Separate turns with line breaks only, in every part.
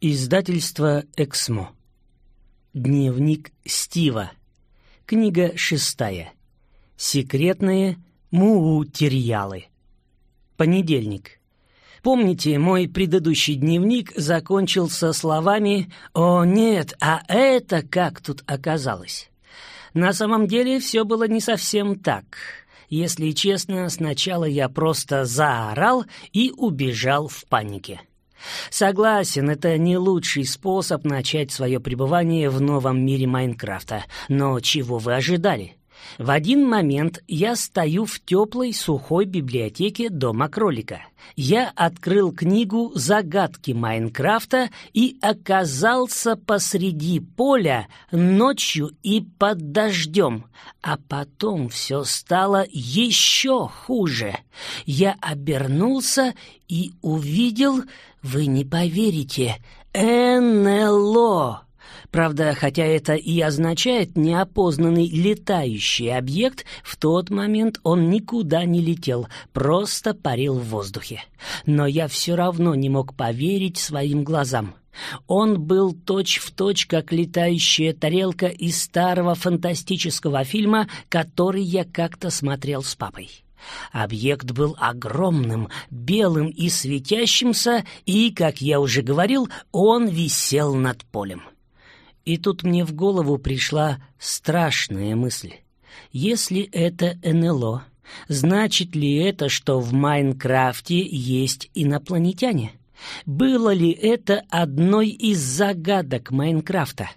Издательство «Эксмо». Дневник Стива. Книга шестая. Секретные муутериалы. Понедельник. Помните, мой предыдущий дневник закончился словами «О, нет, а это как тут оказалось?» На самом деле все было не совсем так. Если честно, сначала я просто заорал и убежал в панике. Согласен, это не лучший способ начать свое пребывание в новом мире Майнкрафта. Но чего вы ожидали? В один момент я стою в теплой сухой библиотеке дома кролика. Я открыл книгу «Загадки Майнкрафта» и оказался посреди поля ночью и под дождем. А потом все стало еще хуже. Я обернулся и увидел, вы не поверите, НЛО. Правда, хотя это и означает неопознанный летающий объект, в тот момент он никуда не летел, просто парил в воздухе. Но я все равно не мог поверить своим глазам. Он был точь-в-точь, точь, как летающая тарелка из старого фантастического фильма, который я как-то смотрел с папой. Объект был огромным, белым и светящимся, и, как я уже говорил, он висел над полем. И тут мне в голову пришла страшная мысль. Если это НЛО, значит ли это, что в Майнкрафте есть инопланетяне? Было ли это одной из загадок Майнкрафта?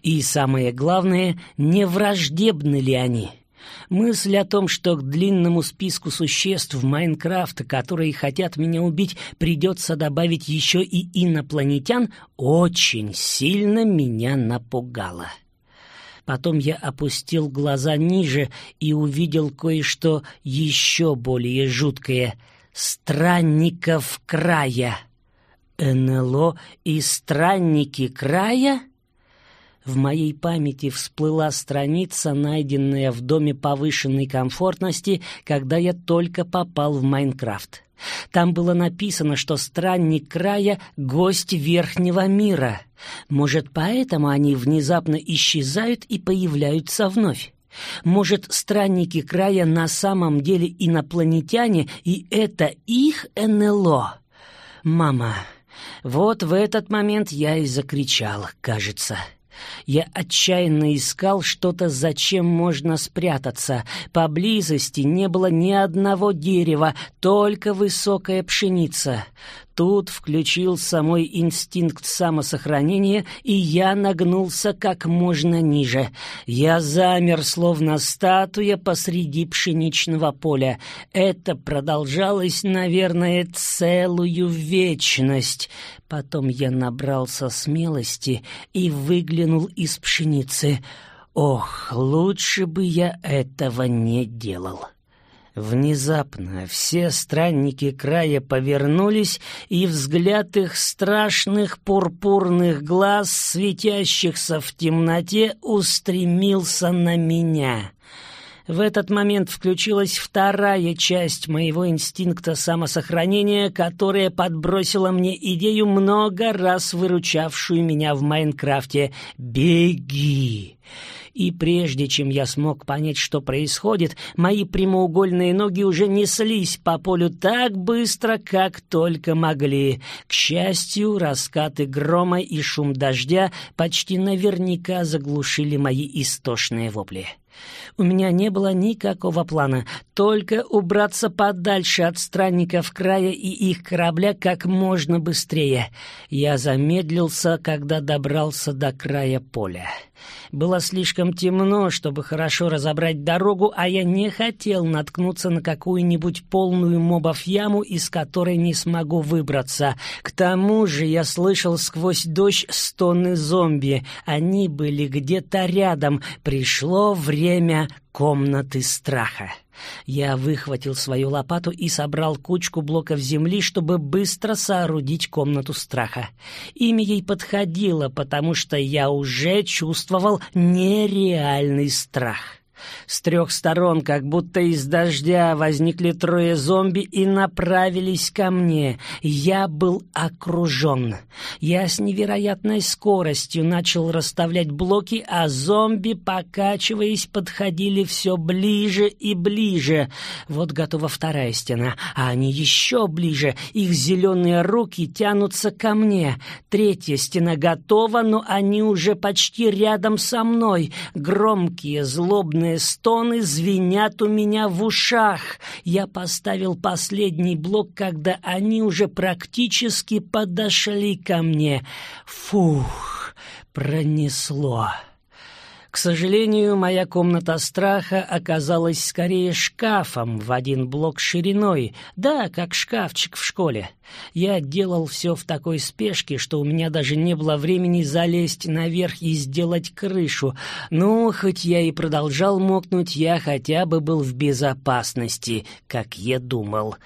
И самое главное, не враждебны ли они? Мысль о том, что к длинному списку существ Майнкрафта, которые хотят меня убить, придется добавить еще и инопланетян, очень сильно меня напугала. Потом я опустил глаза ниже и увидел кое-что еще более жуткое — странников края. НЛО и странники края — в моей памяти всплыла страница, найденная в доме повышенной комфортности, когда я только попал в Майнкрафт. Там было написано, что странник края — гость верхнего мира. Может, поэтому они внезапно исчезают и появляются вновь? Может, странники края на самом деле инопланетяне, и это их НЛО? Мама, вот в этот момент я и закричал, кажется. Я отчаянно искал что-то, зачем можно спрятаться. Поблизости не было ни одного дерева, только высокая пшеница. Тут включился мой инстинкт самосохранения, и я нагнулся как можно ниже. Я замер, словно статуя посреди пшеничного поля. Это продолжалось, наверное, целую вечность. Потом я набрался смелости и выглянул из пшеницы. Ох, лучше бы я этого не делал. Внезапно все странники края повернулись, и взгляд их страшных пурпурных глаз, светящихся в темноте, устремился на меня. В этот момент включилась вторая часть моего инстинкта самосохранения, которая подбросила мне идею, много раз выручавшую меня в Майнкрафте «Беги!» И прежде чем я смог понять, что происходит, мои прямоугольные ноги уже неслись по полю так быстро, как только могли. К счастью, раскаты грома и шум дождя почти наверняка заглушили мои истошные вопли. У меня не было никакого плана, только убраться подальше от странников края и их корабля как можно быстрее. Я замедлился, когда добрался до края поля. Было слишком темно, чтобы хорошо разобрать дорогу, а я не хотел наткнуться на какую-нибудь полную мобов яму, из которой не смогу выбраться. К тому же я слышал сквозь дождь стоны зомби. Они были где-то рядом. Пришло время комнаты страха. Я выхватил свою лопату и собрал кучку блоков земли, чтобы быстро соорудить комнату страха. Имя ей подходило, потому что я уже чувствовал нереальный страх. С трех сторон, как будто из дождя, возникли трое зомби и направились ко мне. Я был окружен. Я с невероятной скоростью начал расставлять блоки, а зомби, покачиваясь, подходили все ближе и ближе. Вот готова вторая стена, а они еще ближе. Их зеленые руки тянутся ко мне. Третья стена готова, но они уже почти рядом со мной. Громкие, злобные стоны звенят у меня в ушах. Я поставил последний блок, когда они уже практически подошли ко мне. Фух, пронесло. К сожалению, моя комната страха оказалась скорее шкафом в один блок шириной, да, как шкафчик в школе. Я делал все в такой спешке, что у меня даже не было времени залезть наверх и сделать крышу. Но хоть я и продолжал мокнуть, я хотя бы был в безопасности, как я думал.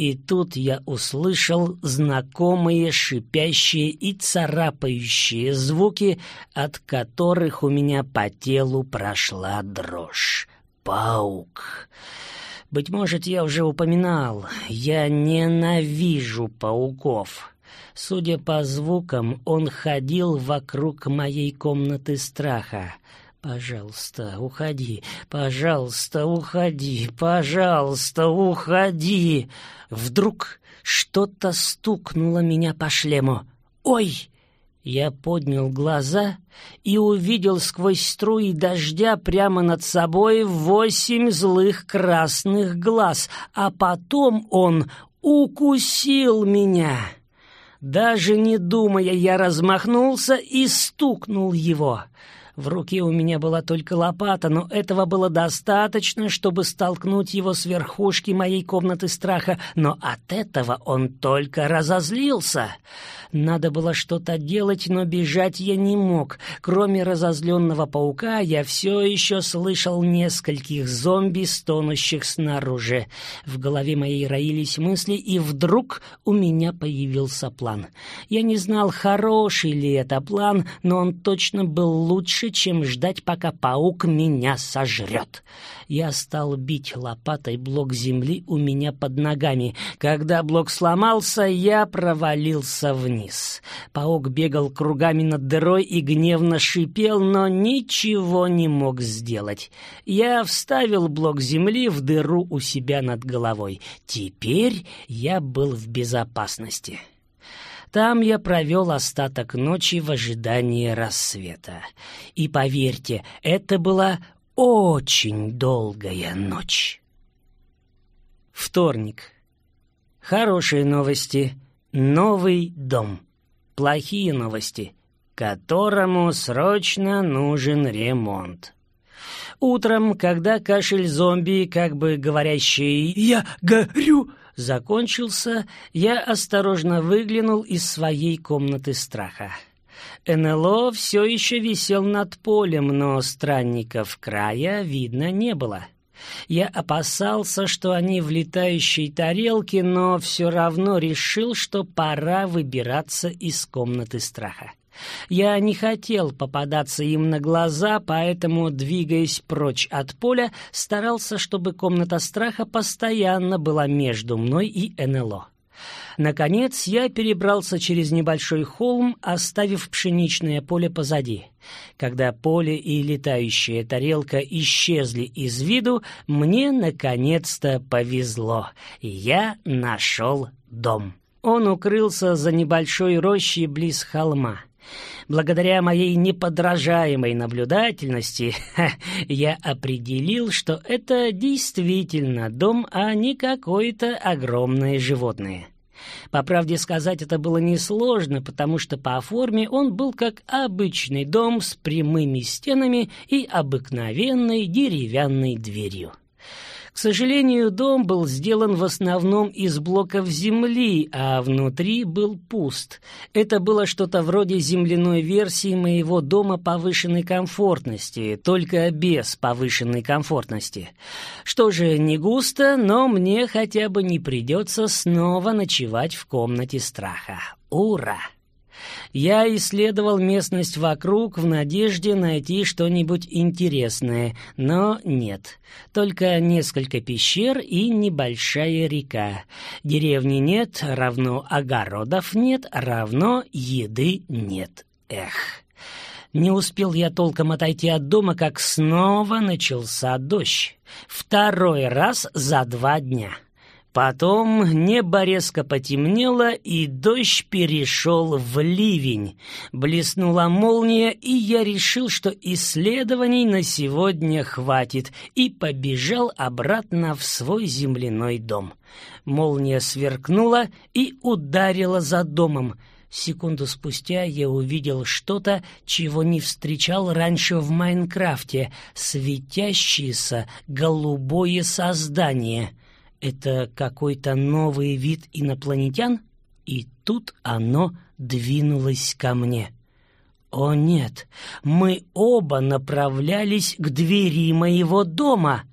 И тут я услышал знакомые шипящие и царапающие звуки, от которых у меня по телу прошла дрожь. Паук. Быть может, я уже упоминал, я ненавижу пауков. Судя по звукам, он ходил вокруг моей комнаты страха. «Пожалуйста, уходи! Пожалуйста, уходи! Пожалуйста, уходи!» Вдруг что-то стукнуло меня по шлему. «Ой!» Я поднял глаза и увидел сквозь струи дождя прямо над собой восемь злых красных глаз, а потом он укусил меня. Даже не думая, я размахнулся и стукнул его. В руке у меня была только лопата, но этого было достаточно, чтобы столкнуть его с верхушки моей комнаты страха, но от этого он только разозлился. Надо было что-то делать, но бежать я не мог. Кроме разозленного паука, я все еще слышал нескольких зомби, стонущих снаружи. В голове моей роились мысли, и вдруг у меня появился план. Я не знал, хороший ли это план, но он точно был лучше, чем ждать, пока паук меня сожрет. Я стал бить лопатой блок земли у меня под ногами. Когда блок сломался, я провалился вниз. Паук бегал кругами над дырой и гневно шипел, но ничего не мог сделать. Я вставил блок земли в дыру у себя над головой. Теперь я был в безопасности. Там я провел остаток ночи в ожидании рассвета. И поверьте, это была очень долгая ночь. Вторник. Хорошие новости. Новый дом. Плохие новости, которому срочно нужен ремонт. Утром, когда кашель зомби, как бы говорящий «Я горю!» Закончился, я осторожно выглянул из своей комнаты страха. НЛО все еще висел над полем, но странников края видно не было. Я опасался, что они в летающей тарелке, но все равно решил, что пора выбираться из комнаты страха. Я не хотел попадаться им на глаза, поэтому, двигаясь прочь от поля, старался, чтобы комната страха постоянно была между мной и НЛО. Наконец я перебрался через небольшой холм, оставив пшеничное поле позади. Когда поле и летающая тарелка исчезли из виду, мне наконец-то повезло, я нашел дом. Он укрылся за небольшой рощей близ холма. Благодаря моей неподражаемой наблюдательности я определил, что это действительно дом, а не какое-то огромное животное. По правде сказать, это было несложно, потому что по форме он был как обычный дом с прямыми стенами и обыкновенной деревянной дверью. К сожалению, дом был сделан в основном из блоков земли, а внутри был пуст. Это было что-то вроде земляной версии моего дома повышенной комфортности, только без повышенной комфортности. Что же, не густо, но мне хотя бы не придется снова ночевать в комнате страха. Ура! Я исследовал местность вокруг в надежде найти что-нибудь интересное, но нет. Только несколько пещер и небольшая река. Деревни нет, равно огородов нет, равно еды нет. Эх... Не успел я толком отойти от дома, как снова начался дождь. Второй раз за два дня. Потом небо резко потемнело, и дождь перешел в ливень. Блеснула молния, и я решил, что исследований на сегодня хватит, и побежал обратно в свой земляной дом. Молния сверкнула и ударила за домом. Секунду спустя я увидел что-то, чего не встречал раньше в Майнкрафте — светящееся голубое создание. Это какой-то новый вид инопланетян? И тут оно двинулось ко мне. О нет, мы оба направлялись к двери моего дома.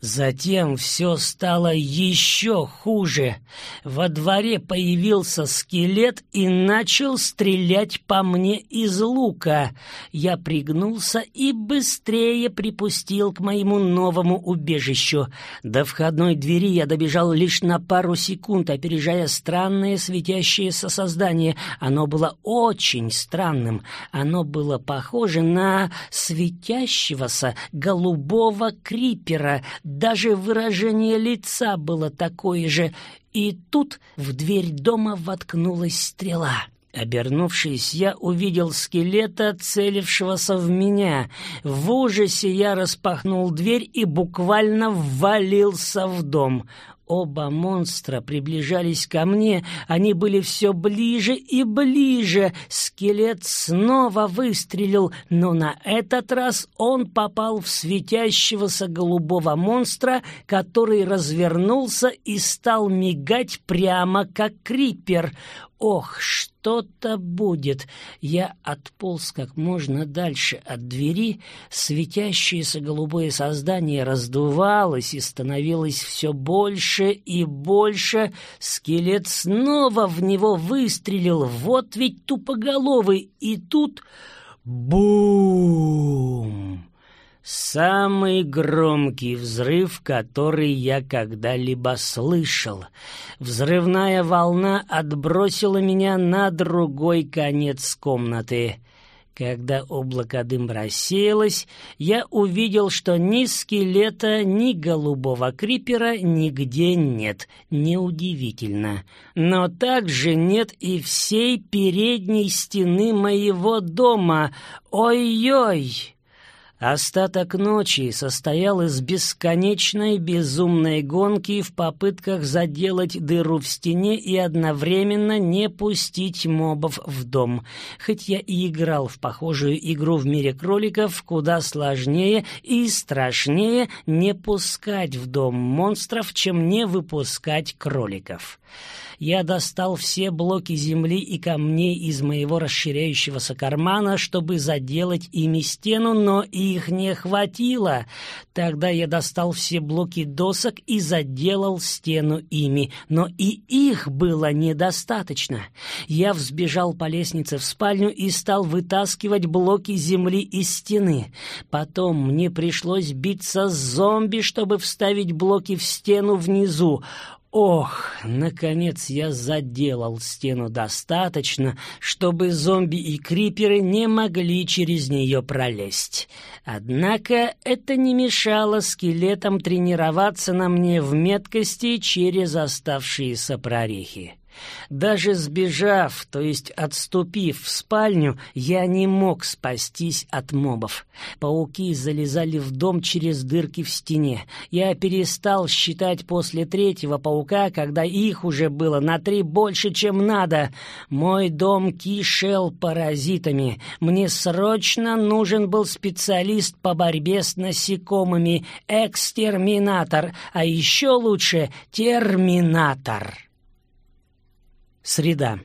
Затем все стало еще хуже. Во дворе появился скелет и начал стрелять по мне из лука. Я пригнулся и быстрее припустил к моему новому убежищу. До входной двери я добежал лишь на пару секунд, опережая странное светящееся создание. Оно было очень странным. Оно было похоже на светящегося голубого крипера — даже выражение лица было такое же, и тут в дверь дома воткнулась стрела. Обернувшись, я увидел скелета, целившегося в меня. В ужасе я распахнул дверь и буквально ввалился в дом. Оба монстра приближались ко мне, они были все ближе и ближе. Скелет снова выстрелил, но на этот раз он попал в светящегося голубого монстра, который развернулся и стал мигать прямо как крипер. Ох, что-то будет! Я отполз как можно дальше от двери. Светящееся голубое создание раздувалось и становилось все больше и больше. Скелет снова в него выстрелил. Вот ведь тупоголовый. И тут... Бум! Самый громкий взрыв, который я когда-либо слышал. Взрывная волна отбросила меня на другой конец комнаты. Когда облако дым рассеялось, я увидел, что ни скелета, ни голубого крипера нигде нет. Неудивительно. Но также нет и всей передней стены моего дома. Ой-ой! Остаток ночи состоял из бесконечной безумной гонки в попытках заделать дыру в стене и одновременно не пустить мобов в дом. Хоть я и играл в похожую игру в мире кроликов, куда сложнее и страшнее не пускать в дом монстров, чем не выпускать кроликов я достал все блоки земли и камней из моего расширяющегося кармана, чтобы заделать ими стену, но их не хватило. Тогда я достал все блоки досок и заделал стену ими, но и их было недостаточно. Я взбежал по лестнице в спальню и стал вытаскивать блоки земли из стены. Потом мне пришлось биться с зомби, чтобы вставить блоки в стену внизу. Ох, наконец я заделал стену достаточно, чтобы зомби и криперы не могли через нее пролезть. Однако это не мешало скелетам тренироваться на мне в меткости через оставшиеся прорехи. Даже сбежав, то есть отступив в спальню, я не мог спастись от мобов. Пауки залезали в дом через дырки в стене. Я перестал считать после третьего паука, когда их уже было на три больше, чем надо. Мой дом кишел паразитами. Мне срочно нужен был специалист по борьбе с насекомыми, экстерминатор, а еще лучше терминатор. Среда.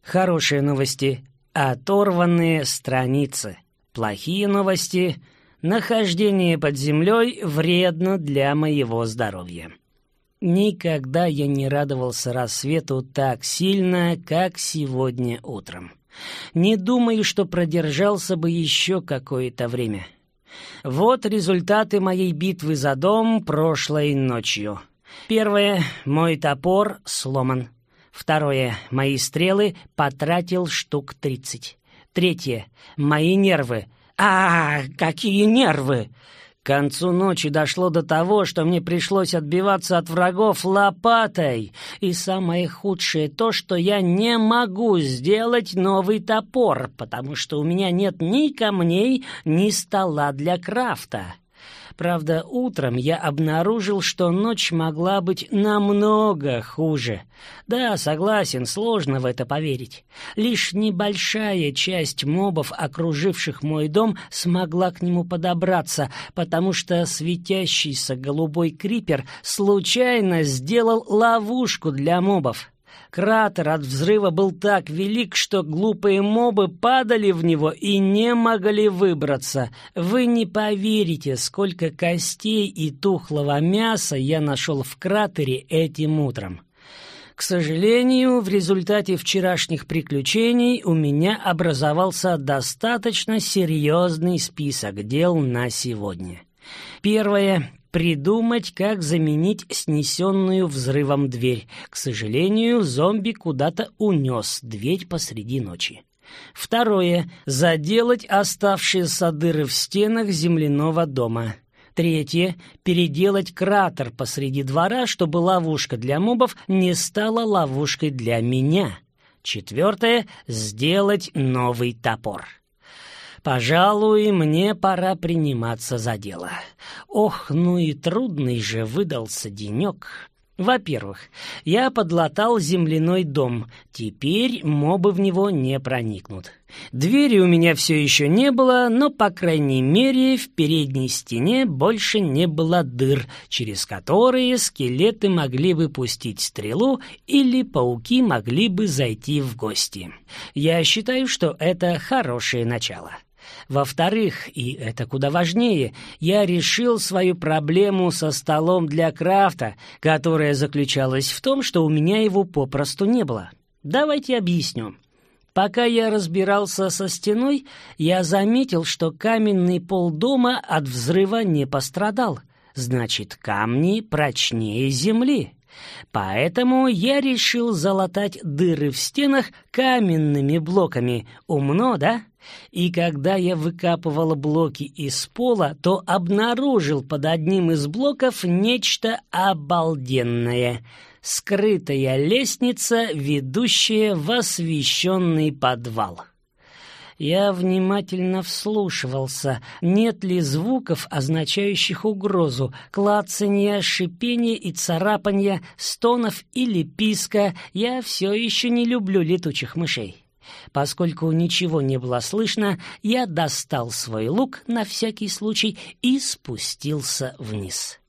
Хорошие новости. Оторванные страницы. Плохие новости. Нахождение под землей вредно для моего здоровья. Никогда я не радовался рассвету так сильно, как сегодня утром. Не думаю, что продержался бы еще какое-то время. Вот результаты моей битвы за дом прошлой ночью. Первое. Мой топор сломан. Второе. Мои стрелы потратил штук тридцать. Третье. Мои нервы. А, какие нервы! К концу ночи дошло до того, что мне пришлось отбиваться от врагов лопатой. И самое худшее то, что я не могу сделать новый топор, потому что у меня нет ни камней, ни стола для крафта. Правда, утром я обнаружил, что ночь могла быть намного хуже. Да, согласен, сложно в это поверить. Лишь небольшая часть мобов, окруживших мой дом, смогла к нему подобраться, потому что светящийся голубой крипер случайно сделал ловушку для мобов. Кратер от взрыва был так велик, что глупые мобы падали в него и не могли выбраться. Вы не поверите, сколько костей и тухлого мяса я нашел в кратере этим утром. К сожалению, в результате вчерашних приключений у меня образовался достаточно серьезный список дел на сегодня. Первое придумать, как заменить снесенную взрывом дверь. К сожалению, зомби куда-то унес дверь посреди ночи. Второе. Заделать оставшиеся дыры в стенах земляного дома. Третье. Переделать кратер посреди двора, чтобы ловушка для мобов не стала ловушкой для меня. Четвертое. Сделать новый топор. Пожалуй, мне пора приниматься за дело. Ох, ну и трудный же выдался денек. Во-первых, я подлатал земляной дом. Теперь мобы в него не проникнут. Двери у меня все еще не было, но, по крайней мере, в передней стене больше не было дыр, через которые скелеты могли бы пустить стрелу или пауки могли бы зайти в гости. Я считаю, что это хорошее начало. Во-вторых, и это куда важнее, я решил свою проблему со столом для крафта, которая заключалась в том, что у меня его попросту не было. Давайте объясню. Пока я разбирался со стеной, я заметил, что каменный пол дома от взрыва не пострадал. Значит, камни прочнее земли. Поэтому я решил залатать дыры в стенах каменными блоками. Умно, да? И когда я выкапывал блоки из пола, то обнаружил под одним из блоков нечто обалденное. Скрытая лестница, ведущая в освещенный подвал. Я внимательно вслушивался, нет ли звуков, означающих угрозу, клацанья, шипения и царапанья, стонов или писка. Я все еще не люблю летучих мышей. Поскольку ничего не было слышно, я достал свой лук на всякий случай и спустился вниз.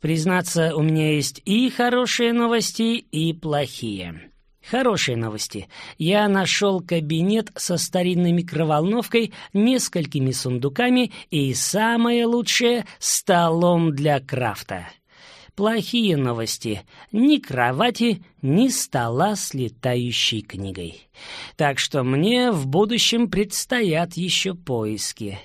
Признаться, у меня есть и хорошие новости, и плохие. Хорошие новости. Я нашел кабинет со старинной микроволновкой, несколькими сундуками и, самое лучшее, столом для крафта. Плохие новости. Ни кровати, ни стола с летающей книгой. Так что мне в будущем предстоят еще поиски.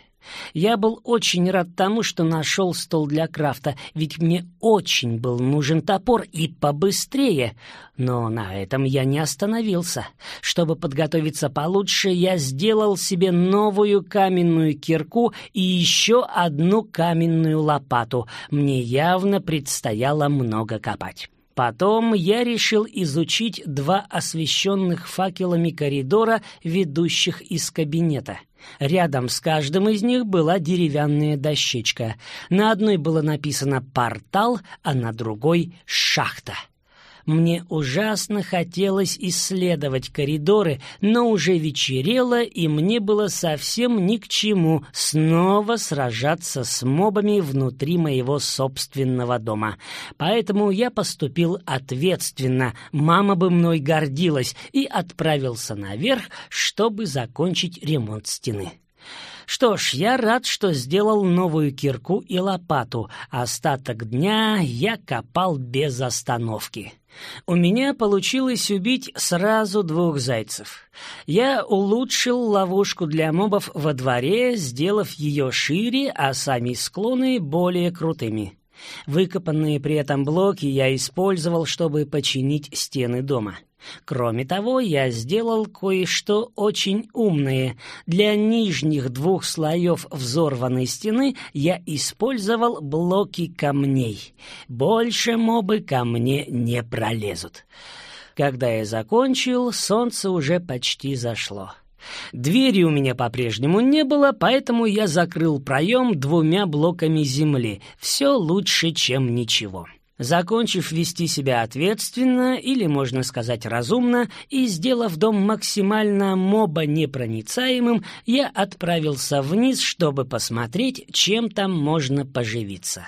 Я был очень рад тому, что нашел стол для крафта, ведь мне очень был нужен топор и побыстрее. Но на этом я не остановился. Чтобы подготовиться получше, я сделал себе новую каменную кирку и еще одну каменную лопату. Мне явно предстояло много копать. Потом я решил изучить два освещенных факелами коридора, ведущих из кабинета. Рядом с каждым из них была деревянная дощечка. На одной было написано «Портал», а на другой «Шахта». Мне ужасно хотелось исследовать коридоры, но уже вечерело, и мне было совсем ни к чему снова сражаться с мобами внутри моего собственного дома. Поэтому я поступил ответственно, мама бы мной гордилась, и отправился наверх, чтобы закончить ремонт стены. Что ж, я рад, что сделал новую кирку и лопату. Остаток дня я копал без остановки. У меня получилось убить сразу двух зайцев. Я улучшил ловушку для мобов во дворе, сделав ее шире, а сами склоны более крутыми. Выкопанные при этом блоки я использовал, чтобы починить стены дома. Кроме того, я сделал кое-что очень умное. Для нижних двух слоев взорванной стены я использовал блоки камней. Больше мобы ко мне не пролезут. Когда я закончил, солнце уже почти зашло. Двери у меня по-прежнему не было, поэтому я закрыл проем двумя блоками земли. Все лучше, чем ничего. Закончив вести себя ответственно, или, можно сказать, разумно, и сделав дом максимально мобонепроницаемым, я отправился вниз, чтобы посмотреть, чем там можно поживиться.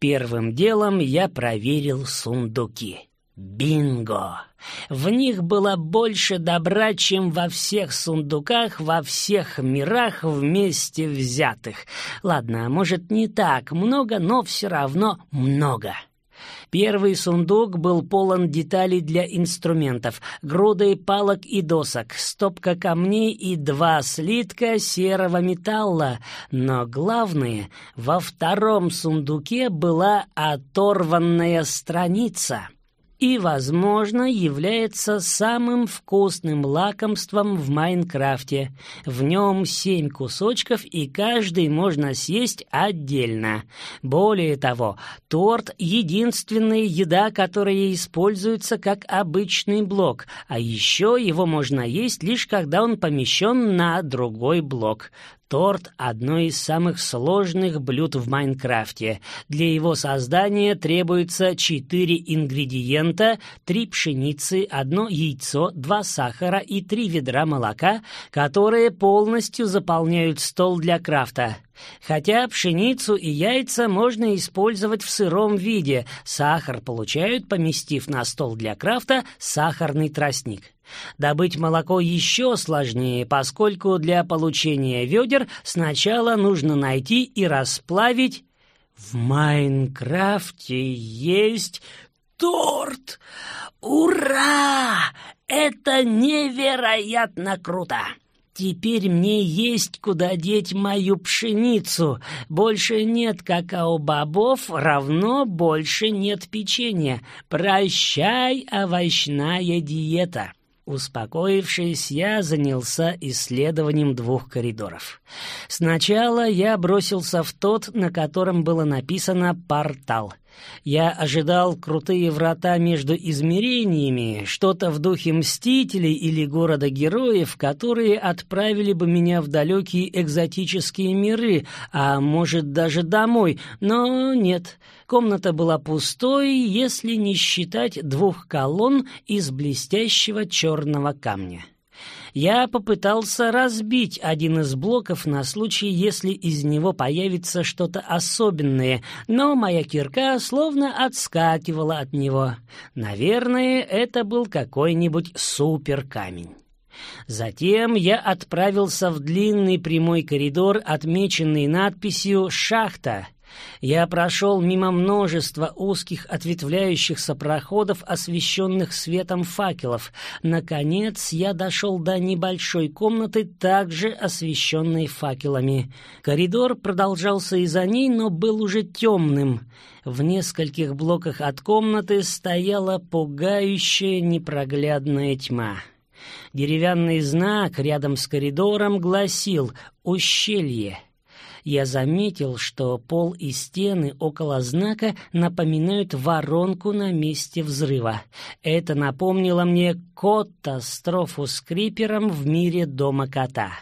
Первым делом я проверил сундуки. Бинго! В них было больше добра, чем во всех сундуках, во всех мирах вместе взятых. Ладно, может, не так много, но все равно много. Первый сундук был полон деталей для инструментов, грудой палок и досок, стопка камней и два слитка серого металла. Но главное, во втором сундуке была оторванная страница — и, возможно, является самым вкусным лакомством в Майнкрафте. В нем семь кусочков, и каждый можно съесть отдельно. Более того, торт — единственная еда, которая используется как обычный блок, а еще его можно есть лишь когда он помещен на другой блок. Торт — одно из самых сложных блюд в Майнкрафте. Для его создания требуется четыре ингредиента, три пшеницы, одно яйцо, два сахара и три ведра молока, которые полностью заполняют стол для крафта. Хотя пшеницу и яйца можно использовать в сыром виде, сахар получают, поместив на стол для крафта сахарный тростник. Добыть молоко еще сложнее, поскольку для получения ведер сначала нужно найти и расплавить... В Майнкрафте есть торт! Ура! Это невероятно круто! Теперь мне есть куда деть мою пшеницу. Больше нет какао-бобов, равно больше нет печенья. Прощай, овощная диета. Успокоившись, я занялся исследованием двух коридоров. Сначала я бросился в тот, на котором было написано «Портал». Я ожидал крутые врата между измерениями, что-то в духе Мстителей или Города Героев, которые отправили бы меня в далекие экзотические миры, а может даже домой, но нет. Комната была пустой, если не считать двух колонн из блестящего черного камня. Я попытался разбить один из блоков на случай, если из него появится что-то особенное, но моя кирка словно отскакивала от него. Наверное, это был какой-нибудь суперкамень. Затем я отправился в длинный прямой коридор, отмеченный надписью «Шахта», я прошел мимо множества узких ответвляющихся проходов, освещенных светом факелов. Наконец я дошел до небольшой комнаты, также освещенной факелами. Коридор продолжался и за ней, но был уже темным. В нескольких блоках от комнаты стояла пугающая непроглядная тьма. Деревянный знак рядом с коридором гласил «Ущелье» я заметил, что пол и стены около знака напоминают воронку на месте взрыва. Это напомнило мне катастрофу с крипером в мире дома кота.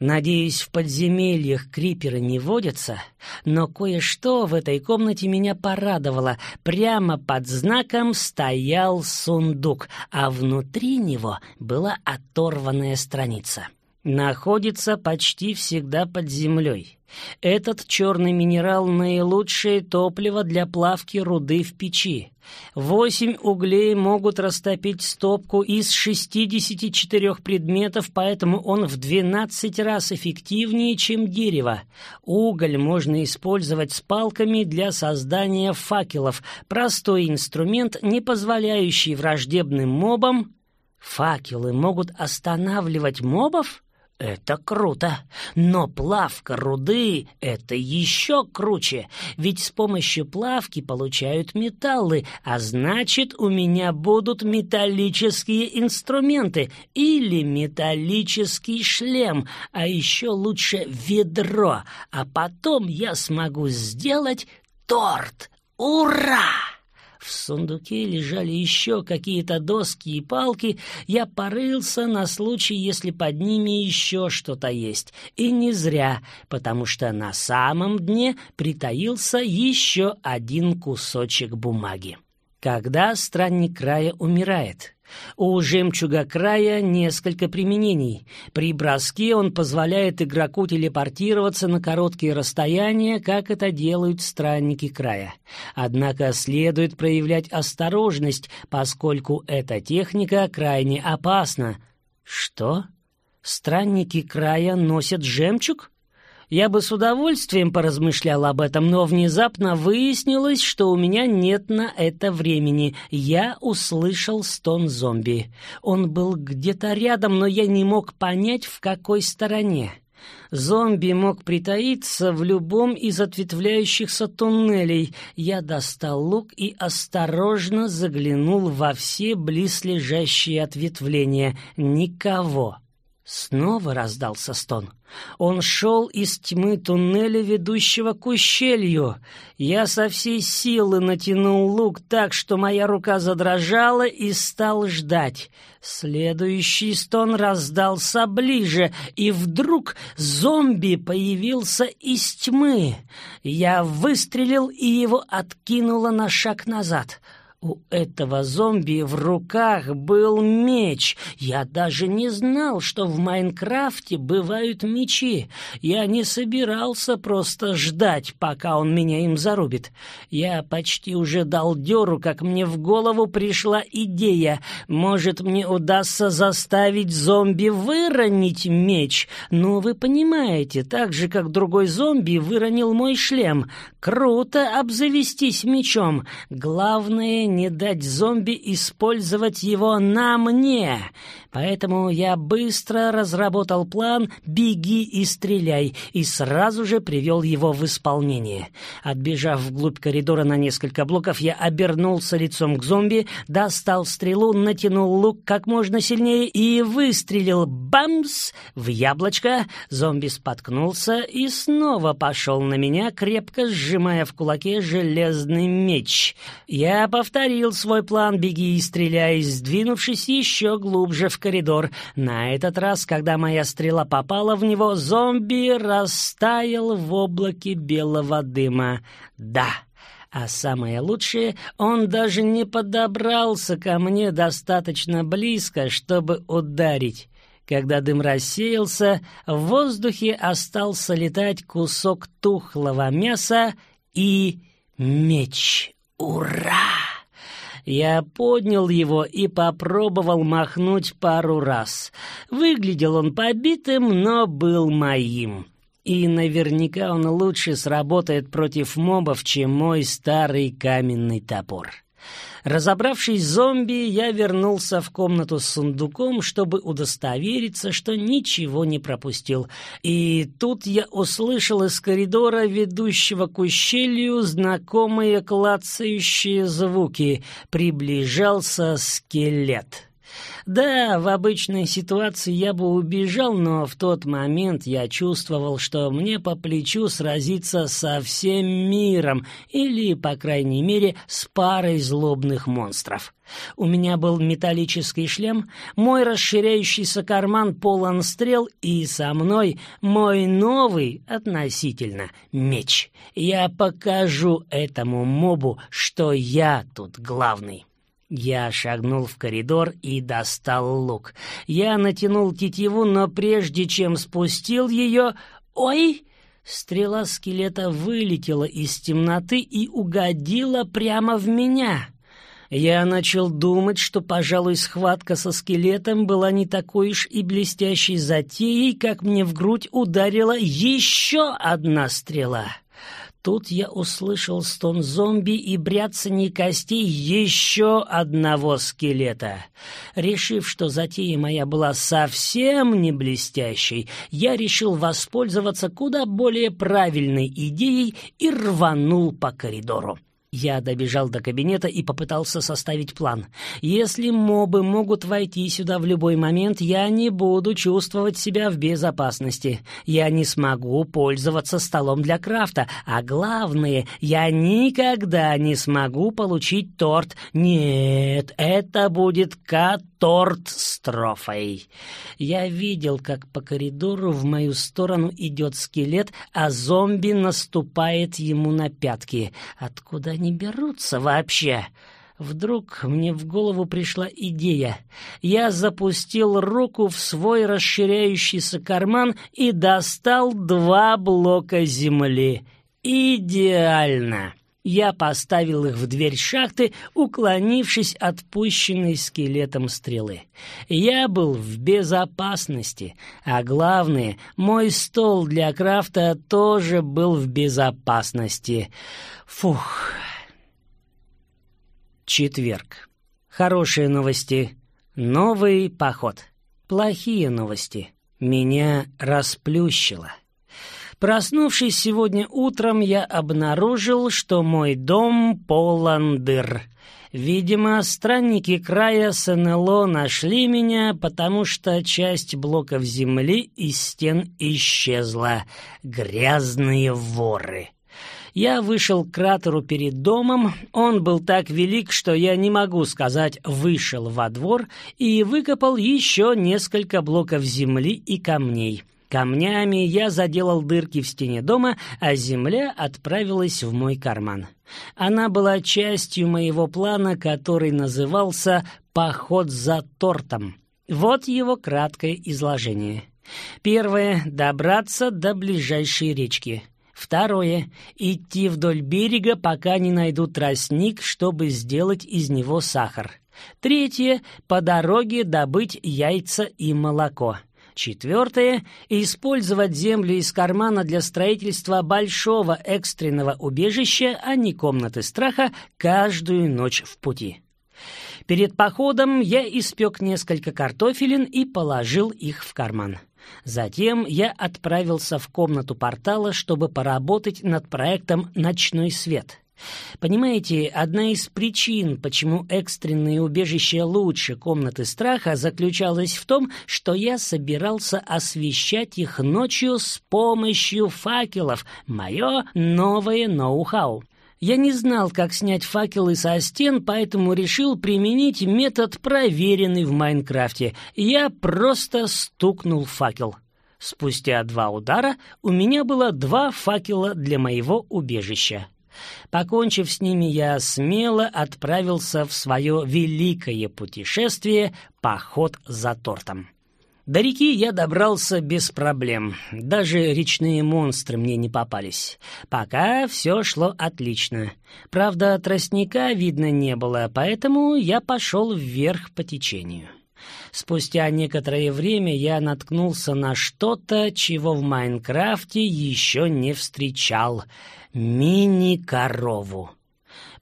Надеюсь, в подземельях криперы не водятся, но кое-что в этой комнате меня порадовало. Прямо под знаком стоял сундук, а внутри него была оторванная страница. находится почти всегда под землей. Этот черный минерал — наилучшее топливо для плавки руды в печи. Восемь углей могут растопить стопку из 64 предметов, поэтому он в 12 раз эффективнее, чем дерево. Уголь можно использовать с палками для создания факелов, простой инструмент, не позволяющий враждебным мобам... Факелы могут останавливать мобов? Это круто. Но плавка руды — это еще круче. Ведь с помощью плавки получают металлы, а значит, у меня будут металлические инструменты или металлический шлем, а еще лучше ведро. А потом я смогу сделать торт. Ура! В сундуке лежали еще какие-то доски и палки. Я порылся на случай, если под ними еще что-то есть. И не зря, потому что на самом дне притаился еще один кусочек бумаги. Когда странник края умирает? У жемчуга края несколько применений. При броске он позволяет игроку телепортироваться на короткие расстояния, как это делают странники края. Однако следует проявлять осторожность, поскольку эта техника крайне опасна. Что? Странники края носят жемчуг? Я бы с удовольствием поразмышлял об этом, но внезапно выяснилось, что у меня нет на это времени. Я услышал стон зомби. Он был где-то рядом, но я не мог понять, в какой стороне. Зомби мог притаиться в любом из ответвляющихся туннелей. Я достал лук и осторожно заглянул во все близлежащие ответвления. Никого. Снова раздался стон. Он шел из тьмы туннеля, ведущего к ущелью. Я со всей силы натянул лук так, что моя рука задрожала и стал ждать. Следующий стон раздался ближе, и вдруг зомби появился из тьмы. Я выстрелил, и его откинуло на шаг назад — у этого зомби в руках был меч. Я даже не знал, что в Майнкрафте бывают мечи. Я не собирался просто ждать, пока он меня им зарубит. Я почти уже дал дёру, как мне в голову пришла идея. Может, мне удастся заставить зомби выронить меч? Ну, вы понимаете, так же, как другой зомби выронил мой шлем. Круто обзавестись мечом. Главное не дать зомби использовать его на мне. Поэтому я быстро разработал план «беги и стреляй» и сразу же привел его в исполнение. Отбежав вглубь коридора на несколько блоков, я обернулся лицом к зомби, достал стрелу, натянул лук как можно сильнее и выстрелил «бамс!» в яблочко. Зомби споткнулся и снова пошел на меня, крепко сжимая в кулаке железный меч. Я повторил свой план «беги и стреляй», сдвинувшись еще глубже в коридор. На этот раз, когда моя стрела попала в него, зомби растаял в облаке белого дыма. Да, а самое лучшее, он даже не подобрался ко мне достаточно близко, чтобы ударить. Когда дым рассеялся, в воздухе остался летать кусок тухлого мяса и меч. Ура! Я поднял его и попробовал махнуть пару раз. Выглядел он побитым, но был моим. И наверняка он лучше сработает против мобов, чем мой старый каменный топор. Разобравшись с зомби, я вернулся в комнату с сундуком, чтобы удостовериться, что ничего не пропустил. И тут я услышал из коридора, ведущего к ущелью, знакомые клацающие звуки. Приближался скелет. Да, в обычной ситуации я бы убежал, но в тот момент я чувствовал, что мне по плечу сразиться со всем миром или, по крайней мере, с парой злобных монстров. У меня был металлический шлем, мой расширяющийся карман полон стрел, и со мной мой новый, относительно, меч. Я покажу этому мобу, что я тут главный. Я шагнул в коридор и достал лук. Я натянул тетиву, но прежде чем спустил ее... Ой! Стрела скелета вылетела из темноты и угодила прямо в меня. Я начал думать, что, пожалуй, схватка со скелетом была не такой уж и блестящей затеей, как мне в грудь ударила еще одна стрела. Тут я услышал стон зомби и бряцание костей еще одного скелета. Решив, что затея моя была совсем не блестящей, я решил воспользоваться куда более правильной идеей и рванул по коридору. Я добежал до кабинета и попытался составить план. Если мобы могут войти сюда в любой момент, я не буду чувствовать себя в безопасности. Я не смогу пользоваться столом для крафта, а главное, я никогда не смогу получить торт. Нет, это будет кат торт с трофой. Я видел, как по коридору в мою сторону идет скелет, а зомби наступает ему на пятки. Откуда они берутся вообще? Вдруг мне в голову пришла идея. Я запустил руку в свой расширяющийся карман и достал два блока земли. Идеально! Я поставил их в дверь шахты, уклонившись от пущенной скелетом стрелы. Я был в безопасности, а главное, мой стол для крафта тоже был в безопасности. Фух. Четверг. Хорошие новости. Новый поход. Плохие новости. Меня расплющило. Проснувшись сегодня утром, я обнаружил, что мой дом полон дыр. Видимо, странники края СНЛО нашли меня, потому что часть блоков земли из стен исчезла. Грязные воры. Я вышел к кратеру перед домом, он был так велик, что я не могу сказать «вышел во двор», и выкопал еще несколько блоков земли и камней. Камнями я заделал дырки в стене дома, а земля отправилась в мой карман. Она была частью моего плана, который назывался «Поход за тортом». Вот его краткое изложение. Первое — добраться до ближайшей речки. Второе — идти вдоль берега, пока не найду тростник, чтобы сделать из него сахар. Третье — по дороге добыть яйца и молоко. Четвертое – использовать землю из кармана для строительства большого экстренного убежища, а не комнаты страха, каждую ночь в пути. Перед походом я испек несколько картофелин и положил их в карман. Затем я отправился в комнату портала, чтобы поработать над проектом «Ночной свет». Понимаете, одна из причин, почему экстренные убежища лучше комнаты страха, заключалась в том, что я собирался освещать их ночью с помощью факелов. Мое новое ноу-хау. Я не знал, как снять факелы со стен, поэтому решил применить метод, проверенный в Майнкрафте. Я просто стукнул факел. Спустя два удара у меня было два факела для моего убежища. Покончив с ними, я смело отправился в свое великое путешествие «Поход за тортом». До реки я добрался без проблем. Даже речные монстры мне не попались. Пока все шло отлично. Правда, тростника видно не было, поэтому я пошел вверх по течению. Спустя некоторое время я наткнулся на что-то, чего в Майнкрафте еще не встречал — мини-корову.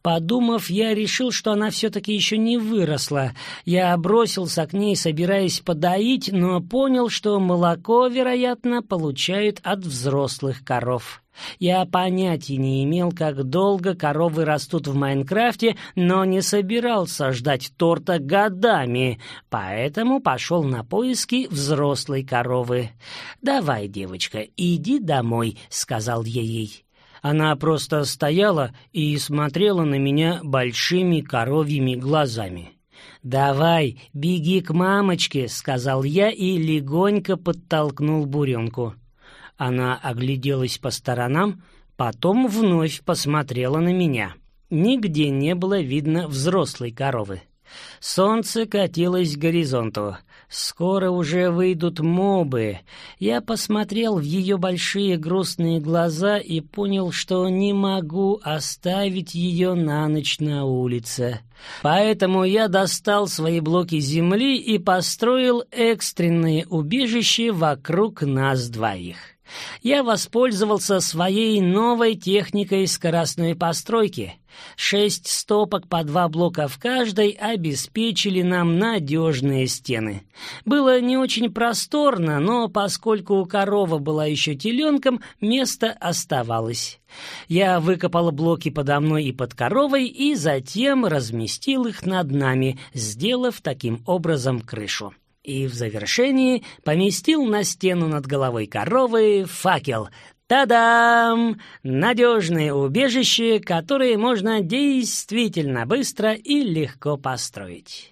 Подумав, я решил, что она все-таки еще не выросла. Я бросился к ней, собираясь подоить, но понял, что молоко, вероятно, получают от взрослых коров. Я понятия не имел, как долго коровы растут в Майнкрафте, но не собирался ждать торта годами, поэтому пошел на поиски взрослой коровы. «Давай, девочка, иди домой», — сказал я ей. Она просто стояла и смотрела на меня большими коровьими глазами. «Давай, беги к мамочке», — сказал я и легонько подтолкнул буренку. Она огляделась по сторонам, потом вновь посмотрела на меня. Нигде не было видно взрослой коровы. Солнце катилось к горизонту. Скоро уже выйдут мобы. Я посмотрел в ее большие грустные глаза и понял, что не могу оставить ее на ночь на улице. Поэтому я достал свои блоки земли и построил экстренное убежище вокруг нас двоих я воспользовался своей новой техникой скоростной постройки. Шесть стопок по два блока в каждой обеспечили нам надежные стены. Было не очень просторно, но поскольку корова была еще теленком, место оставалось. Я выкопал блоки подо мной и под коровой и затем разместил их над нами, сделав таким образом крышу и в завершении поместил на стену над головой коровы факел. Та-дам! Надежное убежище, которое можно действительно быстро и легко построить.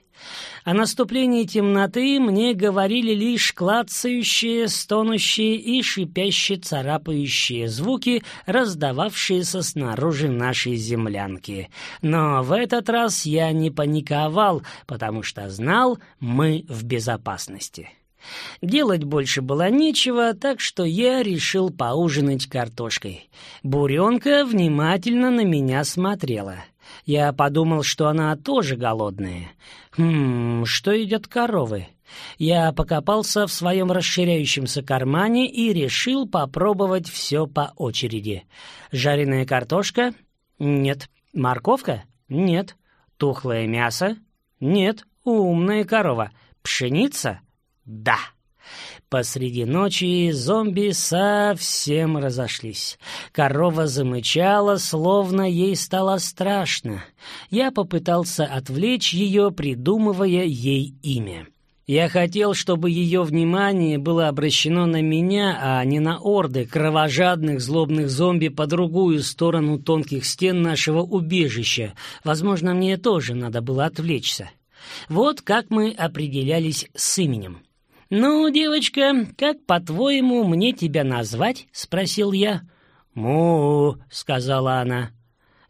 О наступлении темноты мне говорили лишь клацающие, стонущие и шипящие царапающие звуки, раздававшиеся снаружи нашей землянки. Но в этот раз я не паниковал, потому что знал, мы в безопасности. Делать больше было нечего, так что я решил поужинать картошкой. Буренка внимательно на меня смотрела — я подумал, что она тоже голодная. Хм, что едят коровы? Я покопался в своем расширяющемся кармане и решил попробовать все по очереди. Жареная картошка? Нет. Морковка? Нет. Тухлое мясо? Нет. Умная корова. Пшеница? Да. Посреди ночи зомби совсем разошлись. Корова замычала, словно ей стало страшно. Я попытался отвлечь ее, придумывая ей имя. Я хотел, чтобы ее внимание было обращено на меня, а не на орды кровожадных злобных зомби по другую сторону тонких стен нашего убежища. Возможно, мне тоже надо было отвлечься. Вот как мы определялись с именем. «Ну, девочка, как, по-твоему, мне тебя назвать?» — спросил я. «Му», — сказала она.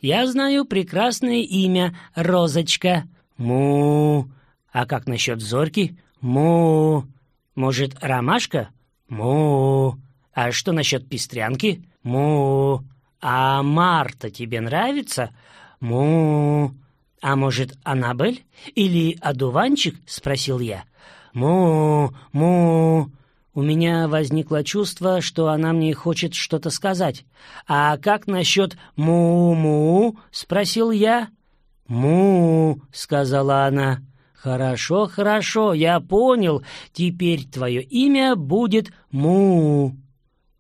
«Я знаю прекрасное имя — Розочка». «Му». «А как насчет Зорьки?» «Му». «Может, Ромашка?» «Му». «А что насчет Пестрянки?» «Му». «А Марта тебе нравится?» «Му». «А может, Аннабель? Или Адуванчик?» — спросил я. «Му! Му!» У меня возникло чувство, что она мне хочет что-то сказать. «А как насчет му-му?» — спросил я. «Му!» — сказала она. «Хорошо, хорошо, я понял. Теперь твое имя будет Му».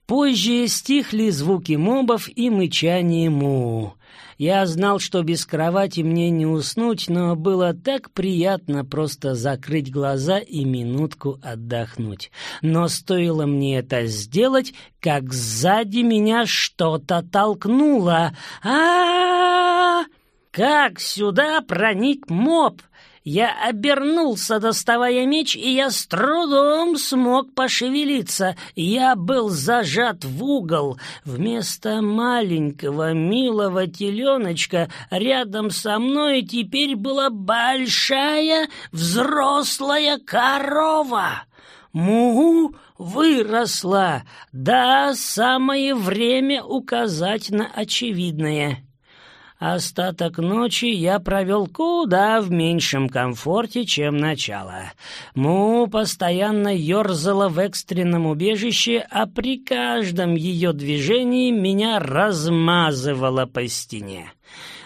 Позже стихли звуки мобов и мычание Му. Я знал, что без кровати мне не уснуть, но было так приятно просто закрыть глаза и минутку отдохнуть. Но стоило мне это сделать, как сзади меня что-то толкнуло. а а, -а! Как сюда проник моб? Я обернулся, доставая меч, и я с трудом смог пошевелиться. Я был зажат в угол. Вместо маленького милого теленочка рядом со мной теперь была большая взрослая корова. Мугу выросла. Да, самое время указать на очевидное. Остаток ночи я провел куда в меньшем комфорте, чем начало. Му постоянно ерзала в экстренном убежище, а при каждом ее движении меня размазывало по стене.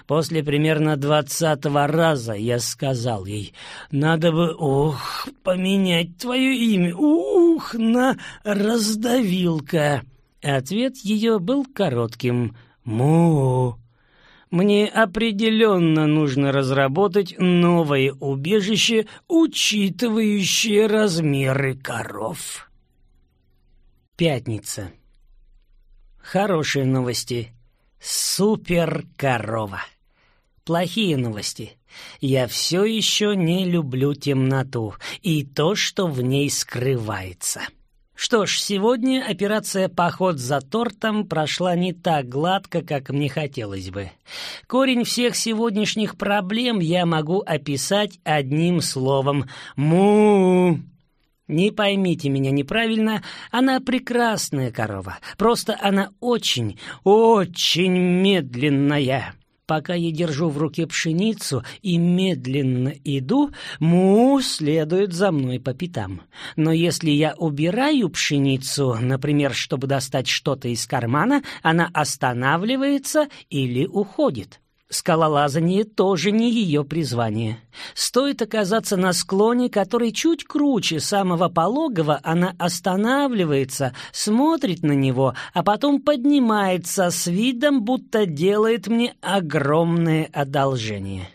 После примерно двадцатого раза я сказал ей, «Надо бы, ух, поменять твое имя, ух, на раздавилка». Ответ ее был коротким, «Му». Мне определенно нужно разработать новое убежище, учитывающее размеры коров. Пятница. Хорошие новости. Супер корова. Плохие новости. Я все еще не люблю темноту и то, что в ней скрывается. Что ж, сегодня операция «Поход за тортом» прошла не так гладко, как мне хотелось бы. Корень всех сегодняшних проблем я могу описать одним словом «му». Не поймите меня неправильно, она прекрасная корова, просто она очень, очень медленная. Пока я держу в руке пшеницу и медленно иду, му следует за мной по пятам. Но если я убираю пшеницу, например, чтобы достать что-то из кармана, она останавливается или уходит. Скалолазание тоже не ее призвание. Стоит оказаться на склоне, который чуть круче самого пологого, она останавливается, смотрит на него, а потом поднимается с видом, будто делает мне огромное одолжение.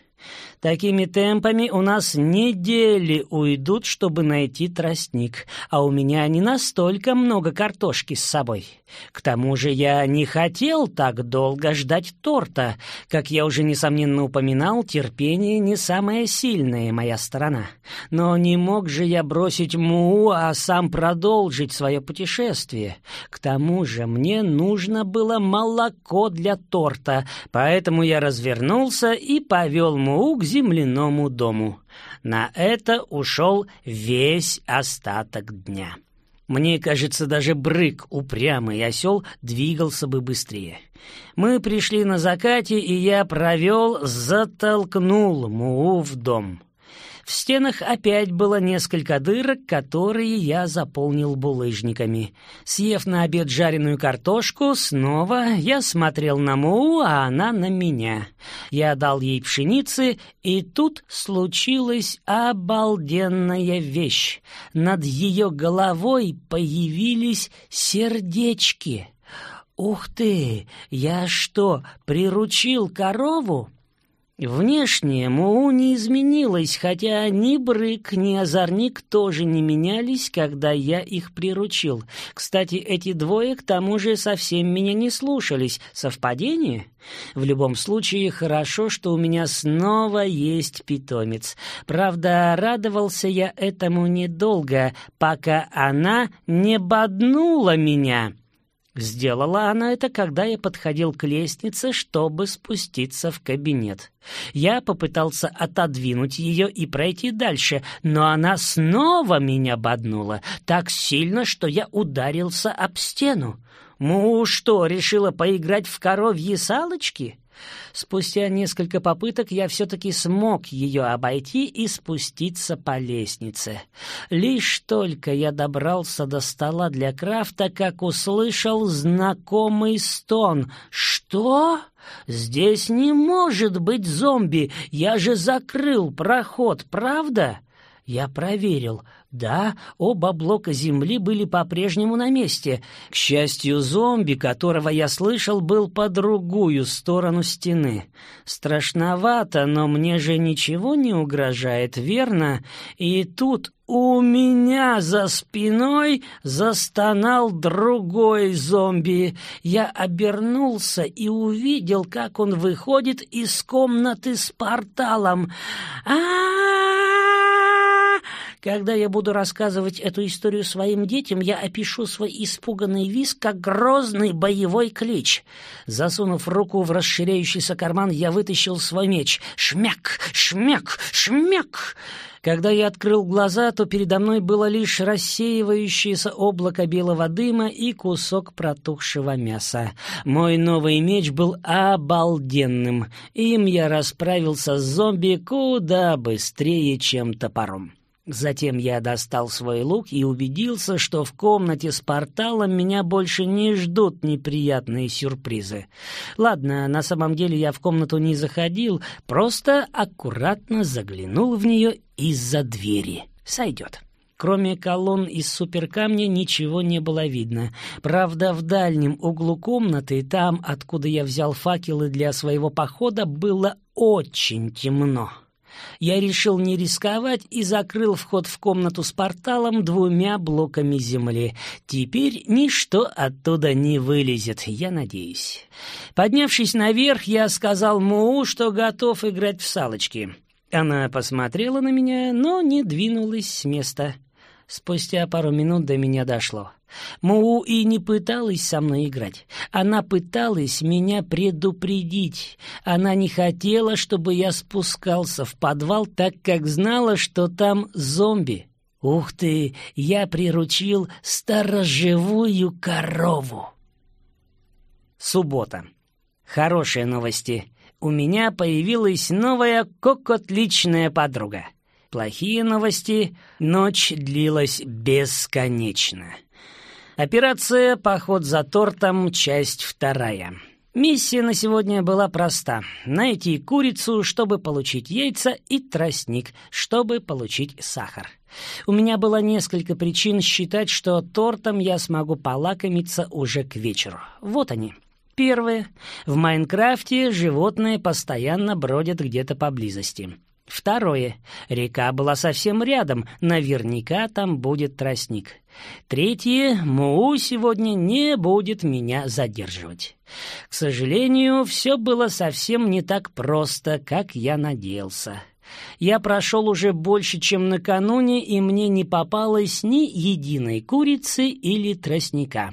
Такими темпами у нас недели уйдут, чтобы найти тростник, а у меня не настолько много картошки с собой. К тому же я не хотел так долго ждать торта. Как я уже несомненно упоминал, терпение не самая сильная моя сторона. Но не мог же я бросить Муу, а сам продолжить свое путешествие. К тому же мне нужно было молоко для торта, поэтому я развернулся и повел Муу к земляному дому. На это ушел весь остаток дня. Мне кажется, даже брык, упрямый осел, двигался бы быстрее. Мы пришли на закате, и я провел, затолкнул Муу в дом. В стенах опять было несколько дырок, которые я заполнил булыжниками. Съев на обед жареную картошку, снова я смотрел на Муу, а она на меня. Я дал ей пшеницы, и тут случилась обалденная вещь. Над ее головой появились сердечки. «Ух ты! Я что, приручил корову?» Внешне Муу не изменилась, хотя ни Брык, ни Озорник тоже не менялись, когда я их приручил. Кстати, эти двое к тому же совсем меня не слушались. Совпадение? В любом случае, хорошо, что у меня снова есть питомец. Правда, радовался я этому недолго, пока она не боднула меня». Сделала она это, когда я подходил к лестнице, чтобы спуститься в кабинет. Я попытался отодвинуть ее и пройти дальше, но она снова меня боднула так сильно, что я ударился об стену. Му что, решила поиграть в коровьи салочки? Спустя несколько попыток я все-таки смог ее обойти и спуститься по лестнице. Лишь только я добрался до стола для крафта, как услышал знакомый стон. «Что? Здесь не может быть зомби! Я же закрыл проход, правда?» Я проверил. Да, оба блока земли были по-прежнему на месте. К счастью, зомби, которого я слышал, был по другую сторону стены. Страшновато, но мне же ничего не угрожает, верно? И тут у меня за спиной застонал другой зомби. Я обернулся и увидел, как он выходит из комнаты с порталом. А-а-а! Когда я буду рассказывать эту историю своим детям, я опишу свой испуганный визг как грозный боевой клич. Засунув руку в расширяющийся карман, я вытащил свой меч. Шмяк! Шмяк! Шмяк! Когда я открыл глаза, то передо мной было лишь рассеивающееся облако белого дыма и кусок протухшего мяса. Мой новый меч был обалденным. Им я расправился с зомби куда быстрее, чем топором. Затем я достал свой лук и убедился, что в комнате с порталом меня больше не ждут неприятные сюрпризы. Ладно, на самом деле я в комнату не заходил, просто аккуратно заглянул в нее из-за двери. Сойдет. Кроме колонн из суперкамня ничего не было видно. Правда, в дальнем углу комнаты, там, откуда я взял факелы для своего похода, было очень темно. Я решил не рисковать и закрыл вход в комнату с порталом двумя блоками земли. Теперь ничто оттуда не вылезет, я надеюсь. Поднявшись наверх, я сказал Муу, что готов играть в салочки. Она посмотрела на меня, но не двинулась с места. Спустя пару минут до меня дошло. Муу и не пыталась со мной играть. Она пыталась меня предупредить. Она не хотела, чтобы я спускался в подвал, так как знала, что там зомби. Ух ты, я приручил сторожевую корову. Суббота. Хорошие новости. У меня появилась новая кокотличная подруга. Плохие новости. Ночь длилась бесконечно. Операция «Поход за тортом», часть вторая. Миссия на сегодня была проста — найти курицу, чтобы получить яйца, и тростник, чтобы получить сахар. У меня было несколько причин считать, что тортом я смогу полакомиться уже к вечеру. Вот они. Первое. В Майнкрафте животные постоянно бродят где-то поблизости. Второе. Река была совсем рядом, наверняка там будет тростник. Третье. Муу сегодня не будет меня задерживать. К сожалению, все было совсем не так просто, как я надеялся. Я прошел уже больше, чем накануне, и мне не попалось ни единой курицы или тростника.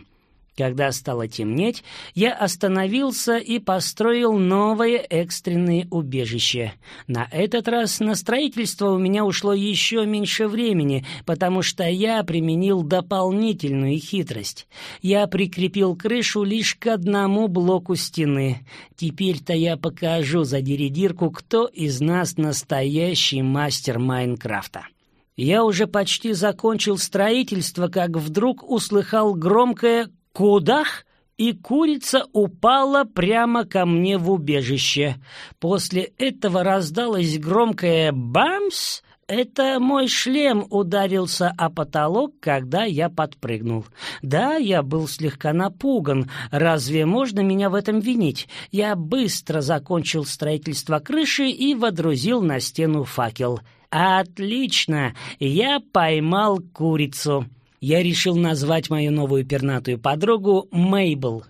Когда стало темнеть, я остановился и построил новое экстренное убежище. На этот раз на строительство у меня ушло еще меньше времени, потому что я применил дополнительную хитрость. Я прикрепил крышу лишь к одному блоку стены. Теперь-то я покажу за диридирку, кто из нас настоящий мастер Майнкрафта. Я уже почти закончил строительство, как вдруг услыхал громкое кудах, и курица упала прямо ко мне в убежище. После этого раздалось громкое «бамс», это мой шлем ударился о потолок, когда я подпрыгнул. Да, я был слегка напуган. Разве можно меня в этом винить? Я быстро закончил строительство крыши и водрузил на стену факел. Отлично! Я поймал курицу я решил назвать мою новую пернатую подругу Мейбл.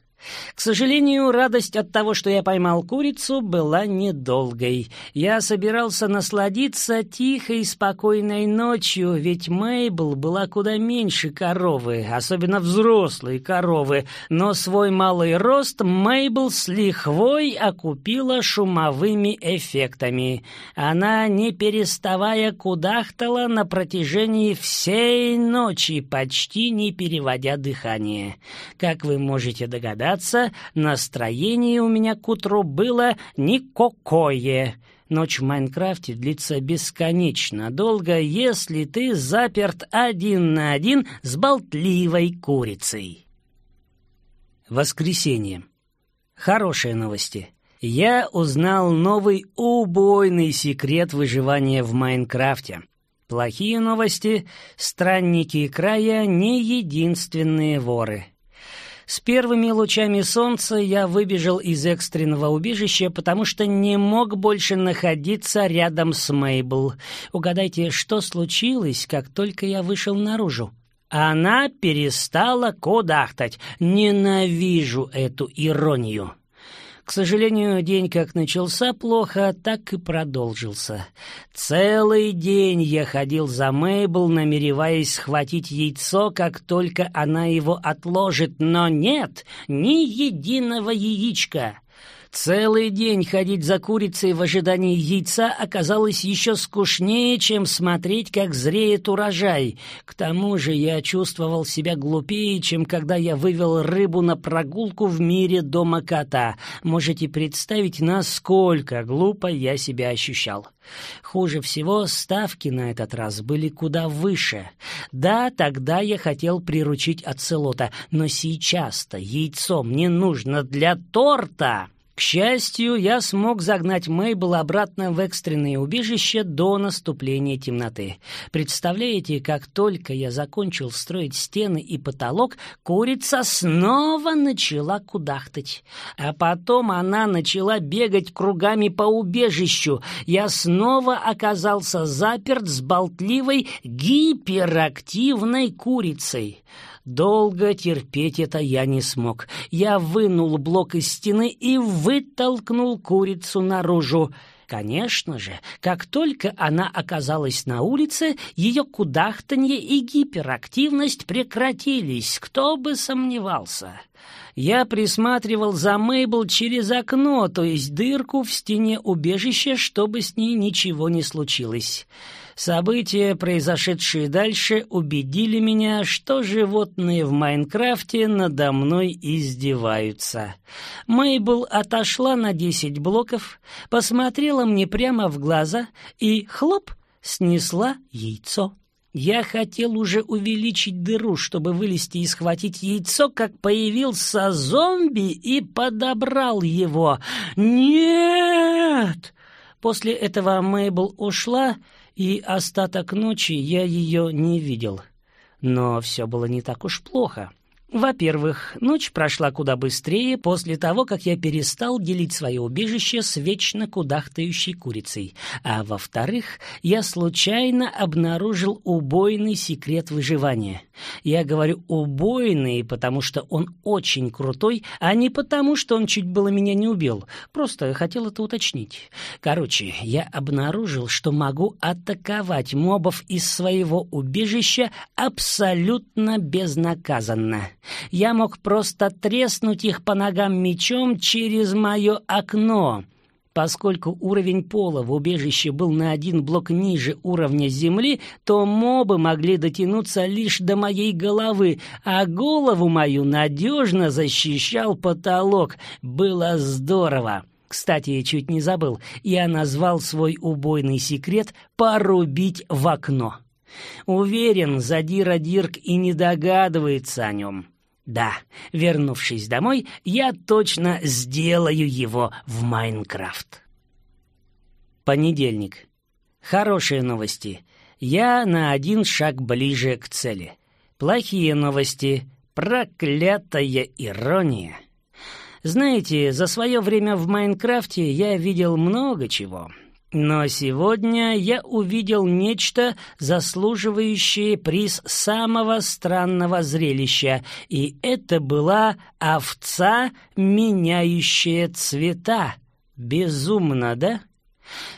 К сожалению, радость от того, что я поймал курицу, была недолгой. Я собирался насладиться тихой и спокойной ночью, ведь Мейбл была куда меньше коровы, особенно взрослой коровы, но свой малый рост Мейбл с лихвой окупила шумовыми эффектами. Она, не переставая, кудахтала на протяжении всей ночи, почти не переводя дыхание. Как вы можете догадаться, признаться, настроение у меня к утру было никакое. Ночь в Майнкрафте длится бесконечно долго, если ты заперт один на один с болтливой курицей. Воскресенье. Хорошие новости. Я узнал новый убойный секрет выживания в Майнкрафте. Плохие новости. Странники края не единственные воры. С первыми лучами солнца я выбежал из экстренного убежища, потому что не мог больше находиться рядом с Мейбл. Угадайте, что случилось, как только я вышел наружу? Она перестала кудахтать. Ненавижу эту иронию. К сожалению, день как начался плохо, так и продолжился. Целый день я ходил за Мейбл, намереваясь схватить яйцо, как только она его отложит, но нет, ни единого яичка. Целый день ходить за курицей в ожидании яйца оказалось еще скучнее, чем смотреть, как зреет урожай. К тому же я чувствовал себя глупее, чем когда я вывел рыбу на прогулку в мире дома кота. Можете представить, насколько глупо я себя ощущал. Хуже всего ставки на этот раз были куда выше. Да, тогда я хотел приручить оцелота, но сейчас-то яйцо мне нужно для торта. К счастью, я смог загнать Мейбл обратно в экстренное убежище до наступления темноты. Представляете, как только я закончил строить стены и потолок, курица снова начала кудахтать. А потом она начала бегать кругами по убежищу. Я снова оказался заперт с болтливой гиперактивной курицей. Долго терпеть это я не смог. Я вынул блок из стены и вытолкнул курицу наружу. Конечно же, как только она оказалась на улице, ее кудахтанье и гиперактивность прекратились, кто бы сомневался. Я присматривал за Мейбл через окно, то есть дырку в стене убежища, чтобы с ней ничего не случилось. События, произошедшие дальше, убедили меня, что животные в Майнкрафте надо мной издеваются. Мейбл отошла на десять блоков, посмотрела мне прямо в глаза и, хлоп, снесла яйцо. Я хотел уже увеличить дыру, чтобы вылезти и схватить яйцо, как появился зомби и подобрал его. «Нет!» После этого Мейбл ушла, и остаток ночи я ее не видел. Но все было не так уж плохо. Во-первых, ночь прошла куда быстрее после того, как я перестал делить свое убежище с вечно кудахтающей курицей. А во-вторых, я случайно обнаружил убойный секрет выживания. Я говорю «убойный», потому что он очень крутой, а не потому, что он чуть было меня не убил. Просто хотел это уточнить. Короче, я обнаружил, что могу атаковать мобов из своего убежища абсолютно безнаказанно. Я мог просто треснуть их по ногам мечом через мое окно. Поскольку уровень пола в убежище был на один блок ниже уровня земли, то мобы могли дотянуться лишь до моей головы, а голову мою надежно защищал потолок. Было здорово. Кстати, я чуть не забыл, я назвал свой убойный секрет «порубить в окно». Уверен, Задира Дирк и не догадывается о нем. Да, вернувшись домой, я точно сделаю его в Майнкрафт. Понедельник. Хорошие новости. Я на один шаг ближе к цели. Плохие новости. Проклятая ирония. Знаете, за свое время в Майнкрафте я видел много чего — но сегодня я увидел нечто, заслуживающее приз самого странного зрелища, и это была овца, меняющая цвета. Безумно, да?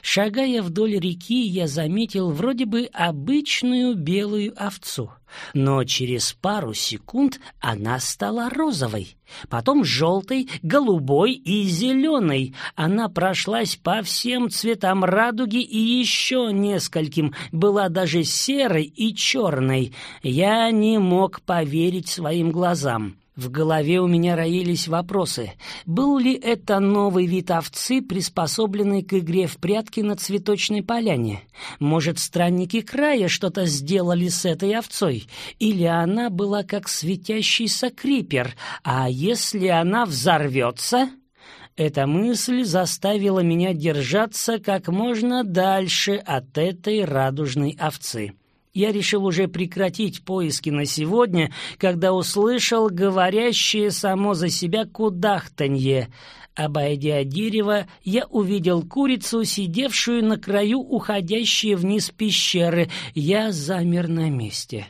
Шагая вдоль реки, я заметил вроде бы обычную белую овцу, но через пару секунд она стала розовой, потом желтой, голубой и зеленой. Она прошлась по всем цветам радуги и еще нескольким, была даже серой и черной. Я не мог поверить своим глазам. В голове у меня роились вопросы. Был ли это новый вид овцы, приспособленный к игре в прятки на цветочной поляне? Может, странники края что-то сделали с этой овцой? Или она была как светящийся крипер? А если она взорвется? Эта мысль заставила меня держаться как можно дальше от этой радужной овцы я решил уже прекратить поиски на сегодня, когда услышал говорящее само за себя кудахтанье. Обойдя дерево, я увидел курицу, сидевшую на краю уходящей вниз пещеры. Я замер на месте.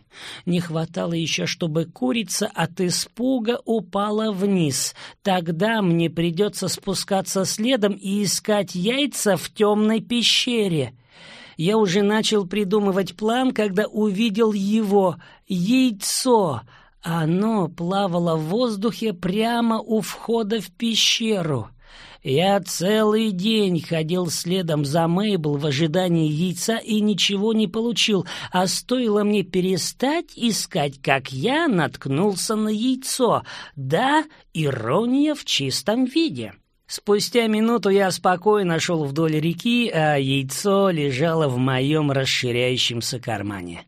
Не хватало еще, чтобы курица от испуга упала вниз. Тогда мне придется спускаться следом и искать яйца в темной пещере. Я уже начал придумывать план, когда увидел его, яйцо. Оно плавало в воздухе прямо у входа в пещеру. Я целый день ходил следом за Мейбл в ожидании яйца и ничего не получил, а стоило мне перестать искать, как я наткнулся на яйцо. Да, ирония в чистом виде. Спустя минуту я спокойно шел вдоль реки, а яйцо лежало в моем расширяющемся кармане.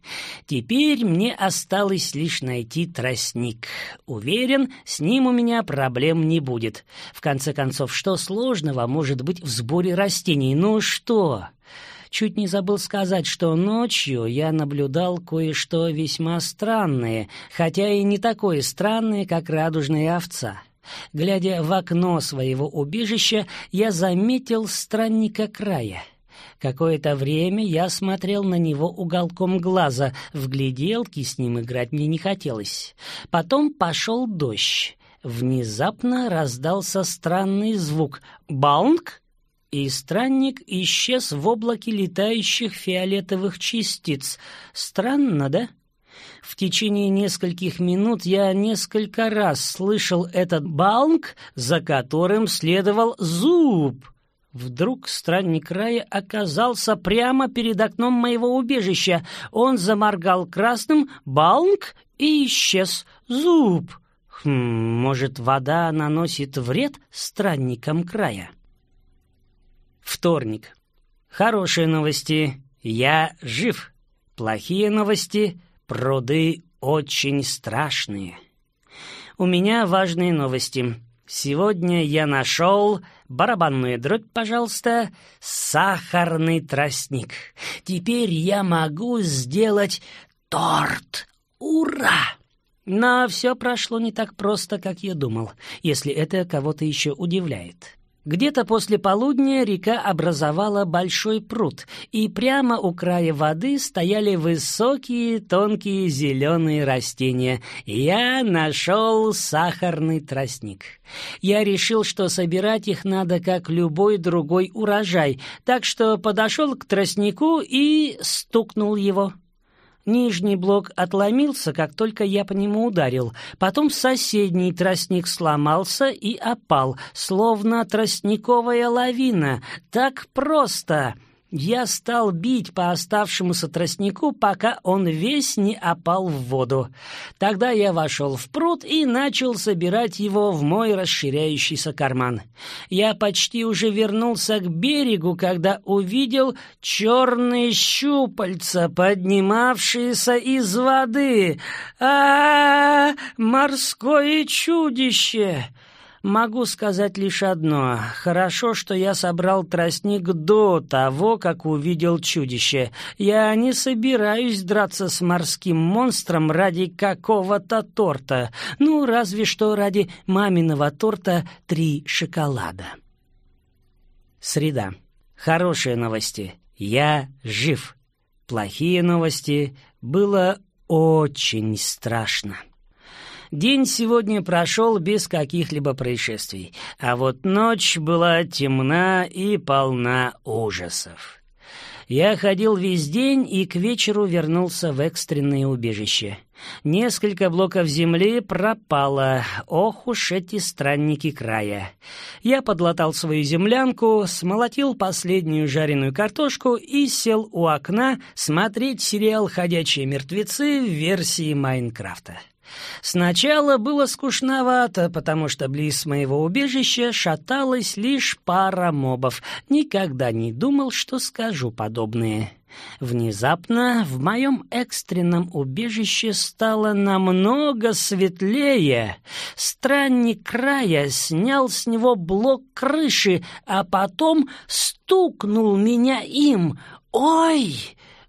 Теперь мне осталось лишь найти тростник. Уверен, с ним у меня проблем не будет. В конце концов, что сложного может быть в сборе растений? Ну что? Чуть не забыл сказать, что ночью я наблюдал кое-что весьма странное, хотя и не такое странное, как радужная овца. Глядя в окно своего убежища, я заметил странника края. Какое-то время я смотрел на него уголком глаза, в гляделки с ним играть мне не хотелось. Потом пошел дождь. Внезапно раздался странный звук «Баунг!» и странник исчез в облаке летающих фиолетовых частиц. Странно, да? В течение нескольких минут я несколько раз слышал этот балнг, за которым следовал зуб. Вдруг странник рая оказался прямо перед окном моего убежища. Он заморгал красным «балнг» и исчез «зуб». Хм, может, вода наносит вред странникам края? Вторник. Хорошие новости. Я жив. Плохие новости. Пруды очень страшные. У меня важные новости. Сегодня я нашел барабанную дробь, пожалуйста, сахарный тростник. Теперь я могу сделать торт. Ура! Но все прошло не так просто, как я думал, если это кого-то еще удивляет. Где-то после полудня река образовала большой пруд, и прямо у края воды стояли высокие тонкие зеленые растения. Я нашел сахарный тростник. Я решил, что собирать их надо как любой другой урожай, так что подошел к тростнику и стукнул его. Нижний блок отломился, как только я по нему ударил. Потом соседний тростник сломался и опал, словно тростниковая лавина. Так просто! Я стал бить по оставшемуся тростнику, пока он весь не опал в воду. Тогда я вошел в пруд и начал собирать его в мой расширяющийся карман. Я почти уже вернулся к берегу, когда увидел черные щупальца, поднимавшиеся из воды. а, -а, -а Морское чудище! Могу сказать лишь одно. Хорошо, что я собрал тростник до того, как увидел чудище. Я не собираюсь драться с морским монстром ради какого-то торта. Ну, разве что ради маминого торта «Три шоколада». Среда. Хорошие новости. Я жив. Плохие новости. Было очень страшно. День сегодня прошел без каких-либо происшествий, а вот ночь была темна и полна ужасов. Я ходил весь день и к вечеру вернулся в экстренное убежище. Несколько блоков земли пропало. Ох уж эти странники края. Я подлатал свою землянку, смолотил последнюю жареную картошку и сел у окна смотреть сериал «Ходячие мертвецы» в версии Майнкрафта. Сначала было скучновато, потому что близ моего убежища шаталась лишь пара мобов. Никогда не думал, что скажу подобное. Внезапно в моем экстренном убежище стало намного светлее. Странник края снял с него блок крыши, а потом стукнул меня им. Ой!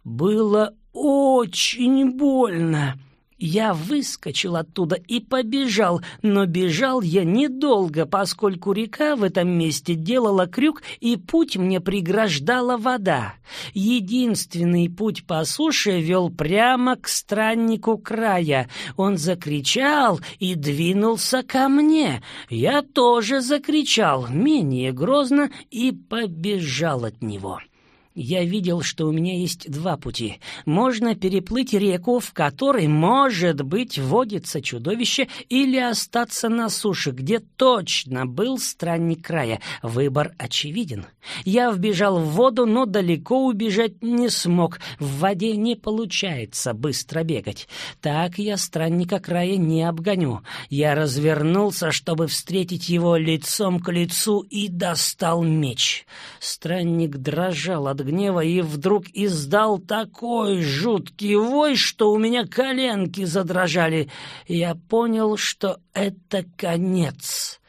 Было очень больно. Я выскочил оттуда и побежал, но бежал я недолго, поскольку река в этом месте делала крюк, и путь мне преграждала вода. Единственный путь по суше вел прямо к страннику края. Он закричал и двинулся ко мне. Я тоже закричал, менее грозно, и побежал от него. Я видел, что у меня есть два пути. Можно переплыть реку, в которой, может быть, водится чудовище, или остаться на суше, где точно был странник края. Выбор очевиден. Я вбежал в воду, но далеко убежать не смог. В воде не получается быстро бегать. Так я странника края не обгоню. Я развернулся, чтобы встретить его лицом к лицу, и достал меч. Странник дрожал от гнева и вдруг издал такой жуткий вой, что у меня коленки задрожали. Я понял, что это конец.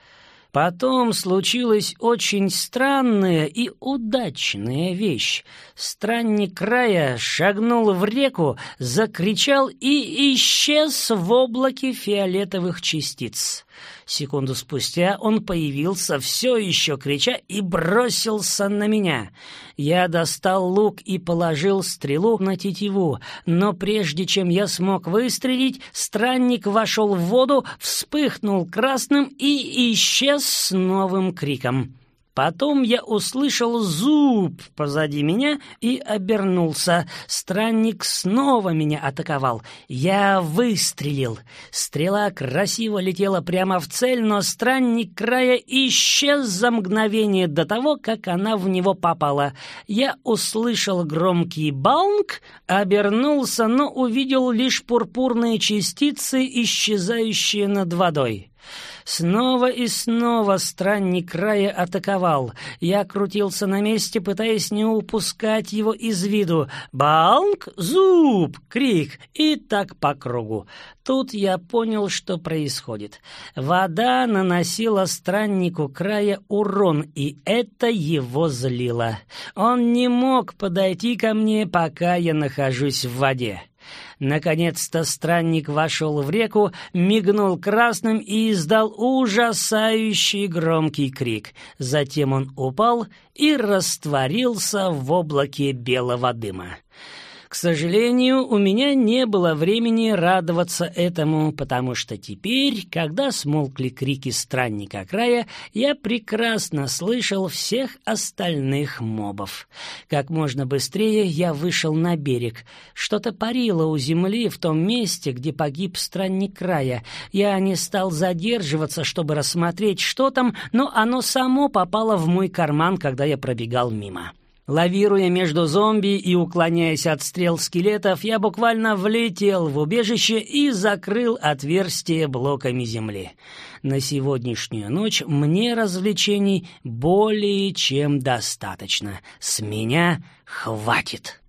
Потом случилась очень странная и удачная вещь. Странник края шагнул в реку, закричал и исчез в облаке фиолетовых частиц. Секунду спустя он появился, все еще крича, и бросился на меня. Я достал лук и положил стрелу на тетиву, но прежде чем я смог выстрелить, странник вошел в воду, вспыхнул красным и исчез с новым криком. Потом я услышал зуб позади меня и обернулся. Странник снова меня атаковал. Я выстрелил. Стрела красиво летела прямо в цель, но странник края исчез за мгновение до того, как она в него попала. Я услышал громкий баунг, обернулся, но увидел лишь пурпурные частицы, исчезающие над водой. Снова и снова странник края атаковал. Я крутился на месте, пытаясь не упускать его из виду. «Балнг! Зуб!» — крик. И так по кругу. Тут я понял, что происходит. Вода наносила страннику края урон, и это его злило. Он не мог подойти ко мне, пока я нахожусь в воде. Наконец-то странник вошел в реку, мигнул красным и издал ужасающий громкий крик. Затем он упал и растворился в облаке белого дыма. К сожалению, у меня не было времени радоваться этому, потому что теперь, когда смолкли крики странника края, я прекрасно слышал всех остальных мобов. Как можно быстрее я вышел на берег. Что-то парило у земли в том месте, где погиб странник края. Я не стал задерживаться, чтобы рассмотреть, что там, но оно само попало в мой карман, когда я пробегал мимо. Лавируя между зомби и уклоняясь от стрел скелетов, я буквально влетел в убежище и закрыл отверстие блоками земли. На сегодняшнюю ночь мне развлечений более чем достаточно. С меня хватит.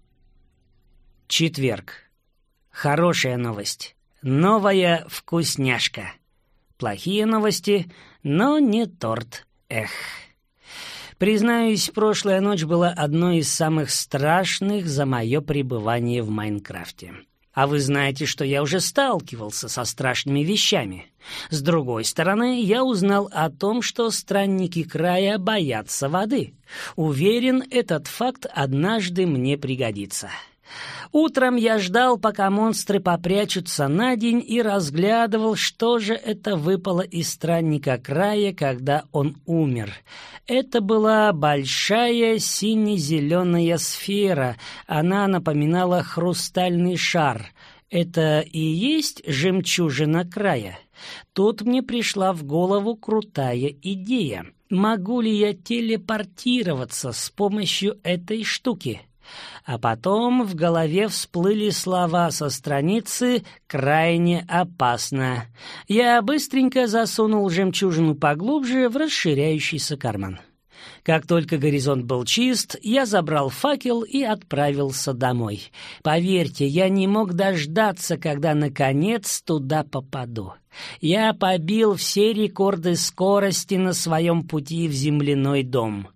Четверг. Хорошая новость. Новая вкусняшка. Плохие новости, но не торт. Эх. Признаюсь, прошлая ночь была одной из самых страшных за мое пребывание в Майнкрафте. А вы знаете, что я уже сталкивался со страшными вещами. С другой стороны, я узнал о том, что странники края боятся воды. Уверен, этот факт однажды мне пригодится. Утром я ждал, пока монстры попрячутся на день и разглядывал, что же это выпало из странника края, когда он умер. Это была большая сине-зеленая сфера. Она напоминала хрустальный шар. Это и есть жемчужина края. Тут мне пришла в голову крутая идея. Могу ли я телепортироваться с помощью этой штуки? А потом в голове всплыли слова со страницы «крайне опасно». Я быстренько засунул жемчужину поглубже в расширяющийся карман. Как только горизонт был чист, я забрал факел и отправился домой. Поверьте, я не мог дождаться, когда наконец туда попаду. Я побил все рекорды скорости на своем пути в земляной дом.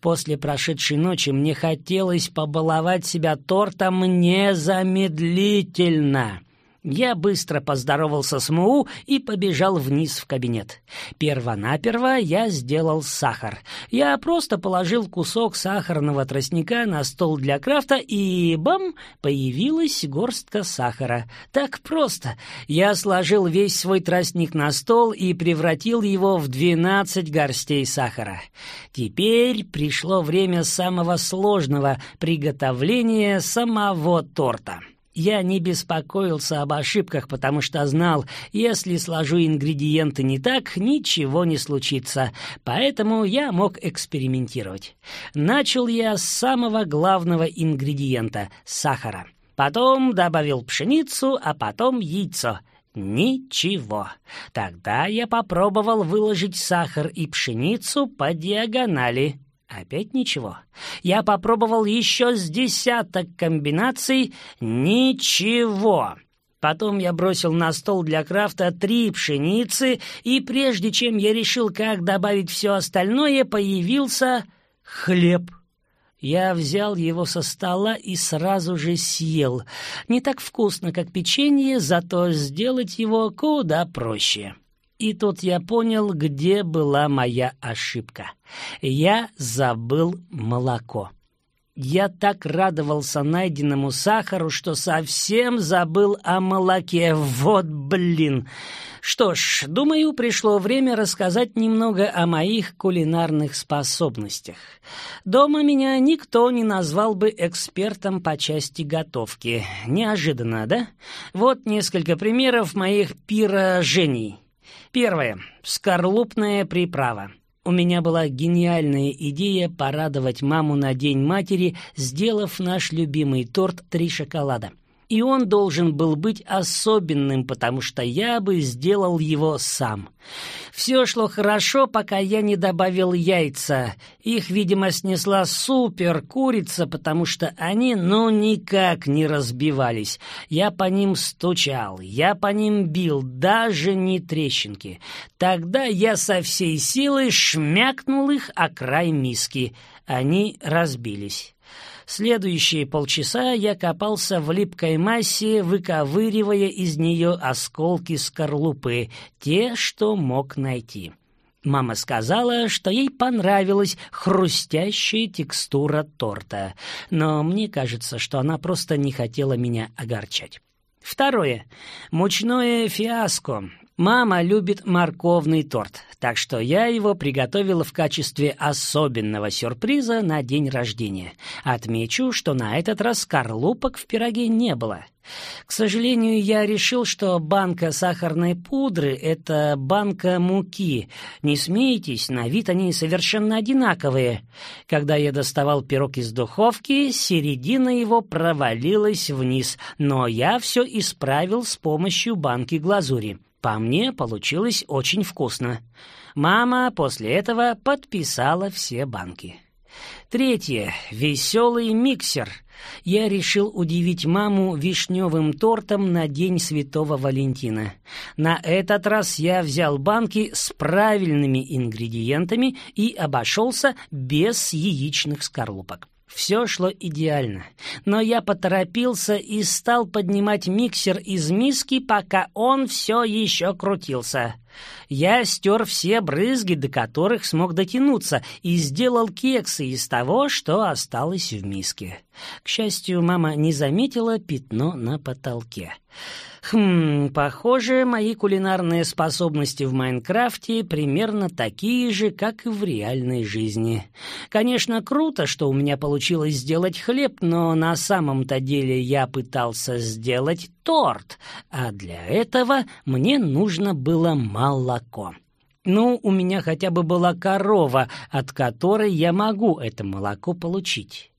После прошедшей ночи мне хотелось побаловать себя тортом незамедлительно. Я быстро поздоровался с Муу и побежал вниз в кабинет. Первонаперво я сделал сахар. Я просто положил кусок сахарного тростника на стол для крафта, и бам, появилась горстка сахара. Так просто. Я сложил весь свой тростник на стол и превратил его в двенадцать горстей сахара. Теперь пришло время самого сложного приготовления самого торта. Я не беспокоился об ошибках, потому что знал, если сложу ингредиенты не так, ничего не случится, поэтому я мог экспериментировать. Начал я с самого главного ингредиента — сахара. Потом добавил пшеницу, а потом яйцо. Ничего. Тогда я попробовал выложить сахар и пшеницу по диагонали. Опять ничего. Я попробовал еще с десяток комбинаций. Ничего. Потом я бросил на стол для крафта три пшеницы, и прежде чем я решил, как добавить все остальное, появился хлеб. Я взял его со стола и сразу же съел. Не так вкусно, как печенье, зато сделать его куда проще. И тут я понял, где была моя ошибка. Я забыл молоко. Я так радовался найденному сахару, что совсем забыл о молоке. Вот блин! Что ж, думаю, пришло время рассказать немного о моих кулинарных способностях. Дома меня никто не назвал бы экспертом по части готовки. Неожиданно, да? Вот несколько примеров моих пирожений. Первое. Скорлупная приправа. У меня была гениальная идея порадовать маму на День матери, сделав наш любимый торт «Три шоколада». И он должен был быть особенным, потому что я бы сделал его сам. Все шло хорошо, пока я не добавил яйца. Их, видимо, снесла супер курица, потому что они, ну, никак не разбивались. Я по ним стучал, я по ним бил, даже не трещинки. Тогда я со всей силы шмякнул их о край миски. Они разбились. Следующие полчаса я копался в липкой массе, выковыривая из нее осколки скорлупы, те, что мог найти. Мама сказала, что ей понравилась хрустящая текстура торта, но мне кажется, что она просто не хотела меня огорчать. Второе. Мучное фиаско. Мама любит морковный торт, так что я его приготовила в качестве особенного сюрприза на день рождения. Отмечу, что на этот раз скорлупок в пироге не было. К сожалению, я решил, что банка сахарной пудры — это банка муки. Не смейтесь, на вид они совершенно одинаковые. Когда я доставал пирог из духовки, середина его провалилась вниз, но я все исправил с помощью банки глазури. По мне, получилось очень вкусно. Мама после этого подписала все банки. Третье. Веселый миксер. Я решил удивить маму вишневым тортом на День Святого Валентина. На этот раз я взял банки с правильными ингредиентами и обошелся без яичных скорлупок. Все шло идеально, но я поторопился и стал поднимать миксер из миски, пока он все еще крутился. Я стер все брызги, до которых смог дотянуться, и сделал кексы из того, что осталось в миске. К счастью, мама не заметила пятно на потолке. Хм, похоже, мои кулинарные способности в Майнкрафте примерно такие же, как и в реальной жизни. Конечно, круто, что у меня получилось сделать хлеб, но на самом-то деле я пытался сделать торт, а для этого мне нужно было молоко. Ну, у меня хотя бы была корова, от которой я могу это молоко получить.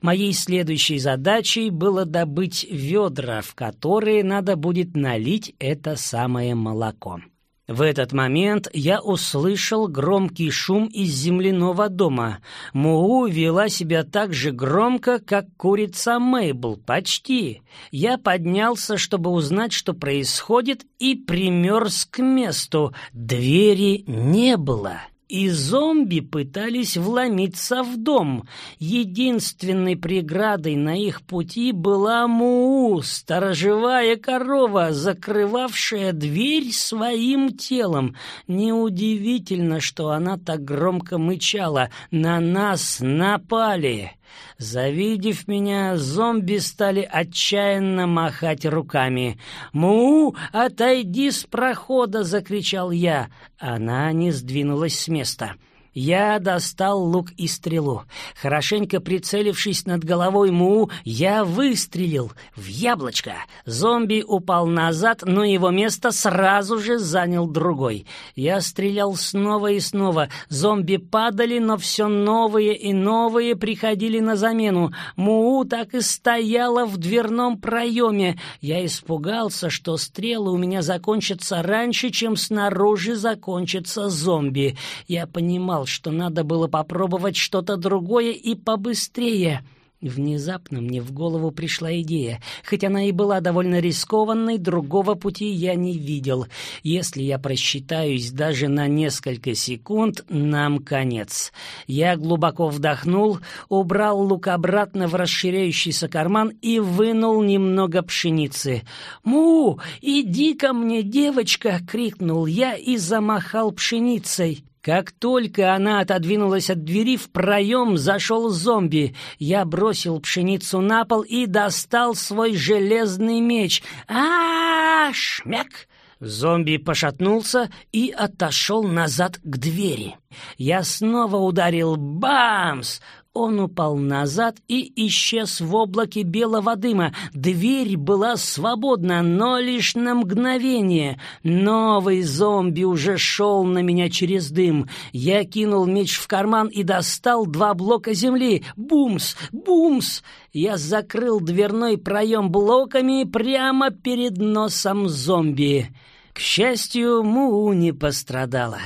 Моей следующей задачей было добыть ведра, в которые надо будет налить это самое молоко. В этот момент я услышал громкий шум из земляного дома. Муу вела себя так же громко, как курица Мейбл, почти. Я поднялся, чтобы узнать, что происходит, и примерз к месту. Двери не было и зомби пытались вломиться в дом. Единственной преградой на их пути была Муу, сторожевая корова, закрывавшая дверь своим телом. Неудивительно, что она так громко мычала. На нас напали. Завидев меня, зомби стали отчаянно махать руками. «Му, отойди с прохода!» — закричал я. Она не сдвинулась с места. Я достал лук и стрелу. Хорошенько прицелившись над головой Му, я выстрелил в яблочко. Зомби упал назад, но его место сразу же занял другой. Я стрелял снова и снова. Зомби падали, но все новые и новые приходили на замену. Му так и стояла в дверном проеме. Я испугался, что стрелы у меня закончатся раньше, чем снаружи закончатся зомби. Я понимал, понимал, что надо было попробовать что-то другое и побыстрее. Внезапно мне в голову пришла идея. Хоть она и была довольно рискованной, другого пути я не видел. Если я просчитаюсь даже на несколько секунд, нам конец. Я глубоко вдохнул, убрал лук обратно в расширяющийся карман и вынул немного пшеницы. «Му, иди ко мне, девочка!» — крикнул я и замахал пшеницей. Как только она отодвинулась от двери, в проем зашел зомби. Я бросил пшеницу на пол и достал свой железный меч. а, -а, -а Шмяк! Зомби пошатнулся и отошел назад к двери. Я снова ударил «Бамс!» Он упал назад и исчез в облаке белого дыма. Дверь была свободна, но лишь на мгновение. Новый зомби уже шел на меня через дым. Я кинул меч в карман и достал два блока земли. Бумс! Бумс! Я закрыл дверной проем блоками прямо перед носом зомби. К счастью, Муу не пострадала.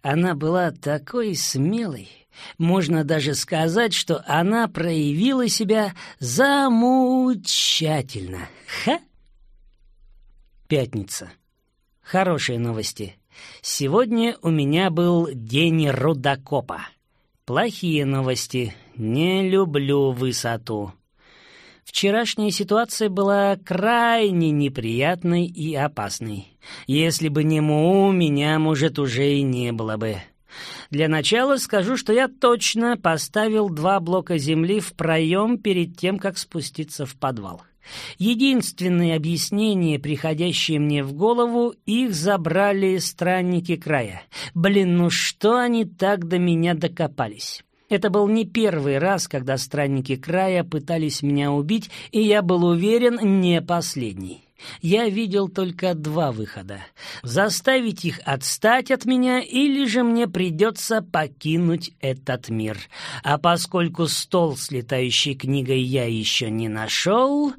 Она была такой смелой. Можно даже сказать, что она проявила себя замучательно. Ха! Пятница. Хорошие новости. Сегодня у меня был день рудокопа. Плохие новости. Не люблю высоту. Вчерашняя ситуация была крайне неприятной и опасной. Если бы не Му, меня, может, уже и не было бы. Для начала скажу, что я точно поставил два блока земли в проем перед тем, как спуститься в подвал. Единственное объяснение, приходящее мне в голову, их забрали странники края. Блин, ну что они так до меня докопались? Это был не первый раз, когда странники края пытались меня убить, и я был уверен, не последний я видел только два выхода. Заставить их отстать от меня или же мне придется покинуть этот мир. А поскольку стол с летающей книгой я еще не нашел,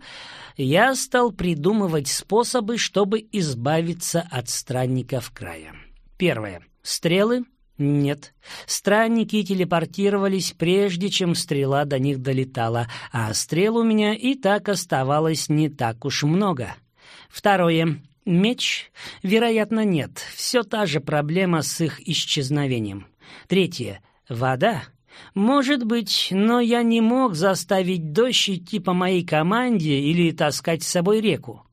я стал придумывать способы, чтобы избавиться от странников края. Первое. Стрелы нет. Странники телепортировались, прежде чем стрела до них долетала, а стрел у меня и так оставалось не так уж много. Второе. Меч? Вероятно, нет. Все та же проблема с их исчезновением. Третье. Вода? Может быть, но я не мог заставить дождь идти по моей команде или таскать с собой реку.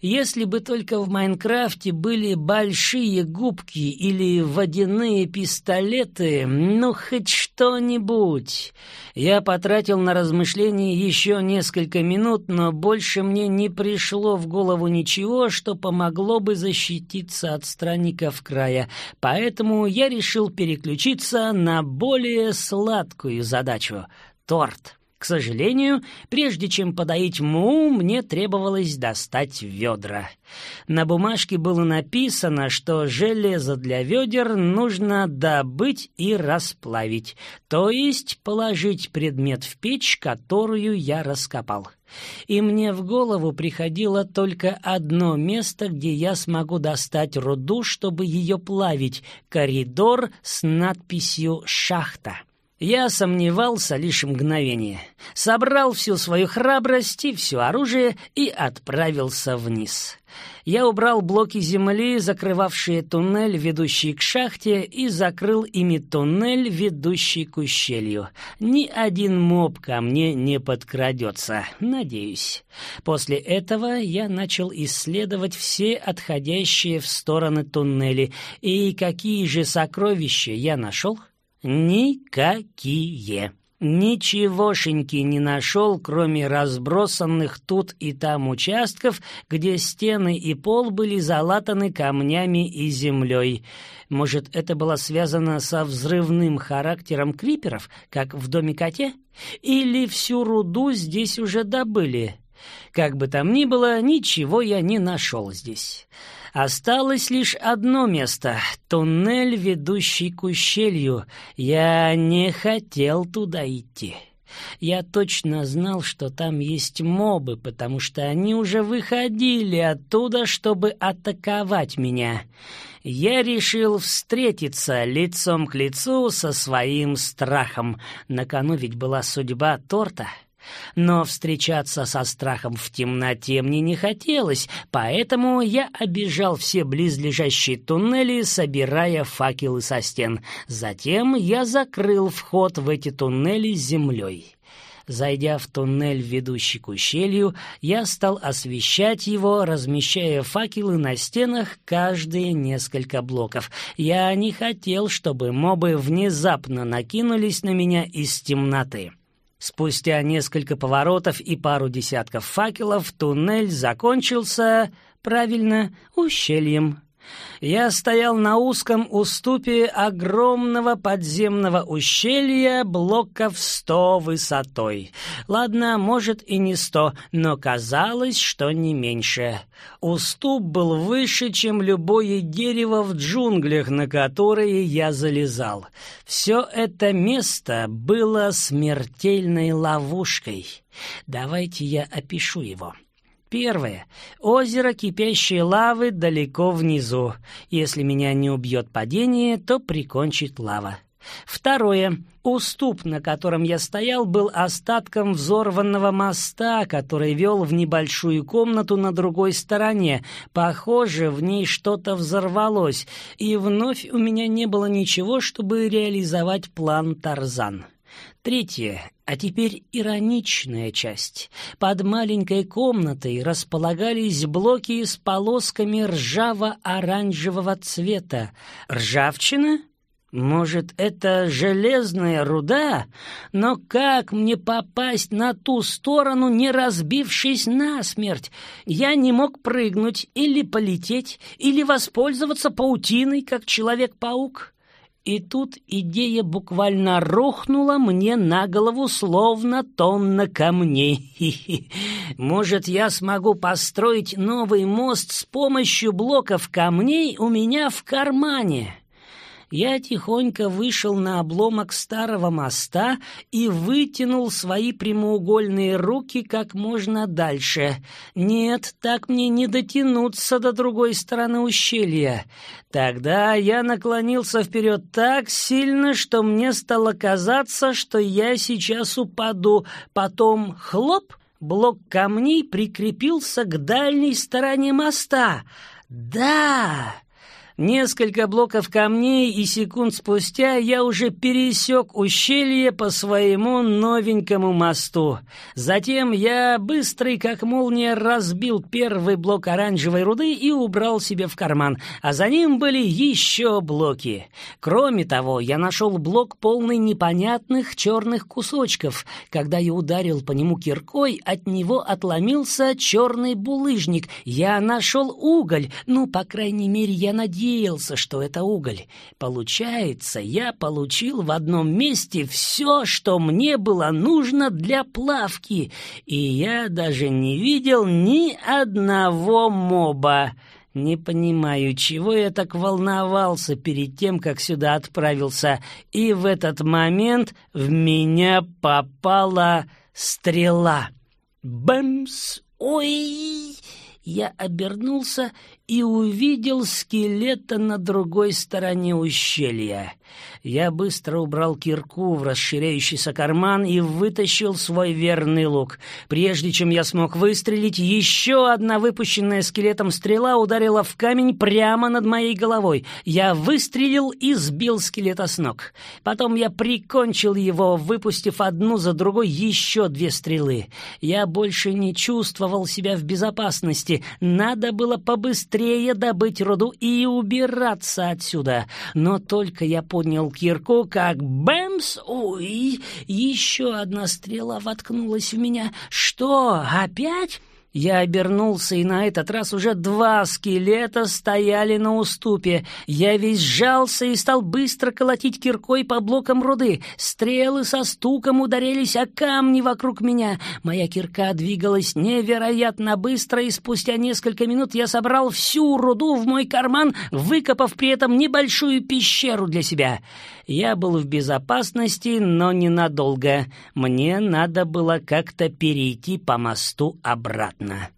Если бы только в Майнкрафте были большие губки или водяные пистолеты, ну хоть что-нибудь. Я потратил на размышления еще несколько минут, но больше мне не пришло в голову ничего, что помогло бы защититься от странников края, поэтому я решил переключиться на более сладкую задачу — торт. К сожалению, прежде чем подоить му, мне требовалось достать ведра. На бумажке было написано, что железо для ведер нужно добыть и расплавить, то есть положить предмет в печь, которую я раскопал. И мне в голову приходило только одно место, где я смогу достать руду, чтобы ее плавить — коридор с надписью «Шахта». Я сомневался лишь мгновение, собрал всю свою храбрость и все оружие и отправился вниз. Я убрал блоки земли, закрывавшие туннель, ведущий к шахте, и закрыл ими туннель, ведущий к ущелью. Ни один моб ко мне не подкрадется, надеюсь. После этого я начал исследовать все отходящие в стороны туннели, и какие же сокровища я нашел — Никакие. Ничегошеньки не нашел, кроме разбросанных тут и там участков, где стены и пол были залатаны камнями и землей. Может, это было связано со взрывным характером криперов, как в доме коте? Или всю руду здесь уже добыли? Как бы там ни было, ничего я не нашел здесь. Осталось лишь одно место — туннель, ведущий к ущелью. Я не хотел туда идти. Я точно знал, что там есть мобы, потому что они уже выходили оттуда, чтобы атаковать меня. Я решил встретиться лицом к лицу со своим страхом. На кону ведь была судьба торта. Но встречаться со страхом в темноте мне не хотелось, поэтому я обежал все близлежащие туннели, собирая факелы со стен. Затем я закрыл вход в эти туннели землей. Зайдя в туннель, ведущий к ущелью, я стал освещать его, размещая факелы на стенах каждые несколько блоков. Я не хотел, чтобы мобы внезапно накинулись на меня из темноты. Спустя несколько поворотов и пару десятков факелов туннель закончился, правильно, ущельем. Я стоял на узком уступе огромного подземного ущелья блоков сто высотой. Ладно, может и не сто, но казалось, что не меньше. Уступ был выше, чем любое дерево в джунглях, на которые я залезал. Все это место было смертельной ловушкой. Давайте я опишу его. Первое. Озеро кипящей лавы далеко внизу. Если меня не убьет падение, то прикончит лава. Второе. Уступ, на котором я стоял, был остатком взорванного моста, который вел в небольшую комнату на другой стороне. Похоже, в ней что-то взорвалось, и вновь у меня не было ничего, чтобы реализовать план Тарзан. Третье, а теперь ироничная часть. Под маленькой комнатой располагались блоки с полосками ржаво-оранжевого цвета. Ржавчина? Может, это железная руда? Но как мне попасть на ту сторону, не разбившись насмерть? Я не мог прыгнуть или полететь, или воспользоваться паутиной, как Человек-паук. И тут идея буквально рухнула мне на голову, словно тонна камней. Может, я смогу построить новый мост с помощью блоков камней у меня в кармане? Я тихонько вышел на обломок старого моста и вытянул свои прямоугольные руки как можно дальше. Нет, так мне не дотянуться до другой стороны ущелья. Тогда я наклонился вперед так сильно, что мне стало казаться, что я сейчас упаду. Потом хлоп, блок камней прикрепился к дальней стороне моста. Да! Несколько блоков камней, и секунд спустя я уже пересек ущелье по своему новенькому мосту. Затем я, быстрый как молния, разбил первый блок оранжевой руды и убрал себе в карман, а за ним были еще блоки. Кроме того, я нашел блок полный непонятных черных кусочков. Когда я ударил по нему киркой, от него отломился черный булыжник. Я нашел уголь, ну, по крайней мере, я надеюсь, надеялся, что это уголь. Получается, я получил в одном месте все, что мне было нужно для плавки, и я даже не видел ни одного моба. Не понимаю, чего я так волновался перед тем, как сюда отправился, и в этот момент в меня попала стрела. Бэмс! Ой! Я обернулся и увидел скелета на другой стороне ущелья. Я быстро убрал кирку в расширяющийся карман и вытащил свой верный лук. Прежде чем я смог выстрелить, еще одна выпущенная скелетом стрела ударила в камень прямо над моей головой. Я выстрелил и сбил скелета с ног. Потом я прикончил его, выпустив одну за другой еще две стрелы. Я больше не чувствовал себя в безопасности. Надо было побыстрее быстрее добыть руду и убираться отсюда. Но только я поднял кирку, как бэмс! Ой, еще одна стрела воткнулась в меня. Что, опять? Я обернулся, и на этот раз уже два скелета стояли на уступе. Я весь сжался и стал быстро колотить киркой по блокам руды. Стрелы со стуком ударились о камни вокруг меня. Моя кирка двигалась невероятно быстро, и спустя несколько минут я собрал всю руду в мой карман, выкопав при этом небольшую пещеру для себя. Я был в безопасности, но ненадолго. Мне надо было как-то перейти по мосту обратно.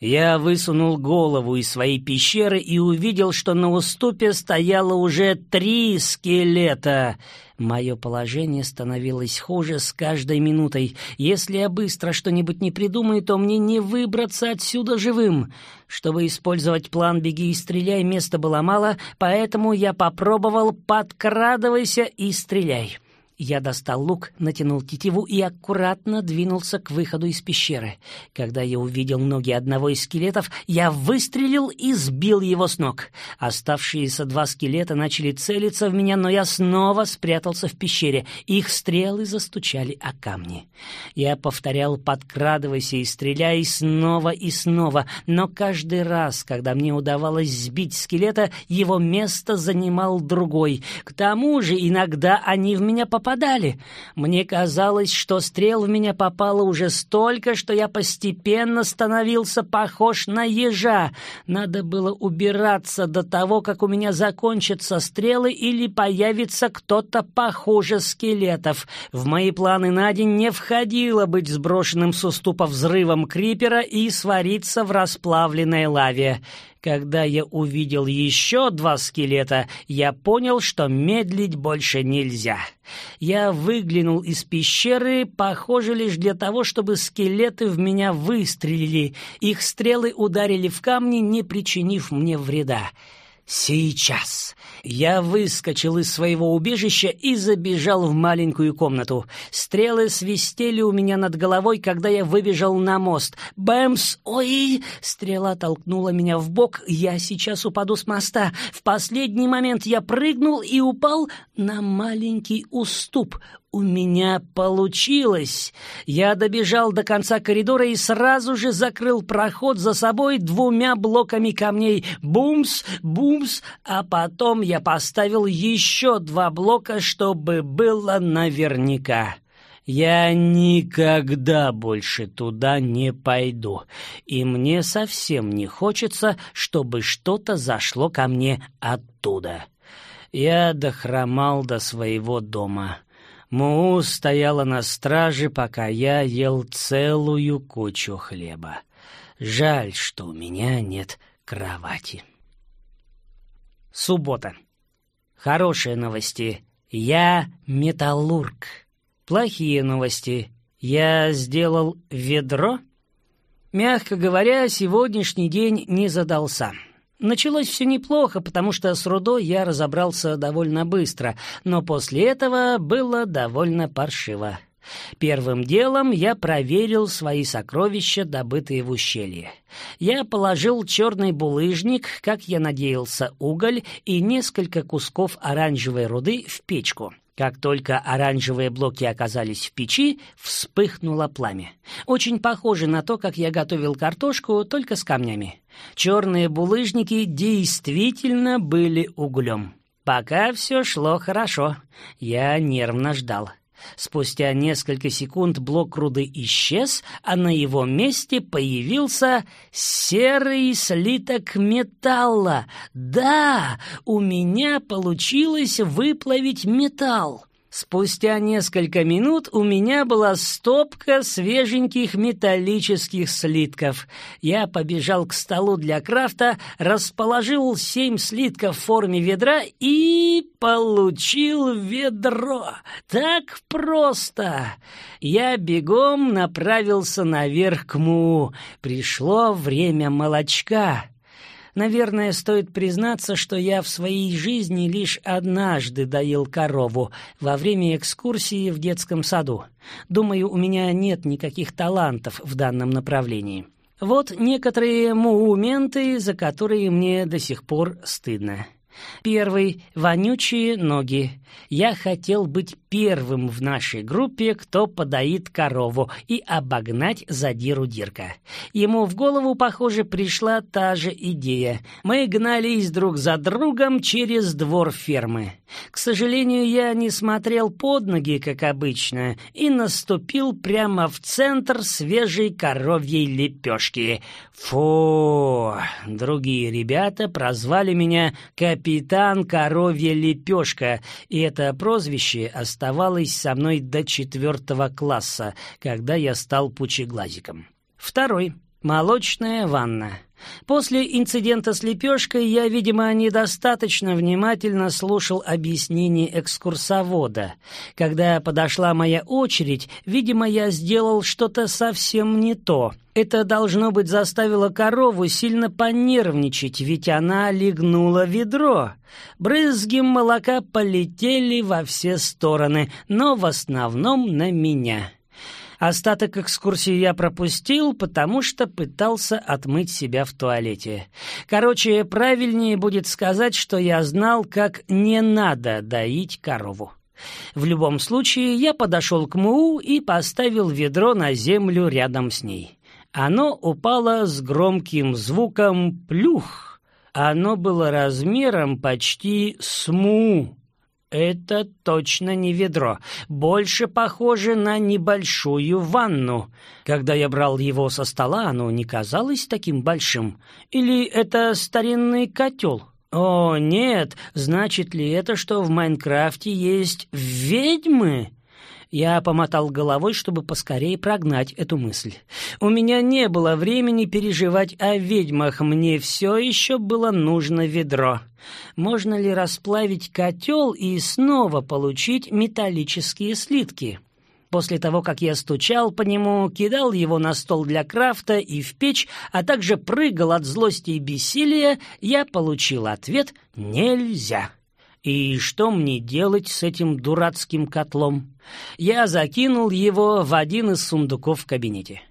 Я высунул голову из своей пещеры и увидел, что на уступе стояло уже три скелета. Мое положение становилось хуже с каждой минутой. Если я быстро что-нибудь не придумаю, то мне не выбраться отсюда живым. Чтобы использовать план «беги и стреляй» места было мало, поэтому я попробовал «подкрадывайся и стреляй». Я достал лук, натянул тетиву и аккуратно двинулся к выходу из пещеры. Когда я увидел ноги одного из скелетов, я выстрелил и сбил его с ног. Оставшиеся два скелета начали целиться в меня, но я снова спрятался в пещере. Их стрелы застучали о камни. Я повторял «подкрадывайся» и стреляй снова и снова, но каждый раз, когда мне удавалось сбить скелета, его место занимал другой. К тому же иногда они в меня попадали попадали. Мне казалось, что стрел в меня попало уже столько, что я постепенно становился похож на ежа. Надо было убираться до того, как у меня закончатся стрелы или появится кто-то похуже скелетов. В мои планы на день не входило быть сброшенным с уступа взрывом крипера и свариться в расплавленной лаве. Когда я увидел еще два скелета, я понял, что медлить больше нельзя. Я выглянул из пещеры, похоже, лишь для того, чтобы скелеты в меня выстрелили. Их стрелы ударили в камни, не причинив мне вреда. Сейчас я выскочил из своего убежища и забежал в маленькую комнату. Стрелы свистели у меня над головой, когда я выбежал на мост. Бэмс! Ой! Стрела толкнула меня в бок. Я сейчас упаду с моста. В последний момент я прыгнул и упал на маленький уступ. У меня получилось! Я добежал до конца коридора и сразу же закрыл проход за собой двумя блоками камней. Бумс, бумс, а потом я поставил еще два блока, чтобы было наверняка. Я никогда больше туда не пойду, и мне совсем не хочется, чтобы что-то зашло ко мне оттуда. Я дохромал до своего дома. Муу стояла на страже, пока я ел целую кучу хлеба. Жаль, что у меня нет кровати. Суббота. Хорошие новости. Я металлург. Плохие новости. Я сделал ведро. Мягко говоря, сегодняшний день не задался. Началось все неплохо, потому что с рудой я разобрался довольно быстро, но после этого было довольно паршиво. Первым делом я проверил свои сокровища, добытые в ущелье. Я положил черный булыжник, как я надеялся, уголь и несколько кусков оранжевой руды в печку. Как только оранжевые блоки оказались в печи, вспыхнуло пламя. Очень похоже на то, как я готовил картошку, только с камнями. Черные булыжники действительно были углем. Пока все шло хорошо. Я нервно ждал. Спустя несколько секунд блок руды исчез, а на его месте появился серый слиток металла. Да, у меня получилось выплавить металл. Спустя несколько минут у меня была стопка свеженьких металлических слитков. Я побежал к столу для крафта, расположил семь слитков в форме ведра и получил ведро. Так просто! Я бегом направился наверх к Му. Пришло время молочка. Наверное, стоит признаться, что я в своей жизни лишь однажды доил корову во время экскурсии в детском саду. Думаю, у меня нет никаких талантов в данном направлении. Вот некоторые моменты, за которые мне до сих пор стыдно. Первый — вонючие ноги. Я хотел быть первым в нашей группе, кто подоит корову, и обогнать задиру Дирка. Ему в голову, похоже, пришла та же идея. Мы гнались друг за другом через двор фермы. К сожалению, я не смотрел под ноги, как обычно, и наступил прямо в центр свежей коровьей лепешки. Фу! Другие ребята прозвали меня «Капитан Коровья Лепешка», и это прозвище оставалось со мной до четвертого класса, когда я стал пучеглазиком. Второй. Молочная ванна. После инцидента с лепешкой я, видимо, недостаточно внимательно слушал объяснение экскурсовода. Когда подошла моя очередь, видимо, я сделал что-то совсем не то. Это, должно быть, заставило корову сильно понервничать, ведь она легнула ведро. Брызги молока полетели во все стороны, но в основном на меня. Остаток экскурсии я пропустил, потому что пытался отмыть себя в туалете. Короче, правильнее будет сказать, что я знал, как не надо доить корову. В любом случае, я подошел к Муу и поставил ведро на землю рядом с ней. Оно упало с громким звуком «плюх». Оно было размером почти с Муу. Это точно не ведро, больше похоже на небольшую ванну. Когда я брал его со стола, оно не казалось таким большим. Или это старинный котел? О, нет, значит ли это, что в Майнкрафте есть ведьмы? Я помотал головой, чтобы поскорее прогнать эту мысль. У меня не было времени переживать о ведьмах, мне все еще было нужно ведро. Можно ли расплавить котел и снова получить металлические слитки? После того, как я стучал по нему, кидал его на стол для крафта и в печь, а также прыгал от злости и бессилия, я получил ответ «нельзя». И что мне делать с этим дурацким котлом? Я закинул его в один из сундуков в кабинете.